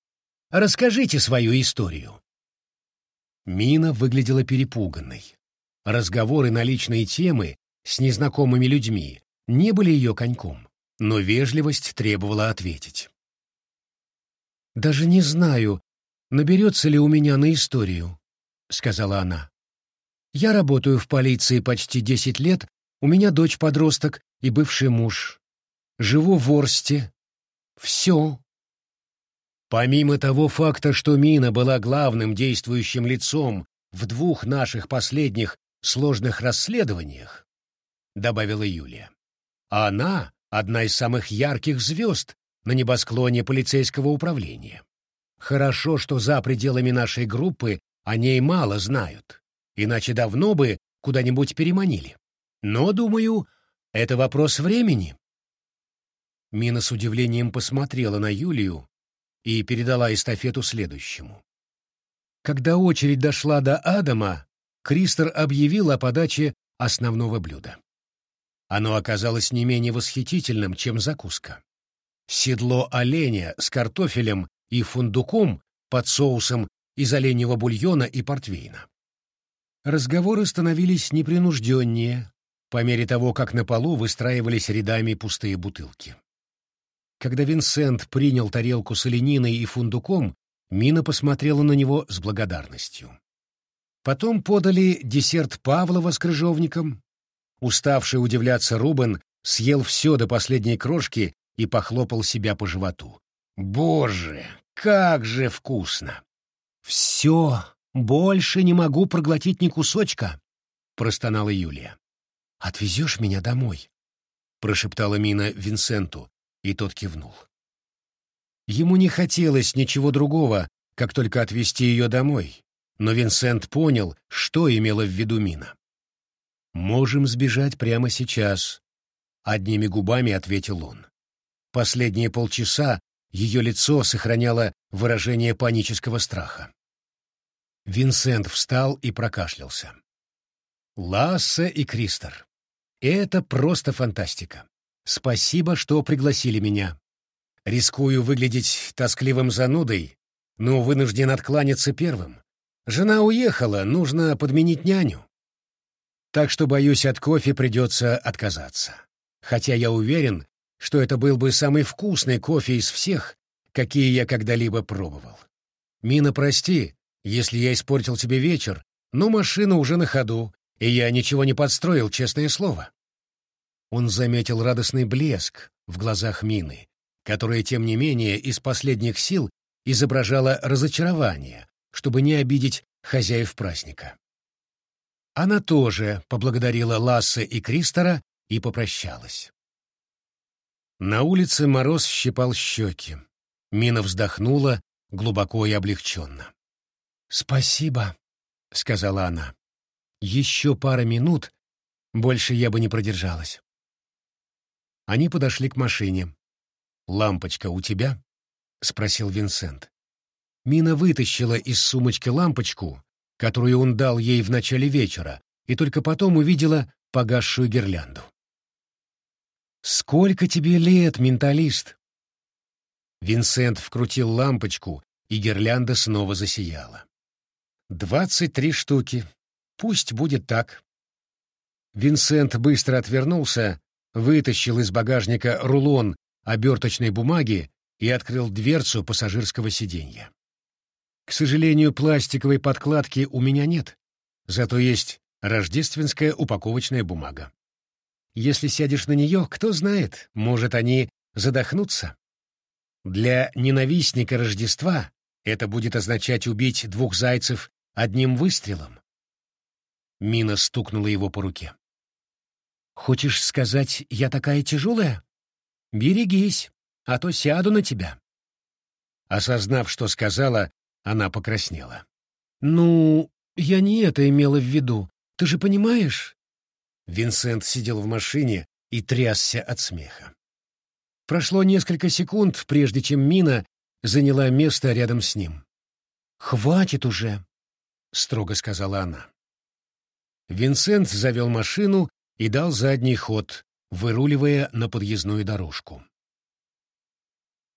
Расскажите свою историю. Мина выглядела перепуганной. Разговоры на личные темы с незнакомыми людьми не были ее коньком, но вежливость требовала ответить. «Даже не знаю, наберется ли у меня на историю», — сказала она. Я работаю в полиции почти десять лет, у меня дочь-подросток и бывший муж. Живу в Орсте. Все. Помимо того факта, что Мина была главным действующим лицом в двух наших последних сложных расследованиях, добавила Юлия, она одна из самых ярких звезд на небосклоне полицейского управления. Хорошо, что за пределами нашей группы о ней мало знают иначе давно бы куда-нибудь переманили. Но, думаю, это вопрос времени. Мина с удивлением посмотрела на Юлию и передала эстафету следующему. Когда очередь дошла до Адама, Кристер объявил о подаче основного блюда. Оно оказалось не менее восхитительным, чем закуска. Седло оленя с картофелем и фундуком под соусом из оленьего бульона и портвейна. Разговоры становились непринужденнее, по мере того, как на полу выстраивались рядами пустые бутылки. Когда Винсент принял тарелку с олениной и фундуком, Мина посмотрела на него с благодарностью. Потом подали десерт Павлова с крыжовником. Уставший удивляться Рубен съел все до последней крошки и похлопал себя по животу. «Боже, как же вкусно!» «Все «Больше не могу проглотить ни кусочка», — простонала Юлия. «Отвезешь меня домой?» — прошептала Мина Винсенту, и тот кивнул. Ему не хотелось ничего другого, как только отвезти ее домой, но Винсент понял, что имела в виду Мина. «Можем сбежать прямо сейчас», — одними губами ответил он. Последние полчаса ее лицо сохраняло выражение панического страха. Винсент встал и прокашлялся. Лассе и Кристер. Это просто фантастика. Спасибо, что пригласили меня. Рискую выглядеть тоскливым занудой, но вынужден откланяться первым. Жена уехала, нужно подменить няню. Так что, боюсь, от кофе придется отказаться. Хотя я уверен, что это был бы самый вкусный кофе из всех, какие я когда-либо пробовал. Мина, прости, если я испортил тебе вечер, но машина уже на ходу, и я ничего не подстроил, честное слово. Он заметил радостный блеск в глазах Мины, которая, тем не менее, из последних сил изображала разочарование, чтобы не обидеть хозяев праздника. Она тоже поблагодарила Лассе и Кристора и попрощалась. На улице мороз щипал щеки. Мина вздохнула глубоко и облегченно. «Спасибо», — сказала она. «Еще пара минут, больше я бы не продержалась». Они подошли к машине. «Лампочка у тебя?» — спросил Винсент. Мина вытащила из сумочки лампочку, которую он дал ей в начале вечера, и только потом увидела погасшую гирлянду. «Сколько тебе лет, менталист?» Винсент вкрутил лампочку, и гирлянда снова засияла. «Двадцать три штуки. Пусть будет так». Винсент быстро отвернулся, вытащил из багажника рулон оберточной бумаги и открыл дверцу пассажирского сиденья. К сожалению, пластиковой подкладки у меня нет, зато есть рождественская упаковочная бумага. Если сядешь на нее, кто знает, может, они задохнутся. Для ненавистника Рождества это будет означать убить двух зайцев одним выстрелом. Мина стукнула его по руке. «Хочешь сказать, я такая тяжелая? Берегись, а то сяду на тебя». Осознав, что сказала, она покраснела. «Ну, я не это имела в виду. Ты же понимаешь?» Винсент сидел в машине и трясся от смеха. Прошло несколько секунд, прежде чем Мина заняла место рядом с ним. «Хватит уже», — строго сказала она. Винсент завел машину и дал задний ход, выруливая на подъездную дорожку.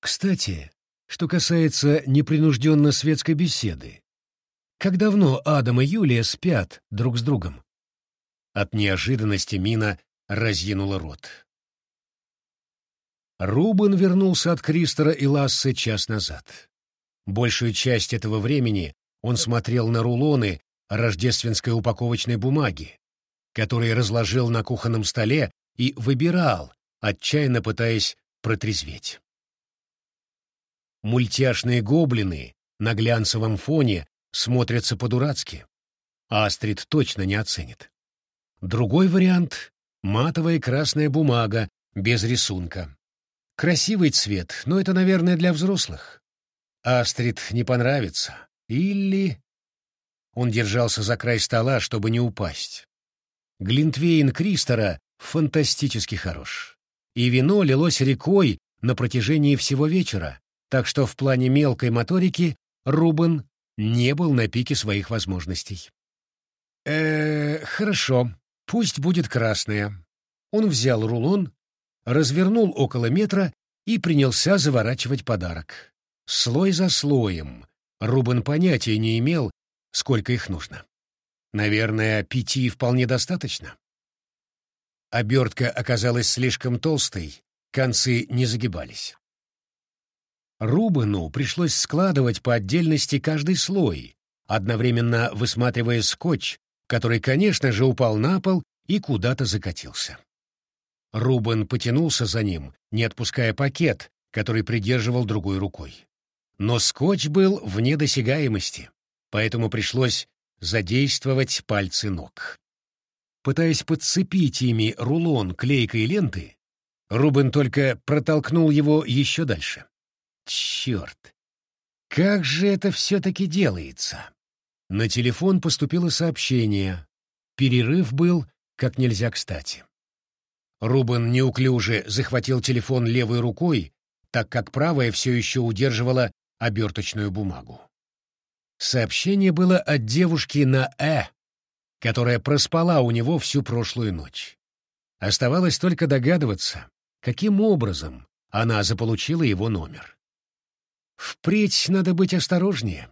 Кстати, что касается непринужденно светской беседы, как давно Адам и Юлия спят друг с другом? От неожиданности Мина разъянула рот. Рубен вернулся от Кристера и Лассы час назад. Большую часть этого времени он смотрел на рулоны рождественской упаковочной бумаги, которые разложил на кухонном столе и выбирал, отчаянно пытаясь протрезветь. Мультяшные гоблины на глянцевом фоне смотрятся по-дурацки. Астрид точно не оценит. Другой вариант — матовая красная бумага без рисунка. Красивый цвет, но это, наверное, для взрослых. Астрид не понравится. Или... Он держался за край стола, чтобы не упасть. Глинтвейн Кристера фантастически хорош. И вино лилось рекой на протяжении всего вечера, так что в плане мелкой моторики Рубен не был на пике своих возможностей. э хорошо, пусть будет красная». Он взял рулон, развернул около метра и принялся заворачивать подарок. Слой за слоем. Рубен понятия не имел, сколько их нужно. Наверное, пяти вполне достаточно. Обертка оказалась слишком толстой, концы не загибались. Рубену пришлось складывать по отдельности каждый слой, одновременно высматривая скотч, который, конечно же, упал на пол и куда-то закатился. Рубен потянулся за ним, не отпуская пакет, который придерживал другой рукой. Но скотч был вне досягаемости, поэтому пришлось задействовать пальцы ног. Пытаясь подцепить ими рулон клейкой ленты, Рубен только протолкнул его еще дальше. Черт! Как же это все-таки делается? На телефон поступило сообщение. Перерыв был как нельзя кстати. Рубен неуклюже захватил телефон левой рукой, так как правая все еще удерживала оберточную бумагу. Сообщение было от девушки на «э», которая проспала у него всю прошлую ночь. Оставалось только догадываться, каким образом она заполучила его номер. Впредь надо быть осторожнее.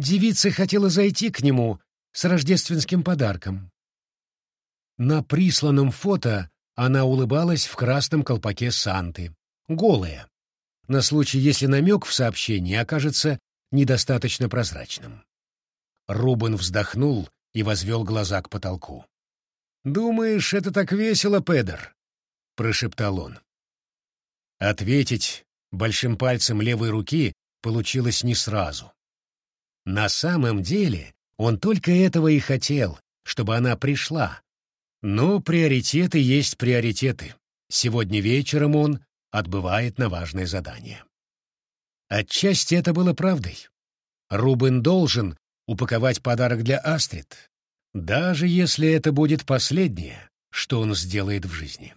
Девица хотела зайти к нему с рождественским подарком. На присланном фото она улыбалась в красном колпаке Санты, голая, на случай, если намек в сообщении окажется недостаточно прозрачным. Рубен вздохнул и возвел глаза к потолку. «Думаешь, это так весело, Педер?» — прошептал он. Ответить большим пальцем левой руки получилось не сразу. На самом деле он только этого и хотел, чтобы она пришла, но приоритеты есть приоритеты. Сегодня вечером он отбывает на важное задание. Отчасти это было правдой. Рубен должен упаковать подарок для Астрид, даже если это будет последнее, что он сделает в жизни.